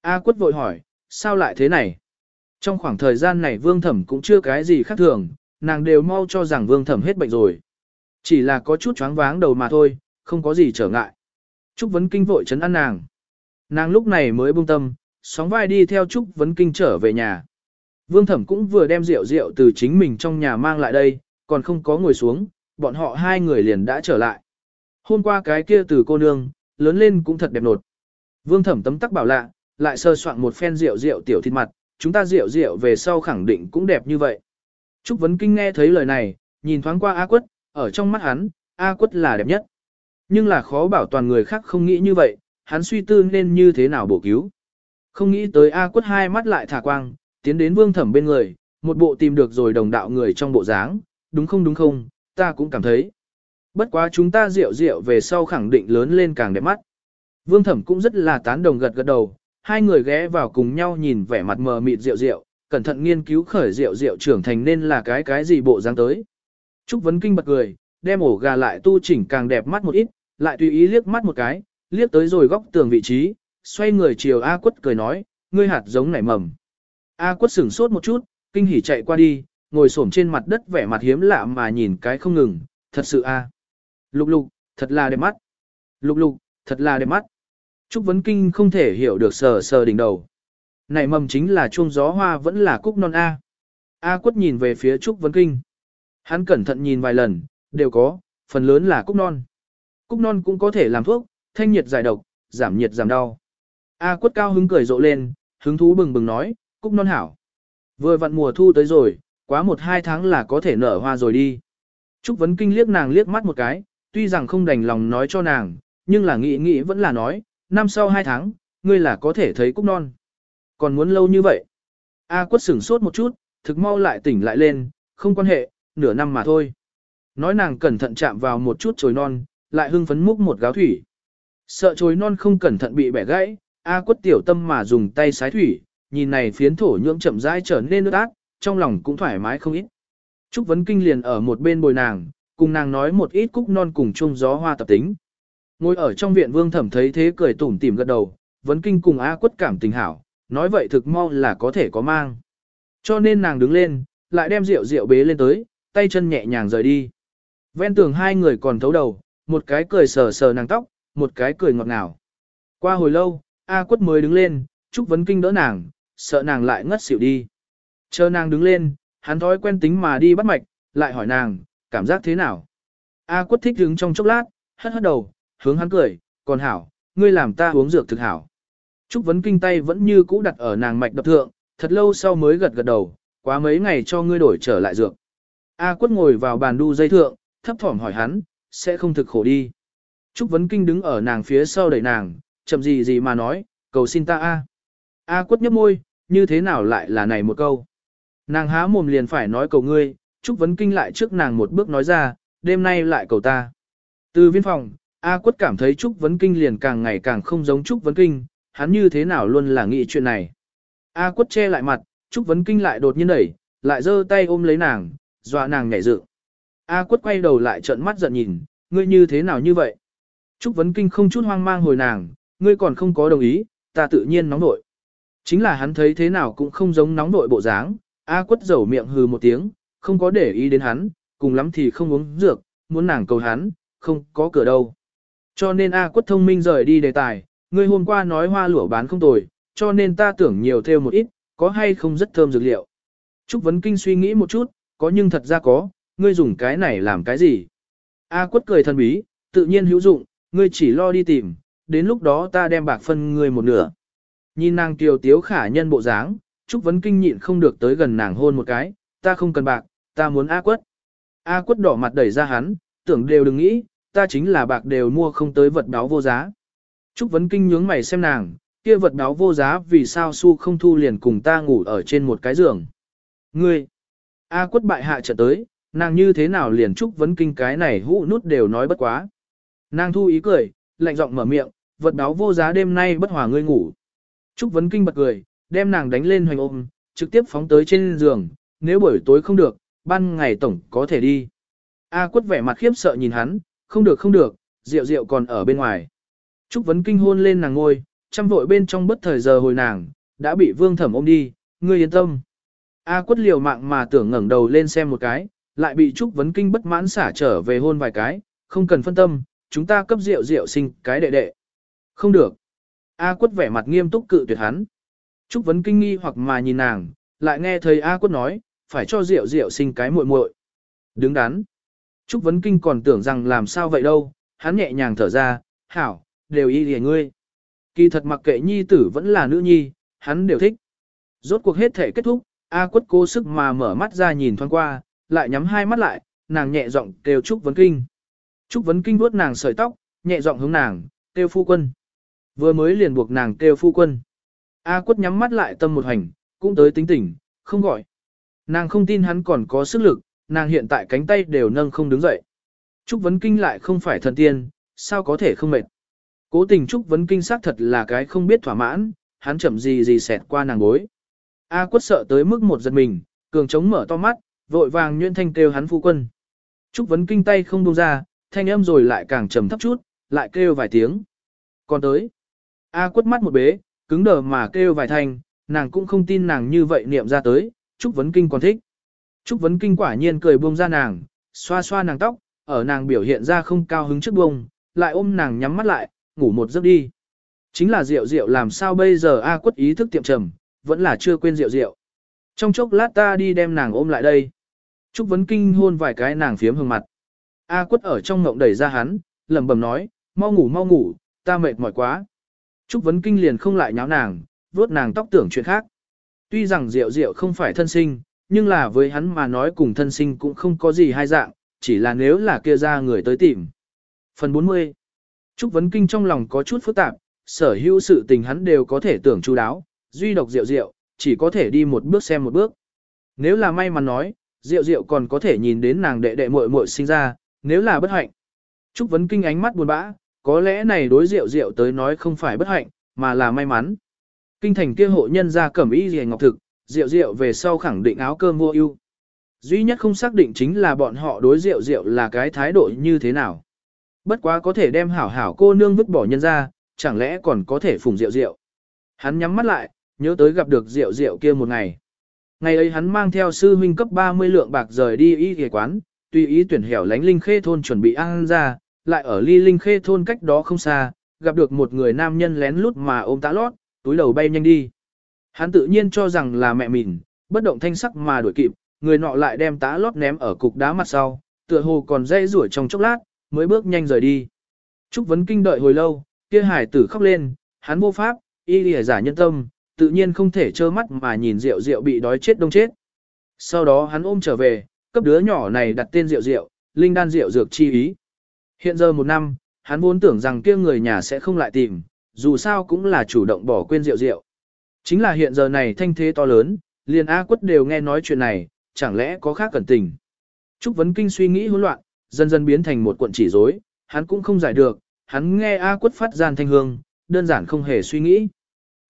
A: A quất vội hỏi, sao lại thế này? Trong khoảng thời gian này vương thẩm cũng chưa cái gì khác thường, nàng đều mau cho rằng vương thẩm hết bệnh rồi. Chỉ là có chút choáng váng đầu mà thôi, không có gì trở ngại. Trúc Vấn Kinh vội chấn an nàng. Nàng lúc này mới buông tâm, sóng vai đi theo Trúc Vấn Kinh trở về nhà. Vương thẩm cũng vừa đem rượu rượu từ chính mình trong nhà mang lại đây, còn không có ngồi xuống, bọn họ hai người liền đã trở lại. Hôm qua cái kia từ cô nương, lớn lên cũng thật đẹp nột. Vương thẩm tấm tắc bảo lạ, lại sơ soạn một phen rượu rượu tiểu thịt mặt, chúng ta rượu rượu về sau khẳng định cũng đẹp như vậy. Trúc Vấn Kinh nghe thấy lời này, nhìn thoáng qua A Quất, ở trong mắt hắn, A Quất là đẹp nhất. Nhưng là khó bảo toàn người khác không nghĩ như vậy, hắn suy tư nên như thế nào bổ cứu. Không nghĩ tới A Quất hai mắt lại thả quang, tiến đến vương thẩm bên người, một bộ tìm được rồi đồng đạo người trong bộ dáng, đúng không đúng không, ta cũng cảm thấy. Bất quá chúng ta rượu rượu về sau khẳng định lớn lên càng đẹp mắt. Vương thẩm cũng rất là tán đồng gật gật đầu, hai người ghé vào cùng nhau nhìn vẻ mặt mờ mịt rượu rượu, cẩn thận nghiên cứu khởi rượu rượu trưởng thành nên là cái cái gì bộ dáng tới. Trúc Vấn Kinh bật cười, đem ổ gà lại tu chỉnh càng đẹp mắt một ít, lại tùy ý liếc mắt một cái, liếc tới rồi góc tường vị trí, xoay người chiều A quất cười nói, ngươi hạt giống nảy mầm. A quất sửng sốt một chút, kinh hỉ chạy qua đi, ngồi xổm trên mặt đất vẻ mặt hiếm lạ mà nhìn cái không ngừng, thật sự A. Lục lục, thật là đẹp mắt. Lục lục, thật là đẹp mắt. Trúc Vấn Kinh không thể hiểu được sờ sờ đỉnh đầu. Này mầm chính là chuông gió hoa vẫn là cúc non A. A quất nhìn về phía Trúc Vấn Kinh. Hắn cẩn thận nhìn vài lần, đều có, phần lớn là cúc non. Cúc non cũng có thể làm thuốc, thanh nhiệt giải độc, giảm nhiệt giảm đau. A quất cao hứng cười rộ lên, hứng thú bừng bừng nói, cúc non hảo. Vừa vặn mùa thu tới rồi, quá một hai tháng là có thể nở hoa rồi đi. Trúc Vấn Kinh liếc nàng liếc mắt một cái, tuy rằng không đành lòng nói cho nàng, nhưng là nghĩ nghĩ vẫn là nói, năm sau hai tháng, ngươi là có thể thấy cúc non. Còn muốn lâu như vậy. A quất sửng sốt một chút, thực mau lại tỉnh lại lên, không quan hệ, nửa năm mà thôi. Nói nàng cẩn thận chạm vào một chút chồi non, lại hưng phấn múc một gáo thủy. Sợ chồi non không cẩn thận bị bẻ gãy, A quất tiểu tâm mà dùng tay sái thủy, nhìn này phiến thổ nhưỡng chậm rãi trở nên nước ác, trong lòng cũng thoải mái không ít. Trúc Vấn Kinh liền ở một bên bồi nàng, cùng nàng nói một ít cúc non cùng chung gió hoa tập tính. Ngồi ở trong viện vương thẩm thấy thế cười tủm tỉm gật đầu, Vấn Kinh cùng A quất cảm tình hảo, nói vậy thực mau là có thể có mang. Cho nên nàng đứng lên, lại đem rượu rượu bế lên tới, tay chân nhẹ nhàng rời đi. Ven tường hai người còn thấu đầu, một cái cười sờ sờ nàng tóc, một cái cười ngọt ngào. Qua hồi lâu, A quất mới đứng lên, Trúc Vấn Kinh đỡ nàng, sợ nàng lại ngất xỉu đi. Chờ nàng đứng lên, hắn thói quen tính mà đi bắt mạch, lại hỏi nàng, cảm giác thế nào? A quất thích đứng trong chốc lát, hất hất đầu, hướng hắn cười, còn hảo, ngươi làm ta uống dược thực hảo. Trúc Vấn Kinh tay vẫn như cũ đặt ở nàng mạch đập thượng, thật lâu sau mới gật gật đầu, quá mấy ngày cho ngươi đổi trở lại dược. A quất ngồi vào bàn đu dây thượng, thấp thỏm hỏi hắn, sẽ không thực khổ đi. Trúc Vấn Kinh đứng ở nàng phía sau đẩy nàng, chậm gì gì mà nói, cầu xin ta A. A quất nhấp môi, như thế nào lại là này một câu. Nàng há mồm liền phải nói cầu ngươi, Trúc Vấn Kinh lại trước nàng một bước nói ra, đêm nay lại cầu ta. Từ viên phòng, A quất cảm thấy Trúc Vấn Kinh liền càng ngày càng không giống Trúc Vấn Kinh, hắn như thế nào luôn là nghĩ chuyện này. A quất che lại mặt, Trúc Vấn Kinh lại đột nhiên đẩy, lại giơ tay ôm lấy nàng, dọa nàng nhảy dựng. A quất quay đầu lại trợn mắt giận nhìn, ngươi như thế nào như vậy? Trúc Vấn Kinh không chút hoang mang hồi nàng, ngươi còn không có đồng ý, ta tự nhiên nóng nội. Chính là hắn thấy thế nào cũng không giống nóng nội bộ dáng, A quất dầu miệng hừ một tiếng, không có để ý đến hắn, cùng lắm thì không uống dược, muốn nàng cầu hắn, không có cửa đâu. Cho nên A quất thông minh rời đi đề tài, ngươi hôm qua nói hoa lửa bán không tồi, cho nên ta tưởng nhiều theo một ít, có hay không rất thơm dược liệu. Trúc Vấn Kinh suy nghĩ một chút, có nhưng thật ra có, ngươi dùng cái này làm cái gì? A quất cười thần bí, tự nhiên hữu dụng, ngươi chỉ lo đi tìm, đến lúc đó ta đem bạc phân ngươi một nửa. Nhìn nàng kiều tiếu khả nhân bộ dáng, Trúc Vấn Kinh nhịn không được tới gần nàng hôn một cái, ta không cần bạc, ta muốn A quất. A quất đỏ mặt đẩy ra hắn, tưởng đều đừng nghĩ, ta chính là bạc đều mua không tới vật báo vô giá. Trúc Vấn Kinh nhướng mày xem nàng, kia vật báo vô giá vì sao su không thu liền cùng ta ngủ ở trên một cái giường. Ngươi, A quất bại hạ trở tới, nàng như thế nào liền Trúc Vấn Kinh cái này hũ nút đều nói bất quá. Nàng thu ý cười, lạnh giọng mở miệng, vật báo vô giá đêm nay bất hòa ngươi ngủ. Trúc Vấn Kinh bật cười, đem nàng đánh lên hoành ôm, trực tiếp phóng tới trên giường, nếu buổi tối không được, ban ngày tổng có thể đi. A quất vẻ mặt khiếp sợ nhìn hắn, không được không được, rượu rượu còn ở bên ngoài. Trúc Vấn Kinh hôn lên nàng ngôi, chăm vội bên trong bất thời giờ hồi nàng, đã bị vương thẩm ôm đi, ngươi yên tâm. A quất liều mạng mà tưởng ngẩng đầu lên xem một cái, lại bị Trúc Vấn Kinh bất mãn xả trở về hôn vài cái, không cần phân tâm, chúng ta cấp rượu rượu sinh cái đệ đệ. Không được. A quất vẻ mặt nghiêm túc cự tuyệt hắn. Trúc Vấn Kinh nghi hoặc mà nhìn nàng, lại nghe thấy A quất nói, phải cho diệu diệu sinh cái muội muội. Đứng đắn. Trúc Vấn Kinh còn tưởng rằng làm sao vậy đâu, hắn nhẹ nhàng thở ra, hảo, đều y lìa ngươi. Kỳ thật mặc kệ nhi tử vẫn là nữ nhi, hắn đều thích. Rốt cuộc hết thể kết thúc, A quất cố sức mà mở mắt ra nhìn thoáng qua, lại nhắm hai mắt lại, nàng nhẹ giọng kêu Trúc Vấn Kinh. Trúc Vấn Kinh vuốt nàng sợi tóc, nhẹ giọng hướng nàng, kêu phu quân. Vừa mới liền buộc nàng kêu phu quân. A quất nhắm mắt lại tâm một hành, cũng tới tính tỉnh, không gọi. Nàng không tin hắn còn có sức lực, nàng hiện tại cánh tay đều nâng không đứng dậy. Trúc Vấn Kinh lại không phải thần tiên, sao có thể không mệt. Cố tình Trúc Vấn Kinh xác thật là cái không biết thỏa mãn, hắn chậm gì gì xẹt qua nàng bối. A quất sợ tới mức một giật mình, cường chống mở to mắt, vội vàng nhuyễn thanh kêu hắn phu quân. Trúc Vấn Kinh tay không buông ra, thanh âm rồi lại càng trầm thấp chút, lại kêu vài tiếng. Còn tới. A quất mắt một bế, cứng đờ mà kêu vài thanh, nàng cũng không tin nàng như vậy niệm ra tới, Trúc Vấn Kinh còn thích. Trúc Vấn Kinh quả nhiên cười buông ra nàng, xoa xoa nàng tóc, ở nàng biểu hiện ra không cao hứng trước buông, lại ôm nàng nhắm mắt lại, ngủ một giấc đi. Chính là rượu rượu làm sao bây giờ A quất ý thức tiệm trầm, vẫn là chưa quên rượu rượu. Trong chốc lát ta đi đem nàng ôm lại đây. Trúc Vấn Kinh hôn vài cái nàng phiếm hương mặt. A quất ở trong ngộng đẩy ra hắn, lẩm bẩm nói, mau ngủ mau ngủ, ta mệt mỏi quá. Trúc Vấn Kinh liền không lại nháo nàng, vuốt nàng tóc tưởng chuyện khác. Tuy rằng Diệu Diệu không phải thân sinh, nhưng là với hắn mà nói cùng thân sinh cũng không có gì hai dạng, chỉ là nếu là kia ra người tới tìm. Phần 40 Trúc Vấn Kinh trong lòng có chút phức tạp, sở hữu sự tình hắn đều có thể tưởng chú đáo, duy độc Diệu Diệu, chỉ có thể đi một bước xem một bước. Nếu là may mắn nói, Diệu Diệu còn có thể nhìn đến nàng đệ đệ muội muội sinh ra, nếu là bất hạnh. Trúc Vấn Kinh ánh mắt buồn bã, có lẽ này đối Diệu Diệu tới nói không phải bất hạnh, mà là may mắn. Kinh thành kia hộ nhân ra cẩm y gì ngọc thực, Diệu Diệu về sau khẳng định áo cơm mua ưu. Duy nhất không xác định chính là bọn họ đối Diệu Diệu là cái thái độ như thế nào. Bất quá có thể đem hảo hảo cô nương vứt bỏ nhân ra, chẳng lẽ còn có thể phùng Diệu Diệu. Hắn nhắm mắt lại, nhớ tới gặp được Diệu Diệu kia một ngày. Ngày ấy hắn mang theo sư huynh cấp 30 lượng bạc rời đi y ghề quán, tùy ý tuyển hẻo lánh linh khê thôn chuẩn bị ăn ra, lại ở ly linh khê thôn cách đó không xa, gặp được một người nam nhân lén lút mà ôm tã lót, túi đầu bay nhanh đi. Hắn tự nhiên cho rằng là mẹ mình, bất động thanh sắc mà đuổi kịp, người nọ lại đem tá lót ném ở cục đá mặt sau, tựa hồ còn dây rủi trong chốc lát, mới bước nhanh rời đi. Trúc Vấn Kinh đợi hồi lâu, kia hải tử khóc lên, hắn vô pháp, y lìa giả nhân tâm, tự nhiên không thể trơ mắt mà nhìn rượu rượu bị đói chết đông chết. Sau đó hắn ôm trở về, cấp đứa nhỏ này đặt tên rượu rượu, linh đan rượu dược chi ý. Hiện giờ một năm, hắn vốn tưởng rằng kia người nhà sẽ không lại tìm, dù sao cũng là chủ động bỏ quên rượu rượu. Chính là hiện giờ này thanh thế to lớn, liền A quất đều nghe nói chuyện này, chẳng lẽ có khác cẩn tình. Trúc Vấn Kinh suy nghĩ hỗn loạn, dần dần biến thành một cuộn chỉ rối, hắn cũng không giải được, hắn nghe A quất phát gian thanh hương, đơn giản không hề suy nghĩ.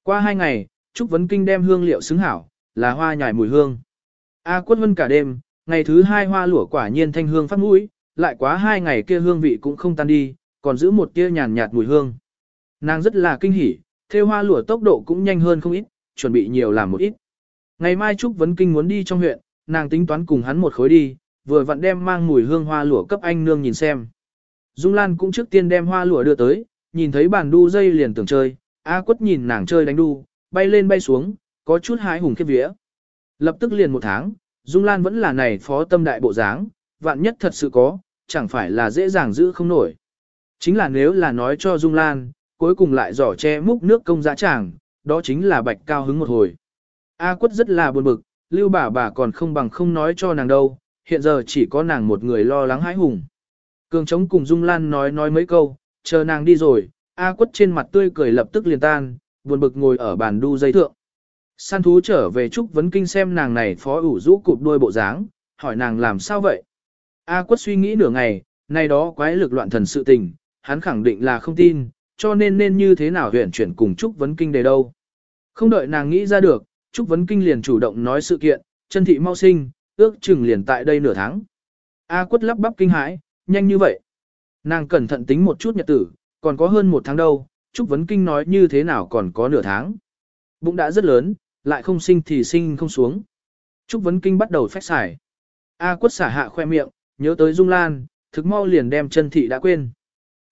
A: Qua hai ngày, Trúc Vấn Kinh đem hương liệu xứng hảo, là hoa nhài mùi hương. A quất vân cả đêm, ngày thứ hai hoa lửa quả nhiên thanh hương phát mũi, lại quá hai ngày kia hương vị cũng không tan đi, còn giữ một tia nhàn nhạt mùi hương. Nàng rất là kinh hỉ, theo hoa lửa tốc độ cũng nhanh hơn không ít, chuẩn bị nhiều làm một ít. Ngày mai Trúc Vấn Kinh muốn đi trong huyện, nàng tính toán cùng hắn một khối đi, vừa vặn đem mang mùi hương hoa lửa cấp anh nương nhìn xem. Dung Lan cũng trước tiên đem hoa lửa đưa tới, nhìn thấy bàn đu dây liền tưởng chơi, A quất nhìn nàng chơi đánh đu, bay lên bay xuống, có chút hái hùng khiếp vía. Lập tức liền một tháng, Dung Lan vẫn là này phó tâm đại bộ dáng, vạn nhất thật sự có, chẳng phải là dễ dàng giữ không nổi. Chính là nếu là nói cho Dung Lan, cuối cùng lại giỏ che múc nước công dã tràng, đó chính là bạch cao hứng một hồi. A quất rất là buồn bực, lưu bà bà còn không bằng không nói cho nàng đâu, hiện giờ chỉ có nàng một người lo lắng hãi hùng. Cường trống cùng Dung Lan nói nói mấy câu, chờ nàng đi rồi, A quất trên mặt tươi cười lập tức liền tan, buồn bực ngồi ở bàn đu dây thượng. San thú trở về Trúc Vấn Kinh xem nàng này phó ủ rũ cụp đuôi bộ dáng, hỏi nàng làm sao vậy. A quất suy nghĩ nửa ngày, nay đó quái lực loạn thần sự tình, hắn khẳng định là không tin, cho nên nên như thế nào huyện chuyển cùng Trúc Vấn Kinh đề đâu. Không đợi nàng nghĩ ra được, Trúc Vấn Kinh liền chủ động nói sự kiện, chân thị mau sinh, ước chừng liền tại đây nửa tháng. A quất lắp bắp kinh hãi, nhanh như vậy. Nàng cẩn thận tính một chút nhật tử, còn có hơn một tháng đâu, Trúc Vấn Kinh nói như thế nào còn có nửa tháng. Bụng đã rất lớn, lại không sinh thì sinh không xuống. Trúc Vấn Kinh bắt đầu phách xài. A quất xả hạ khoe miệng, nhớ tới Dung Lan, thực mau liền đem chân thị đã quên.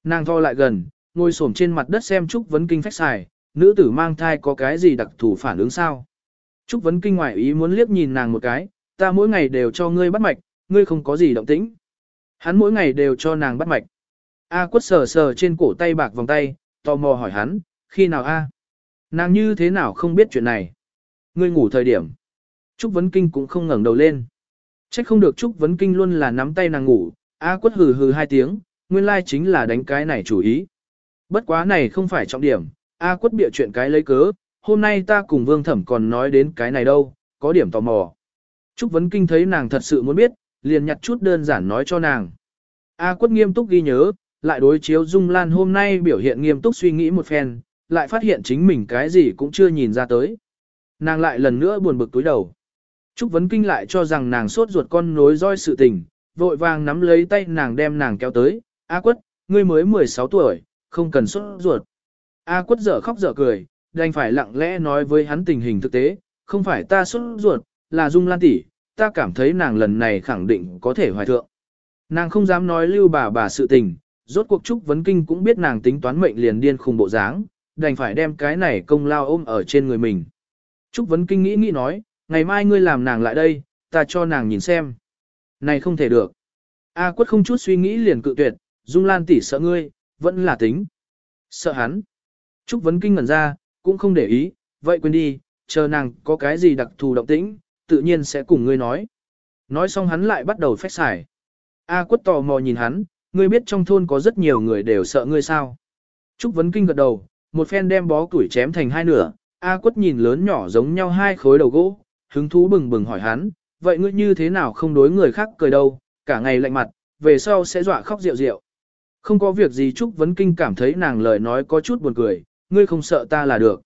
A: Nàng tho lại gần, ngồi xổm trên mặt đất xem Trúc Vấn Kinh phách xài, nữ tử mang thai có cái gì đặc thù phản ứng sao? Trúc Vấn Kinh ngoại ý muốn liếc nhìn nàng một cái, ta mỗi ngày đều cho ngươi bắt mạch, ngươi không có gì động tĩnh. Hắn mỗi ngày đều cho nàng bắt mạch. A quất sờ sờ trên cổ tay bạc vòng tay, tò mò hỏi hắn, khi nào A? Nàng như thế nào không biết chuyện này? Ngươi ngủ thời điểm. Trúc Vấn Kinh cũng không ngẩng đầu lên. Trách không được Trúc Vấn Kinh luôn là nắm tay nàng ngủ, A quất hừ hừ hai tiếng, nguyên lai chính là đánh cái này chủ ý. Bất quá này không phải trọng điểm, A quất bịa chuyện cái lấy cớ, hôm nay ta cùng vương thẩm còn nói đến cái này đâu, có điểm tò mò. Trúc Vấn Kinh thấy nàng thật sự muốn biết, liền nhặt chút đơn giản nói cho nàng. A quất nghiêm túc ghi nhớ, lại đối chiếu Dung Lan hôm nay biểu hiện nghiêm túc suy nghĩ một phen, lại phát hiện chính mình cái gì cũng chưa nhìn ra tới. Nàng lại lần nữa buồn bực túi đầu. Trúc Vấn Kinh lại cho rằng nàng sốt ruột con nối roi sự tình, vội vàng nắm lấy tay nàng đem nàng kéo tới, A quất, ngươi mới 16 tuổi, không cần sốt ruột. A quất dở khóc dở cười, đành phải lặng lẽ nói với hắn tình hình thực tế, không phải ta sốt ruột, là Dung Lan tỷ, ta cảm thấy nàng lần này khẳng định có thể hoài thượng. Nàng không dám nói lưu bà bà sự tình, rốt cuộc Trúc Vấn Kinh cũng biết nàng tính toán mệnh liền điên khùng bộ dáng, đành phải đem cái này công lao ôm ở trên người mình. Trúc Vấn Kinh nghĩ nghĩ nói, ngày mai ngươi làm nàng lại đây, ta cho nàng nhìn xem. Này không thể được. A quất không chút suy nghĩ liền cự tuyệt, Dung Lan tỷ sợ ngươi, vẫn là tính. Sợ hắn. Trúc Vấn Kinh ngẩn ra, cũng không để ý, vậy quên đi, chờ nàng có cái gì đặc thù động tĩnh, tự nhiên sẽ cùng ngươi nói. Nói xong hắn lại bắt đầu phách xài. A quất tò mò nhìn hắn, ngươi biết trong thôn có rất nhiều người đều sợ ngươi sao. Trúc Vấn Kinh gật đầu, một phen đem bó củi chém thành hai nửa, A quất nhìn lớn nhỏ giống nhau hai khối đầu gỗ, hứng thú bừng bừng hỏi hắn, vậy ngươi như thế nào không đối người khác cười đâu, cả ngày lạnh mặt, về sau sẽ dọa khóc rượu rượu. Không có việc gì Trúc Vấn Kinh cảm thấy nàng lời nói có chút buồn cười, ngươi không sợ ta là được.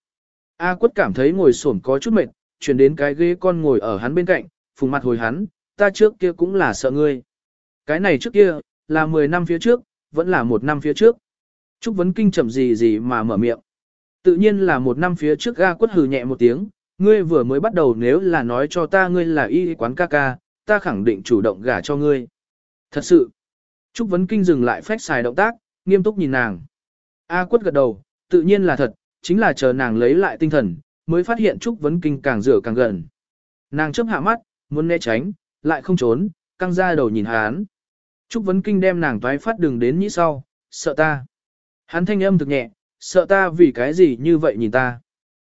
A: A quất cảm thấy ngồi xổm có chút mệt, chuyển đến cái ghế con ngồi ở hắn bên cạnh, phùng mặt hồi hắn, ta trước kia cũng là sợ ngươi. Cái này trước kia, là 10 năm phía trước, vẫn là một năm phía trước. Trúc Vấn Kinh chậm gì gì mà mở miệng. Tự nhiên là một năm phía trước A quất hừ nhẹ một tiếng, ngươi vừa mới bắt đầu nếu là nói cho ta ngươi là y quán ca ca, ta khẳng định chủ động gả cho ngươi. Thật sự. Trúc Vấn Kinh dừng lại phách xài động tác, nghiêm túc nhìn nàng. A quất gật đầu, tự nhiên là thật, chính là chờ nàng lấy lại tinh thần, mới phát hiện Trúc Vấn Kinh càng rửa càng gần. Nàng chớp hạ mắt, muốn né tránh, lại không trốn, căng ra đầu nhìn hắn. Trúc Vấn Kinh đem nàng toái phát đường đến nhĩ sau, sợ ta. Hắn thanh âm thực nhẹ, sợ ta vì cái gì như vậy nhìn ta.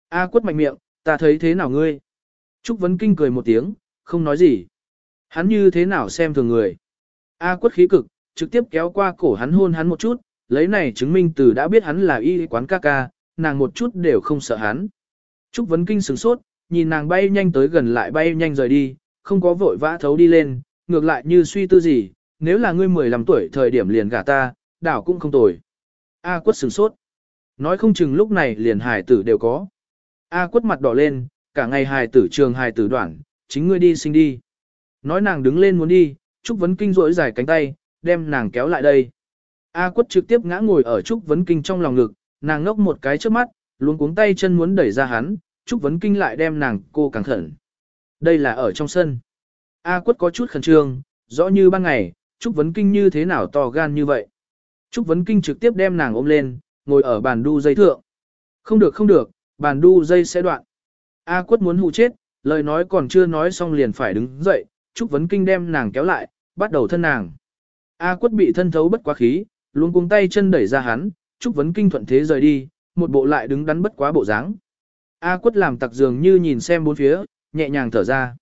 A: A quất mạnh miệng, ta thấy thế nào ngươi? Trúc Vấn Kinh cười một tiếng, không nói gì. Hắn như thế nào xem thường người? A quất khí cực, trực tiếp kéo qua cổ hắn hôn hắn một chút, lấy này chứng minh từ đã biết hắn là y quán ca ca, nàng một chút đều không sợ hắn. Trúc Vấn Kinh sửng sốt, nhìn nàng bay nhanh tới gần lại bay nhanh rời đi, không có vội vã thấu đi lên, ngược lại như suy tư gì, nếu là ngươi 15 tuổi thời điểm liền gả ta, đảo cũng không tồi. A quất sửng sốt. Nói không chừng lúc này liền hài tử đều có. A quất mặt đỏ lên, cả ngày hài tử trường hài tử đoạn, chính ngươi đi sinh đi. Nói nàng đứng lên muốn đi, Trúc Vấn Kinh rỗi dài cánh tay, đem nàng kéo lại đây. A quất trực tiếp ngã ngồi ở Trúc Vấn Kinh trong lòng ngực, nàng ngốc một cái trước mắt, luôn cuống tay chân muốn đẩy ra hắn, Trúc Vấn Kinh lại đem nàng cô càng khẩn. Đây là ở trong sân. A quất có chút khẩn trương, rõ như ban ngày, Trúc Vấn Kinh như thế nào to gan như vậy. Trúc Vấn Kinh trực tiếp đem nàng ôm lên, ngồi ở bàn đu dây thượng. Không được không được, bàn đu dây sẽ đoạn. A quất muốn hụ chết, lời nói còn chưa nói xong liền phải đứng dậy, Trúc Vấn Kinh đem nàng kéo lại, bắt đầu thân nàng. A quất bị thân thấu bất quá khí, luôn cuống tay chân đẩy ra hắn, Trúc Vấn Kinh thuận thế rời đi, một bộ lại đứng đắn bất quá bộ dáng. A quất làm tặc dường như nhìn xem bốn phía, nhẹ nhàng thở ra.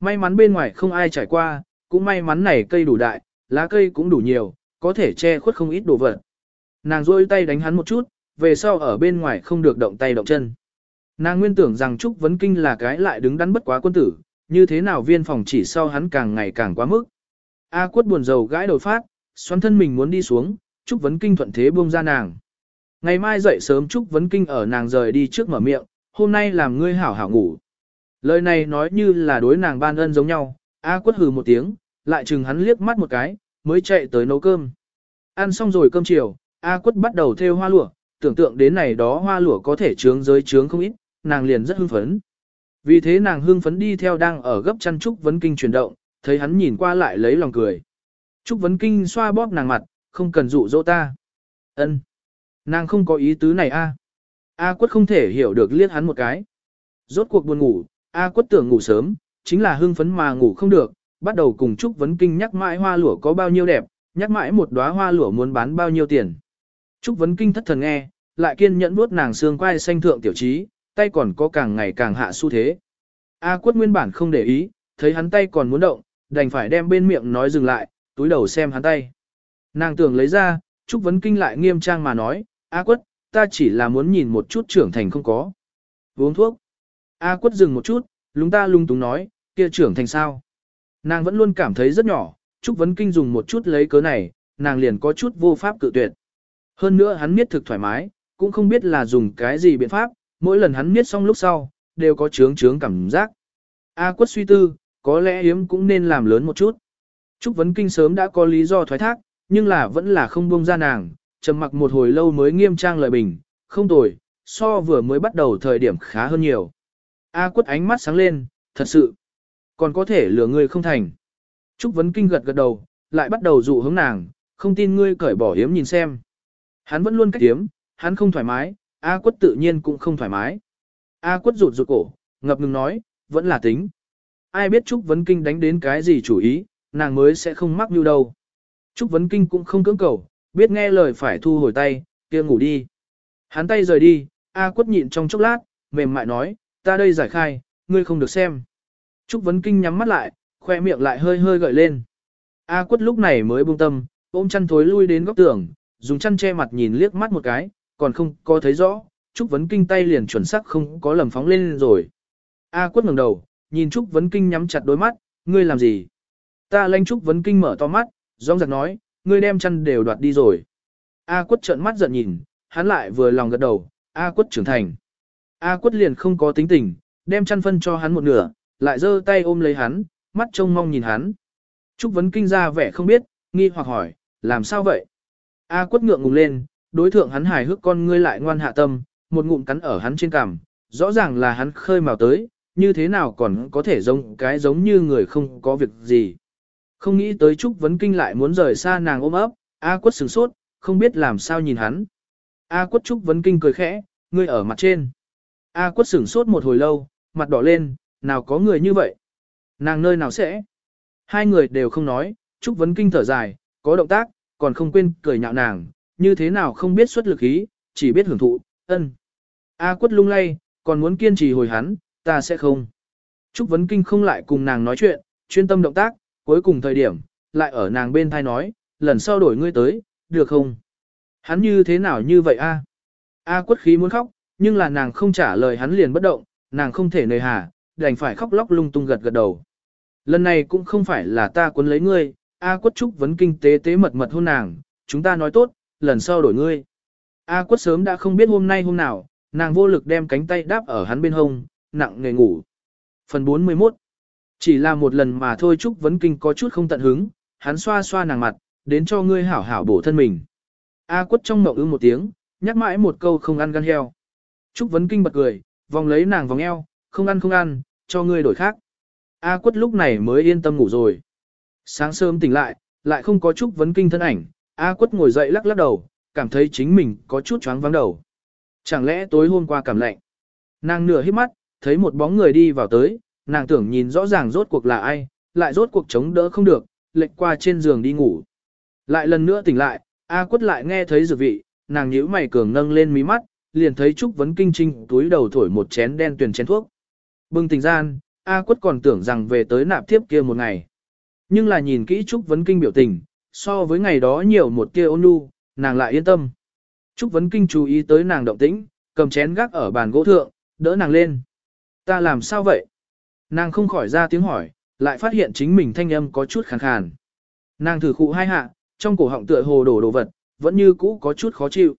A: May mắn bên ngoài không ai trải qua, cũng may mắn này cây đủ đại, lá cây cũng đủ nhiều, có thể che khuất không ít đồ vật. Nàng rôi tay đánh hắn một chút, về sau ở bên ngoài không được động tay động chân. Nàng nguyên tưởng rằng Trúc Vấn Kinh là cái lại đứng đắn bất quá quân tử, như thế nào viên phòng chỉ sau hắn càng ngày càng quá mức. A quất buồn rầu gãi đầu phát, xoắn thân mình muốn đi xuống, Trúc Vấn Kinh thuận thế buông ra nàng. Ngày mai dậy sớm Trúc Vấn Kinh ở nàng rời đi trước mở miệng, hôm nay làm ngươi hảo hảo ngủ. Lời này nói như là đối nàng ban ân giống nhau, A quất hừ một tiếng, lại chừng hắn liếc mắt một cái, mới chạy tới nấu cơm. Ăn xong rồi cơm chiều, A quất bắt đầu thêu hoa lụa, tưởng tượng đến này đó hoa lụa có thể trướng giới trướng không ít, nàng liền rất hưng phấn. Vì thế nàng hưng phấn đi theo đang ở gấp chăn Trúc Vấn Kinh chuyển động, thấy hắn nhìn qua lại lấy lòng cười. Trúc Vấn Kinh xoa bóp nàng mặt, không cần dụ dỗ ta. ân Nàng không có ý tứ này a A quất không thể hiểu được liếc hắn một cái. Rốt cuộc buồn ngủ, A quất tưởng ngủ sớm, chính là hưng phấn mà ngủ không được, bắt đầu cùng Trúc Vấn Kinh nhắc mãi hoa lửa có bao nhiêu đẹp, nhắc mãi một đóa hoa lửa muốn bán bao nhiêu tiền. Trúc Vấn Kinh thất thần nghe, lại kiên nhẫn vuốt nàng xương quai xanh thượng tiểu trí, tay còn có càng ngày càng hạ xu thế. A quất nguyên bản không để ý, thấy hắn tay còn muốn động, đành phải đem bên miệng nói dừng lại, túi đầu xem hắn tay. Nàng tưởng lấy ra, Trúc Vấn Kinh lại nghiêm trang mà nói, A quất, ta chỉ là muốn nhìn một chút trưởng thành không có. Uống thuốc. A quất dừng một chút, lúng ta lung túng nói, kia trưởng thành sao. Nàng vẫn luôn cảm thấy rất nhỏ, Trúc Vấn Kinh dùng một chút lấy cớ này, nàng liền có chút vô pháp cự tuyệt. Hơn nữa hắn miết thực thoải mái, cũng không biết là dùng cái gì biện pháp, mỗi lần hắn miết xong lúc sau, đều có chướng chướng cảm giác. A quất suy tư, có lẽ yếm cũng nên làm lớn một chút. Trúc Vấn Kinh sớm đã có lý do thoái thác, nhưng là vẫn là không buông ra nàng, trầm mặc một hồi lâu mới nghiêm trang lời bình, không tồi, so vừa mới bắt đầu thời điểm khá hơn nhiều. A quất ánh mắt sáng lên, thật sự, còn có thể lừa ngươi không thành. Trúc Vấn Kinh gật gật đầu, lại bắt đầu dụ hướng nàng, không tin ngươi cởi bỏ hiếm nhìn xem. Hắn vẫn luôn cách hiếm, hắn không thoải mái, A quất tự nhiên cũng không thoải mái. A quất rụt rụt cổ, ngập ngừng nói, vẫn là tính. Ai biết Trúc Vấn Kinh đánh đến cái gì chủ ý, nàng mới sẽ không mắc như đâu. Trúc Vấn Kinh cũng không cưỡng cầu, biết nghe lời phải thu hồi tay, kia ngủ đi. Hắn tay rời đi, A quất nhịn trong chốc lát, mềm mại nói, ta đây giải khai, ngươi không được xem. Trúc Vấn Kinh nhắm mắt lại, khoe miệng lại hơi hơi gợi lên. A quất lúc này mới buông tâm, ôm chăn thối lui đến góc tường, dùng chăn che mặt nhìn liếc mắt một cái, còn không có thấy rõ, Trúc Vấn Kinh tay liền chuẩn xác không có lầm phóng lên rồi. A quất ngẩng đầu, nhìn Trúc Vấn Kinh nhắm chặt đôi mắt, ngươi làm gì? Ta lanh Trúc Vấn Kinh mở to mắt, rong giặc nói, ngươi đem chăn đều đoạt đi rồi. A quất trợn mắt giận nhìn, hắn lại vừa lòng gật đầu, A quất trưởng thành. A quất liền không có tính tình, đem chăn phân cho hắn một nửa, lại giơ tay ôm lấy hắn, mắt trông mong nhìn hắn. Trúc Vấn Kinh ra vẻ không biết, nghi hoặc hỏi, làm sao vậy? A quất ngượng ngùng lên, đối thượng hắn hài hước con ngươi lại ngoan hạ tâm, một ngụm cắn ở hắn trên cằm, rõ ràng là hắn khơi mào tới, như thế nào còn có thể giống cái giống như người không có việc gì. Không nghĩ tới Trúc Vấn Kinh lại muốn rời xa nàng ôm ấp, A quất sửng sốt, không biết làm sao nhìn hắn. A quất Trúc Vấn Kinh cười khẽ, ngươi ở mặt trên. A quất sửng sốt một hồi lâu, mặt đỏ lên, nào có người như vậy? Nàng nơi nào sẽ? Hai người đều không nói, Trúc Vấn Kinh thở dài, có động tác, còn không quên cười nhạo nàng, như thế nào không biết xuất lực ý, chỉ biết hưởng thụ, ân. A quất lung lay, còn muốn kiên trì hồi hắn, ta sẽ không. Trúc Vấn Kinh không lại cùng nàng nói chuyện, chuyên tâm động tác, cuối cùng thời điểm, lại ở nàng bên thai nói, lần sau đổi ngươi tới, được không? Hắn như thế nào như vậy a? A quất khí muốn khóc, nhưng là nàng không trả lời hắn liền bất động, nàng không thể nề hà, đành phải khóc lóc lung tung gật gật đầu. Lần này cũng không phải là ta cuốn lấy ngươi, A quất trúc vấn kinh tế tế mật mật hôn nàng, chúng ta nói tốt, lần sau đổi ngươi. A quất sớm đã không biết hôm nay hôm nào, nàng vô lực đem cánh tay đáp ở hắn bên hông, nặng nghề ngủ. Phần 41 Chỉ là một lần mà thôi Trúc Vấn Kinh có chút không tận hứng, hắn xoa xoa nàng mặt, đến cho ngươi hảo hảo bổ thân mình. A quất trong mộng ư một tiếng, nhắc mãi một câu không ăn gan heo. Trúc Vấn Kinh bật cười, vòng lấy nàng vòng eo, không ăn không ăn, cho ngươi đổi khác. A quất lúc này mới yên tâm ngủ rồi. Sáng sớm tỉnh lại, lại không có Trúc Vấn Kinh thân ảnh, A quất ngồi dậy lắc lắc đầu, cảm thấy chính mình có chút choáng vắng đầu. Chẳng lẽ tối hôm qua cảm lạnh? Nàng nửa hít mắt, thấy một bóng người đi vào tới, nàng tưởng nhìn rõ ràng rốt cuộc là ai, lại rốt cuộc chống đỡ không được, lệch qua trên giường đi ngủ. Lại lần nữa tỉnh lại, A quất lại nghe thấy dược vị, nàng nhíu mày cường nâng lên mí mắt, liền thấy Trúc Vấn Kinh Trinh túi đầu thổi một chén đen tuyển chén thuốc. Bừng tỉnh gian, A quất còn tưởng rằng về tới nạp tiếp kia một ngày. Nhưng là nhìn kỹ Trúc Vấn Kinh biểu tình, so với ngày đó nhiều một kia ôn nhu, nàng lại yên tâm. Trúc Vấn Kinh chú ý tới nàng động tĩnh, cầm chén gác ở bàn gỗ thượng, đỡ nàng lên. Ta làm sao vậy? Nàng không khỏi ra tiếng hỏi, lại phát hiện chính mình thanh âm có chút khàn khàn. Nàng thử khụ hai hạ, trong cổ họng tựa hồ đổ đồ vật, vẫn như cũ có chút khó chịu.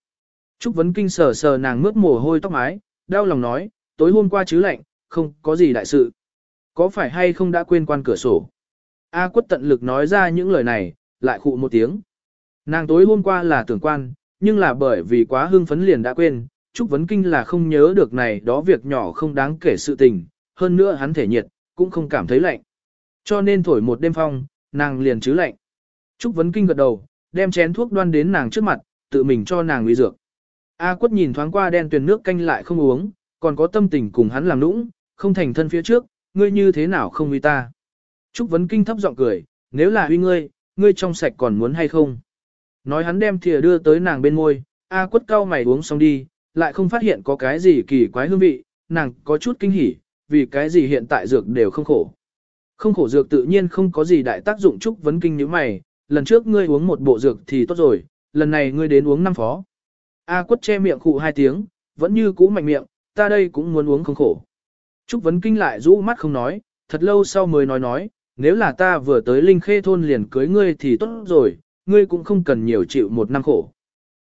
A: Trúc Vấn Kinh sờ sờ nàng mướt mồ hôi tóc mái, đau lòng nói, tối hôm qua chứ lạnh, không có gì đại sự. Có phải hay không đã quên quan cửa sổ? A quất tận lực nói ra những lời này, lại khụ một tiếng. Nàng tối hôm qua là tưởng quan, nhưng là bởi vì quá hưng phấn liền đã quên, Trúc Vấn Kinh là không nhớ được này đó việc nhỏ không đáng kể sự tình, hơn nữa hắn thể nhiệt, cũng không cảm thấy lạnh. Cho nên thổi một đêm phong, nàng liền chứ lạnh. Trúc Vấn Kinh gật đầu, đem chén thuốc đoan đến nàng trước mặt, tự mình cho nàng uy dược. A quất nhìn thoáng qua đen tuyền nước canh lại không uống, còn có tâm tình cùng hắn làm nũng, không thành thân phía trước, ngươi như thế nào không uy ta. Trúc Vấn Kinh thấp giọng cười, nếu là uy ngươi, ngươi trong sạch còn muốn hay không. Nói hắn đem thìa đưa tới nàng bên môi, A quất cao mày uống xong đi, lại không phát hiện có cái gì kỳ quái hương vị, nàng có chút kinh hỉ, vì cái gì hiện tại dược đều không khổ. Không khổ dược tự nhiên không có gì đại tác dụng chúc vấn kinh như mày, lần trước ngươi uống một bộ dược thì tốt rồi, lần này ngươi đến uống năm phó. A quất che miệng khụ hai tiếng, vẫn như cũ mạnh miệng, ta đây cũng muốn uống không khổ. Trúc vấn kinh lại rũ mắt không nói, thật lâu sau mới nói nói, nếu là ta vừa tới Linh Khê thôn liền cưới ngươi thì tốt rồi, ngươi cũng không cần nhiều chịu một năm khổ.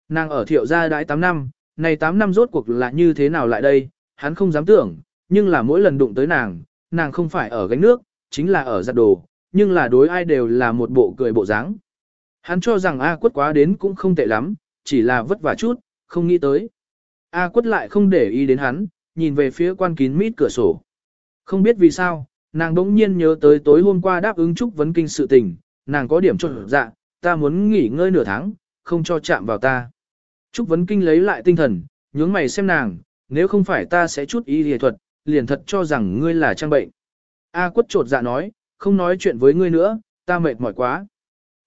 A: Nàng ở thiệu gia đãi 8 năm, này 8 năm rốt cuộc là như thế nào lại đây, hắn không dám tưởng, nhưng là mỗi lần đụng tới nàng, nàng không phải ở gánh nước, chính là ở giặt đồ, nhưng là đối ai đều là một bộ cười bộ dáng. Hắn cho rằng A quất quá đến cũng không tệ lắm, chỉ là vất vả chút, không nghĩ tới. A quất lại không để ý đến hắn, nhìn về phía quan kín mít cửa sổ. Không biết vì sao, nàng đỗng nhiên nhớ tới tối hôm qua đáp ứng chúc vấn kinh sự tình, nàng có điểm trộn dạ, ta muốn nghỉ ngơi nửa tháng, không cho chạm vào ta. Trúc Vấn Kinh lấy lại tinh thần, nhướng mày xem nàng, nếu không phải ta sẽ chút ý y thuật, liền thật cho rằng ngươi là trang bệnh. A quất trột dạ nói, không nói chuyện với ngươi nữa, ta mệt mỏi quá.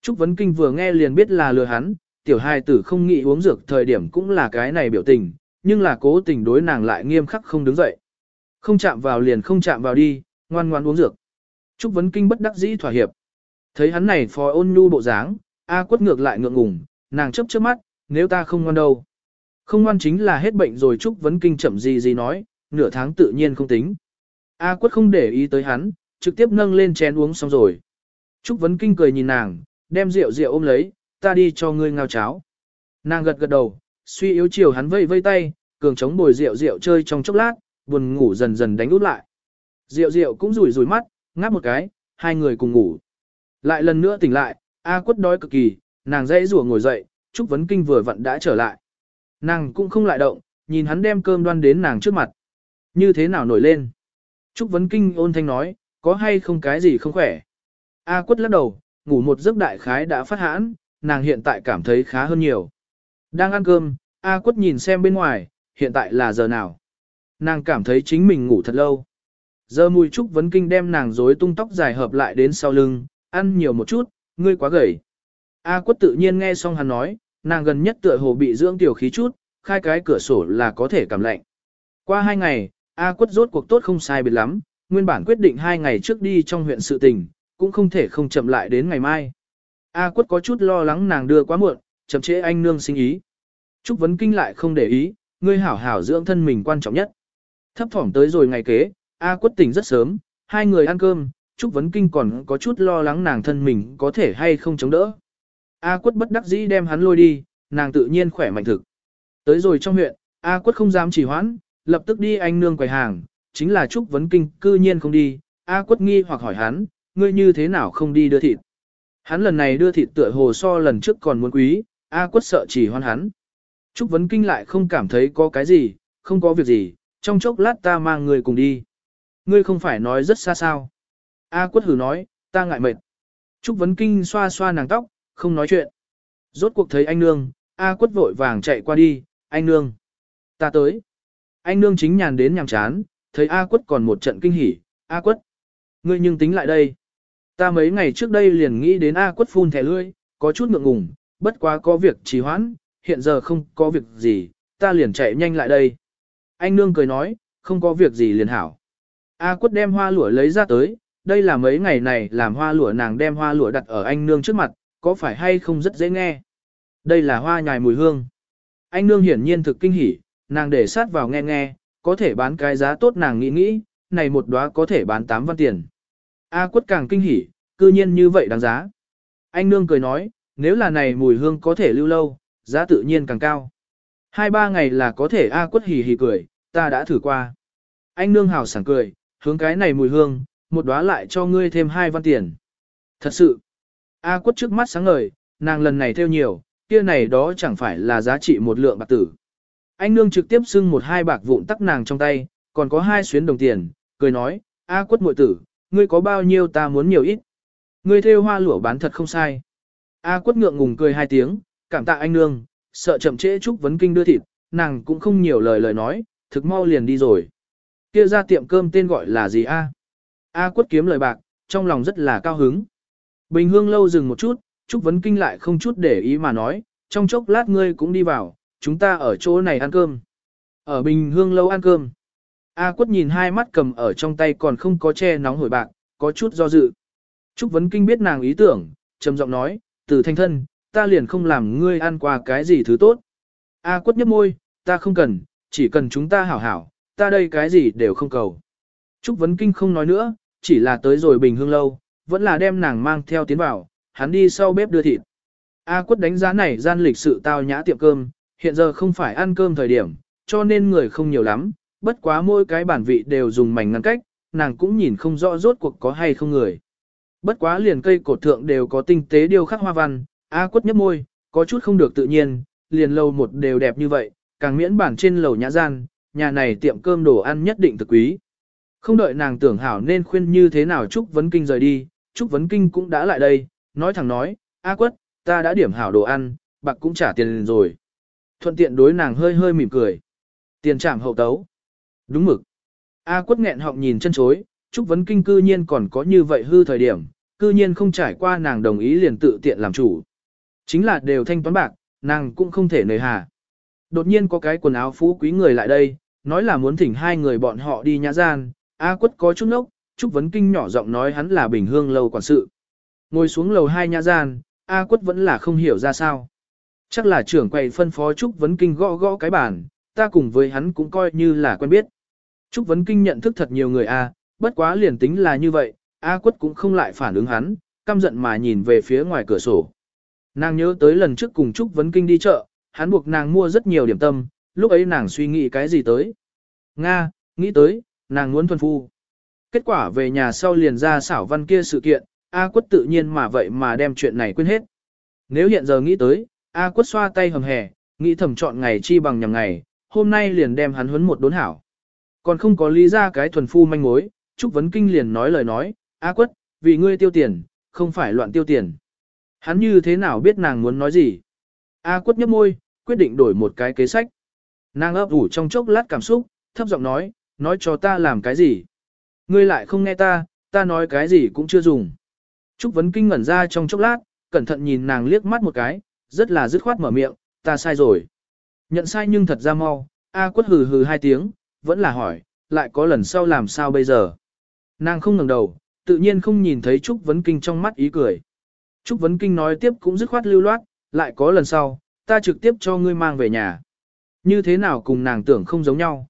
A: Trúc Vấn Kinh vừa nghe liền biết là lừa hắn, tiểu hài tử không nghĩ uống dược thời điểm cũng là cái này biểu tình, nhưng là cố tình đối nàng lại nghiêm khắc không đứng dậy. Không chạm vào liền không chạm vào đi, ngoan ngoan uống dược. Trúc Vấn Kinh bất đắc dĩ thỏa hiệp. Thấy hắn này phò ôn nhu bộ dáng, A quất ngược lại ngượng ngùng, nàng chấp trước mắt, nếu ta không ngoan đâu. Không ngoan chính là hết bệnh rồi Trúc Vấn Kinh chậm gì gì nói, nửa tháng tự nhiên không tính. A quất không để ý tới hắn, trực tiếp nâng lên chén uống xong rồi. Trúc Vấn Kinh cười nhìn nàng, đem rượu rượu ôm lấy, ta đi cho ngươi ngao cháo. Nàng gật gật đầu, suy yếu chiều hắn vây vây tay, cường chống bồi rượu rượu chơi trong chốc lát, buồn ngủ dần dần đánh út lại. Rượu rượu cũng rủi rủi mắt, ngáp một cái, hai người cùng ngủ. Lại lần nữa tỉnh lại, A quất đói cực kỳ, nàng dãy rủa ngồi dậy, Trúc Vấn Kinh vừa vặn đã trở lại. Nàng cũng không lại động, nhìn hắn đem cơm đoan đến nàng trước mặt. Như thế nào nổi lên? Trúc Vấn Kinh ôn thanh nói, có hay không cái gì không khỏe? A quất lắc đầu, ngủ một giấc đại khái đã phát hãn, nàng hiện tại cảm thấy khá hơn nhiều. Đang ăn cơm, A quất nhìn xem bên ngoài, hiện tại là giờ nào? Nàng cảm thấy chính mình ngủ thật lâu. Giờ mùi trúc vấn kinh đem nàng rối tung tóc dài hợp lại đến sau lưng, ăn nhiều một chút, ngươi quá gầy. A quất tự nhiên nghe xong hắn nói, nàng gần nhất tựa hồ bị dưỡng tiểu khí chút, khai cái cửa sổ là có thể cảm lạnh. Qua hai ngày, A quất rốt cuộc tốt không sai biệt lắm, nguyên bản quyết định hai ngày trước đi trong huyện sự tình, cũng không thể không chậm lại đến ngày mai. A quất có chút lo lắng nàng đưa quá muộn, chậm trễ anh nương sinh ý. Trúc Vấn Kinh lại không để ý, ngươi hảo hảo dưỡng thân mình quan trọng nhất. Thấp thỏm tới rồi ngày kế, A quất tỉnh rất sớm, hai người ăn cơm, Trúc Vấn Kinh còn có chút lo lắng nàng thân mình có thể hay không chống đỡ. A quất bất đắc dĩ đem hắn lôi đi, nàng tự nhiên khỏe mạnh thực. Tới rồi trong huyện, A quất không dám chỉ hoãn, lập tức đi anh nương quầy hàng, chính là Trúc Vấn Kinh cư nhiên không đi. A quất nghi hoặc hỏi hắn, ngươi như thế nào không đi đưa thịt. Hắn lần này đưa thịt tựa hồ so lần trước còn muốn quý, A quất sợ chỉ hoan hắn. Trúc Vấn Kinh lại không cảm thấy có cái gì, không có việc gì, trong chốc lát ta mang người cùng đi. Ngươi không phải nói rất xa sao. A quất hử nói, ta ngại mệt. Trúc Vấn Kinh xoa xoa nàng tóc, không nói chuyện. Rốt cuộc thấy anh nương, A quất vội vàng chạy qua đi, anh nương. Ta tới. Anh nương chính nhàn đến nhàm chán, thấy A quất còn một trận kinh hỉ, A quất. Ngươi nhưng tính lại đây. Ta mấy ngày trước đây liền nghĩ đến A quất phun thẻ lưỡi, có chút ngượng ngùng, bất quá có việc trì hoãn, hiện giờ không có việc gì, ta liền chạy nhanh lại đây. Anh nương cười nói, không có việc gì liền hảo. A quất đem hoa lụa lấy ra tới, đây là mấy ngày này làm hoa lụa nàng đem hoa lụa đặt ở anh nương trước mặt, có phải hay không rất dễ nghe. Đây là hoa nhài mùi hương. Anh nương hiển nhiên thực kinh hỉ, nàng để sát vào nghe nghe, có thể bán cái giá tốt nàng nghĩ nghĩ, này một đóa có thể bán 8 văn tiền. A quất càng kinh hỉ, cư nhiên như vậy đáng giá. Anh nương cười nói, nếu là này mùi hương có thể lưu lâu, giá tự nhiên càng cao. Hai ba ngày là có thể A quất hỉ hỉ cười, ta đã thử qua. Anh nương hào sảng cười, hướng cái này mùi hương, một đóa lại cho ngươi thêm hai văn tiền. Thật sự, A quất trước mắt sáng ngời, nàng lần này theo nhiều, kia này đó chẳng phải là giá trị một lượng bạc tử. Anh nương trực tiếp xưng một hai bạc vụn tắc nàng trong tay, còn có hai xuyến đồng tiền, cười nói, A quất muội tử, ngươi có bao nhiêu ta muốn nhiều ít. Ngươi theo hoa lụa bán thật không sai. A quất ngượng ngùng cười hai tiếng, cảm tạ anh nương, sợ chậm trễ chúc vấn kinh đưa thịt, nàng cũng không nhiều lời lời nói, thực mau liền đi rồi. Kia ra tiệm cơm tên gọi là gì A? A quất kiếm lời bạc, trong lòng rất là cao hứng. Bình hương lâu dừng một chút, Trúc Vấn Kinh lại không chút để ý mà nói, trong chốc lát ngươi cũng đi vào, chúng ta ở chỗ này ăn cơm. Ở Bình Hương lâu ăn cơm. A quất nhìn hai mắt cầm ở trong tay còn không có che nóng hổi bạc, có chút do dự. Trúc Vấn Kinh biết nàng ý tưởng, trầm giọng nói, từ thanh thân, ta liền không làm ngươi ăn qua cái gì thứ tốt. A quất nhấp môi, ta không cần, chỉ cần chúng ta hảo hảo, ta đây cái gì đều không cầu. Trúc Vấn Kinh không nói nữa, chỉ là tới rồi bình hương lâu, vẫn là đem nàng mang theo tiến vào, hắn đi sau bếp đưa thịt. A quất đánh giá này gian lịch sự tao nhã tiệm cơm, hiện giờ không phải ăn cơm thời điểm, cho nên người không nhiều lắm, bất quá mỗi cái bản vị đều dùng mảnh ngăn cách, nàng cũng nhìn không rõ rốt cuộc có hay không người. Bất quá liền cây cột thượng đều có tinh tế điêu khắc hoa văn, A quất nhấp môi, có chút không được tự nhiên, liền lầu một đều đẹp như vậy, càng miễn bản trên lầu nhã gian, nhà này tiệm cơm đồ ăn nhất định thực quý. Không đợi nàng tưởng hảo nên khuyên như thế nào Trúc Vấn Kinh rời đi, Trúc Vấn Kinh cũng đã lại đây, nói thẳng nói, A quất, ta đã điểm hảo đồ ăn, bạc cũng trả tiền rồi. Thuận tiện đối nàng hơi hơi mỉm cười. Tiền trảm hậu tấu. Đúng mực. A quất nghẹn họng nhìn chân chối, Trúc Vấn Kinh cư nhiên còn có như vậy hư thời điểm, cư nhiên không trải qua nàng đồng ý liền tự tiện làm chủ. Chính là đều thanh toán bạc, nàng cũng không thể nời hà. Đột nhiên có cái quần áo phú quý người lại đây, nói là muốn thỉnh hai người bọn họ đi nhã gian, A quất có chút nốc, Trúc Vấn Kinh nhỏ giọng nói hắn là bình hương lâu quản sự. Ngồi xuống lầu hai nhã gian, A quất vẫn là không hiểu ra sao. Chắc là trưởng quầy phân phó Trúc Vấn Kinh gõ gõ cái bàn, ta cùng với hắn cũng coi như là quen biết. Trúc Vấn Kinh nhận thức thật nhiều người A, bất quá liền tính là như vậy, A quất cũng không lại phản ứng hắn, căm giận mà nhìn về phía ngoài cửa sổ. Nàng nhớ tới lần trước cùng Trúc Vấn Kinh đi chợ, hắn buộc nàng mua rất nhiều điểm tâm, lúc ấy nàng suy nghĩ cái gì tới. Nga, nghĩ tới, nàng muốn thuần phu. Kết quả về nhà sau liền ra xảo văn kia sự kiện, A quất tự nhiên mà vậy mà đem chuyện này quên hết. Nếu hiện giờ nghĩ tới, A quất xoa tay hầm hè, nghĩ thầm chọn ngày chi bằng nhằm ngày, hôm nay liền đem hắn huấn một đốn hảo. Còn không có lý ra cái thuần phu manh mối, Trúc Vấn Kinh liền nói lời nói, A quất, vì ngươi tiêu tiền, không phải loạn tiêu tiền. Hắn như thế nào biết nàng muốn nói gì? A quất nhấp môi, quyết định đổi một cái kế sách. Nàng ấp ủ trong chốc lát cảm xúc, thấp giọng nói, nói cho ta làm cái gì? Ngươi lại không nghe ta, ta nói cái gì cũng chưa dùng. Trúc Vấn Kinh ngẩn ra trong chốc lát, cẩn thận nhìn nàng liếc mắt một cái, rất là dứt khoát mở miệng, ta sai rồi. Nhận sai nhưng thật ra mau, A quất hừ hừ hai tiếng, vẫn là hỏi, lại có lần sau làm sao bây giờ? Nàng không ngẩng đầu, tự nhiên không nhìn thấy Trúc Vấn Kinh trong mắt ý cười. Trúc Vấn Kinh nói tiếp cũng dứt khoát lưu loát, lại có lần sau, ta trực tiếp cho ngươi mang về nhà. Như thế nào cùng nàng tưởng không giống nhau.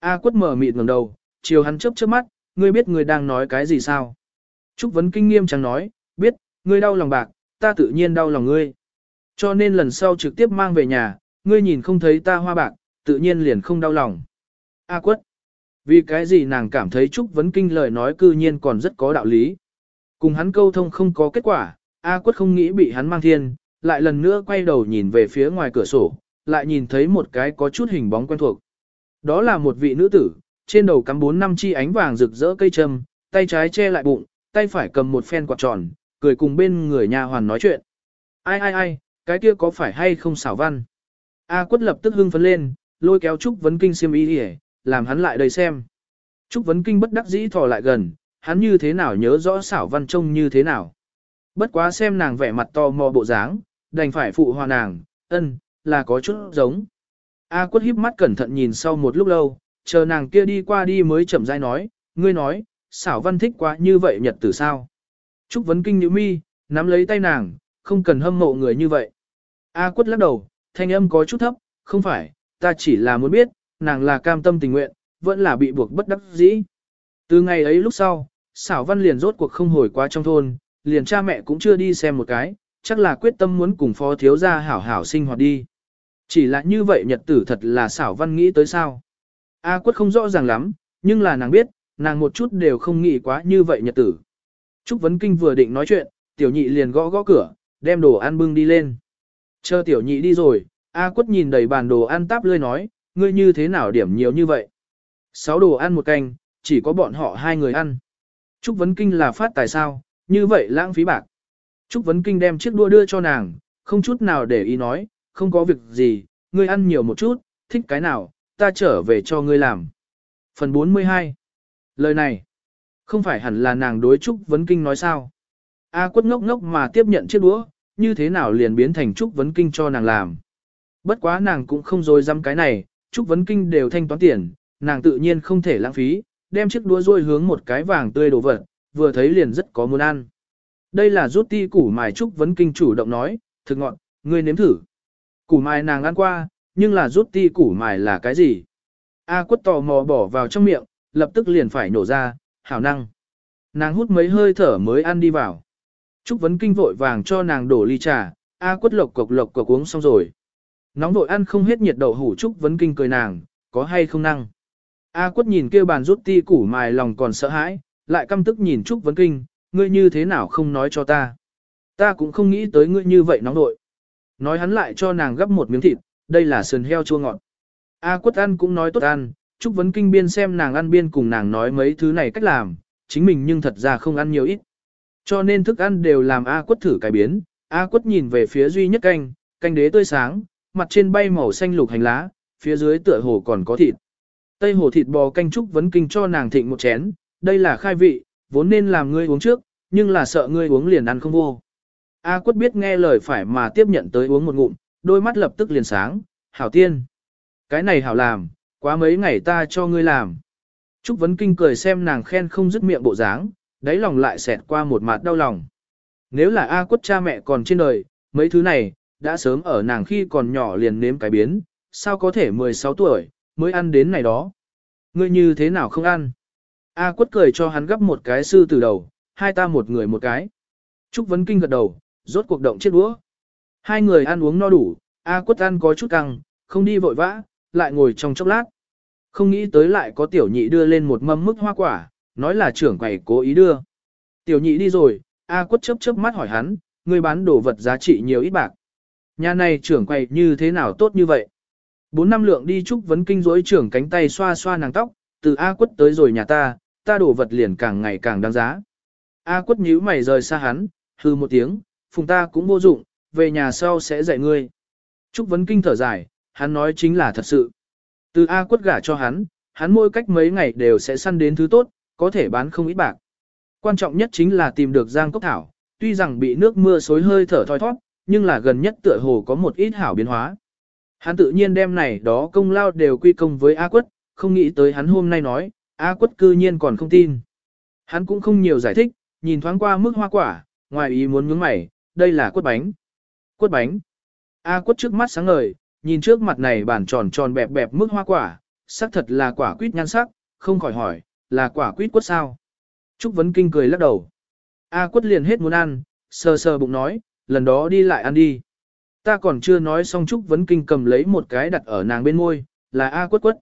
A: A quất mở mịt ngẩng đầu, chiều hắn chớp chớp mắt, ngươi biết ngươi đang nói cái gì sao? Trúc Vấn Kinh nghiêm trang nói, biết, ngươi đau lòng bạc, ta tự nhiên đau lòng ngươi. Cho nên lần sau trực tiếp mang về nhà, ngươi nhìn không thấy ta hoa bạc, tự nhiên liền không đau lòng. A quất. Vì cái gì nàng cảm thấy Trúc Vấn Kinh lời nói cư nhiên còn rất có đạo lý. Cùng hắn câu thông không có kết quả, A quất không nghĩ bị hắn mang thiên, lại lần nữa quay đầu nhìn về phía ngoài cửa sổ, lại nhìn thấy một cái có chút hình bóng quen thuộc. Đó là một vị nữ tử, trên đầu cắm bốn năm chi ánh vàng rực rỡ cây châm, tay trái che lại bụng, tay phải cầm một phen quạt tròn, cười cùng bên người nhà hoàn nói chuyện. Ai ai ai, cái kia có phải hay không xảo văn? A quất lập tức hưng phấn lên, lôi kéo Trúc Vấn Kinh xiêm y hề, làm hắn lại đây xem. Trúc Vấn Kinh bất đắc dĩ thò lại gần, hắn như thế nào nhớ rõ xảo văn trông như thế nào. Bất quá xem nàng vẻ mặt to mò bộ dáng, đành phải phụ hòa nàng, ân, là có chút giống. A quất híp mắt cẩn thận nhìn sau một lúc lâu, chờ nàng kia đi qua đi mới chậm rãi nói, ngươi nói, xảo văn thích quá như vậy nhật tử sao. Trúc vấn kinh nhữ mi, nắm lấy tay nàng, không cần hâm mộ người như vậy. A quất lắc đầu, thanh âm có chút thấp, không phải, ta chỉ là muốn biết, nàng là cam tâm tình nguyện, vẫn là bị buộc bất đắc dĩ. Từ ngày ấy lúc sau, xảo văn liền rốt cuộc không hồi qua trong thôn, liền cha mẹ cũng chưa đi xem một cái, chắc là quyết tâm muốn cùng phó thiếu gia hảo hảo sinh hoạt đi. Chỉ là như vậy nhật tử thật là xảo văn nghĩ tới sao. A quất không rõ ràng lắm, nhưng là nàng biết, nàng một chút đều không nghĩ quá như vậy nhật tử. Trúc Vấn Kinh vừa định nói chuyện, tiểu nhị liền gõ gõ cửa, đem đồ ăn bưng đi lên. Chờ tiểu nhị đi rồi, A quất nhìn đầy bàn đồ ăn táp lươi nói, ngươi như thế nào điểm nhiều như vậy. Sáu đồ ăn một canh, chỉ có bọn họ hai người ăn. Trúc Vấn Kinh là phát tài sao, như vậy lãng phí bạc. Trúc Vấn Kinh đem chiếc đua đưa cho nàng, không chút nào để ý nói, không có việc gì, ngươi ăn nhiều một chút, thích cái nào, ta trở về cho ngươi làm. Phần 42 Lời này, không phải hẳn là nàng đối Trúc Vấn Kinh nói sao. A quất ngốc ngốc mà tiếp nhận chiếc đũa, như thế nào liền biến thành Trúc Vấn Kinh cho nàng làm. Bất quá nàng cũng không dối dăm cái này, Trúc Vấn Kinh đều thanh toán tiền, nàng tự nhiên không thể lãng phí, đem chiếc đũa rôi hướng một cái vàng tươi đổ vật, vừa thấy liền rất có muốn ăn. Đây là rút ti củ mài Trúc Vấn Kinh chủ động nói, thực ngọn, ngươi nếm thử. Củ mài nàng ăn qua, nhưng là rút ti củ mài là cái gì? A quất tò mò bỏ vào trong miệng, lập tức liền phải nổ ra, hảo năng. Nàng hút mấy hơi thở mới ăn đi vào. Trúc Vấn Kinh vội vàng cho nàng đổ ly trà, A quất lộc cộc lộc cộc uống xong rồi. Nóng vội ăn không hết nhiệt đậu hủ Trúc Vấn Kinh cười nàng, có hay không năng. A quất nhìn kêu bàn rút ti củ mài lòng còn sợ hãi, lại căm tức nhìn Trúc Vấn Kinh, ngươi như thế nào không nói cho ta. Ta cũng không nghĩ tới ngươi như vậy nóng nội. Nói hắn lại cho nàng gấp một miếng thịt, đây là sườn heo chua ngọt. A quất ăn cũng nói tốt ăn, Trúc Vấn Kinh biên xem nàng ăn biên cùng nàng nói mấy thứ này cách làm, chính mình nhưng thật ra không ăn nhiều ít. Cho nên thức ăn đều làm A quất thử cải biến, A quất nhìn về phía duy nhất canh, canh đế tươi sáng, mặt trên bay màu xanh lục hành lá, phía dưới tựa hồ còn có thịt. Tây hồ thịt bò canh Trúc Vấn Kinh cho nàng thịnh một chén, đây là khai vị, vốn nên làm ngươi uống trước, nhưng là sợ ngươi uống liền ăn không vô. A quất biết nghe lời phải mà tiếp nhận tới uống một ngụm, đôi mắt lập tức liền sáng, hảo tiên. Cái này hảo làm, quá mấy ngày ta cho ngươi làm. Trúc Vấn Kinh cười xem nàng khen không dứt miệng bộ dáng, đáy lòng lại xẹt qua một mặt đau lòng. Nếu là A quất cha mẹ còn trên đời, mấy thứ này, đã sớm ở nàng khi còn nhỏ liền nếm cái biến, sao có thể 16 tuổi, mới ăn đến này đó. Ngươi như thế nào không ăn? A quất cười cho hắn gấp một cái sư từ đầu, hai ta một người một cái. Trúc Vấn Kinh gật đầu, rốt cuộc động chiếc đũa. Hai người ăn uống no đủ, A quất ăn có chút căng, không đi vội vã, lại ngồi trong chốc lát. Không nghĩ tới lại có tiểu nhị đưa lên một mâm mức hoa quả, nói là trưởng quầy cố ý đưa. Tiểu nhị đi rồi, A quất chớp chớp mắt hỏi hắn, người bán đồ vật giá trị nhiều ít bạc. Nhà này trưởng quầy như thế nào tốt như vậy? Bốn năm lượng đi chúc vấn kinh rỗi trưởng cánh tay xoa xoa nàng tóc, từ A quất tới rồi nhà ta, ta đổ vật liền càng ngày càng đáng giá. A quất nhíu mày rời xa hắn, hư một tiếng, phùng ta cũng vô dụng, về nhà sau sẽ dạy ngươi. Trúc vấn kinh thở dài, hắn nói chính là thật sự. Từ A quất gả cho hắn, hắn mỗi cách mấy ngày đều sẽ săn đến thứ tốt, có thể bán không ít bạc. Quan trọng nhất chính là tìm được Giang Cốc Thảo, tuy rằng bị nước mưa xối hơi thở thoi thoát, nhưng là gần nhất tựa hồ có một ít hảo biến hóa. Hắn tự nhiên đem này đó công lao đều quy công với A quất, không nghĩ tới hắn hôm nay nói, A quất cư nhiên còn không tin. Hắn cũng không nhiều giải thích, nhìn thoáng qua mức hoa quả, ngoài ý muốn nhướng mày, đây là quất bánh. Quất bánh. A quất trước mắt sáng ngời, nhìn trước mặt này bản tròn tròn bẹp bẹp mức hoa quả, sắc thật là quả quýt nhan sắc, không khỏi hỏi, là quả quýt quất sao? Trúc Vấn Kinh cười lắc đầu. A quất liền hết muốn ăn, sờ sờ bụng nói, lần đó đi lại ăn đi. Ta còn chưa nói xong Trúc Vấn Kinh cầm lấy một cái đặt ở nàng bên môi, là A quất quất.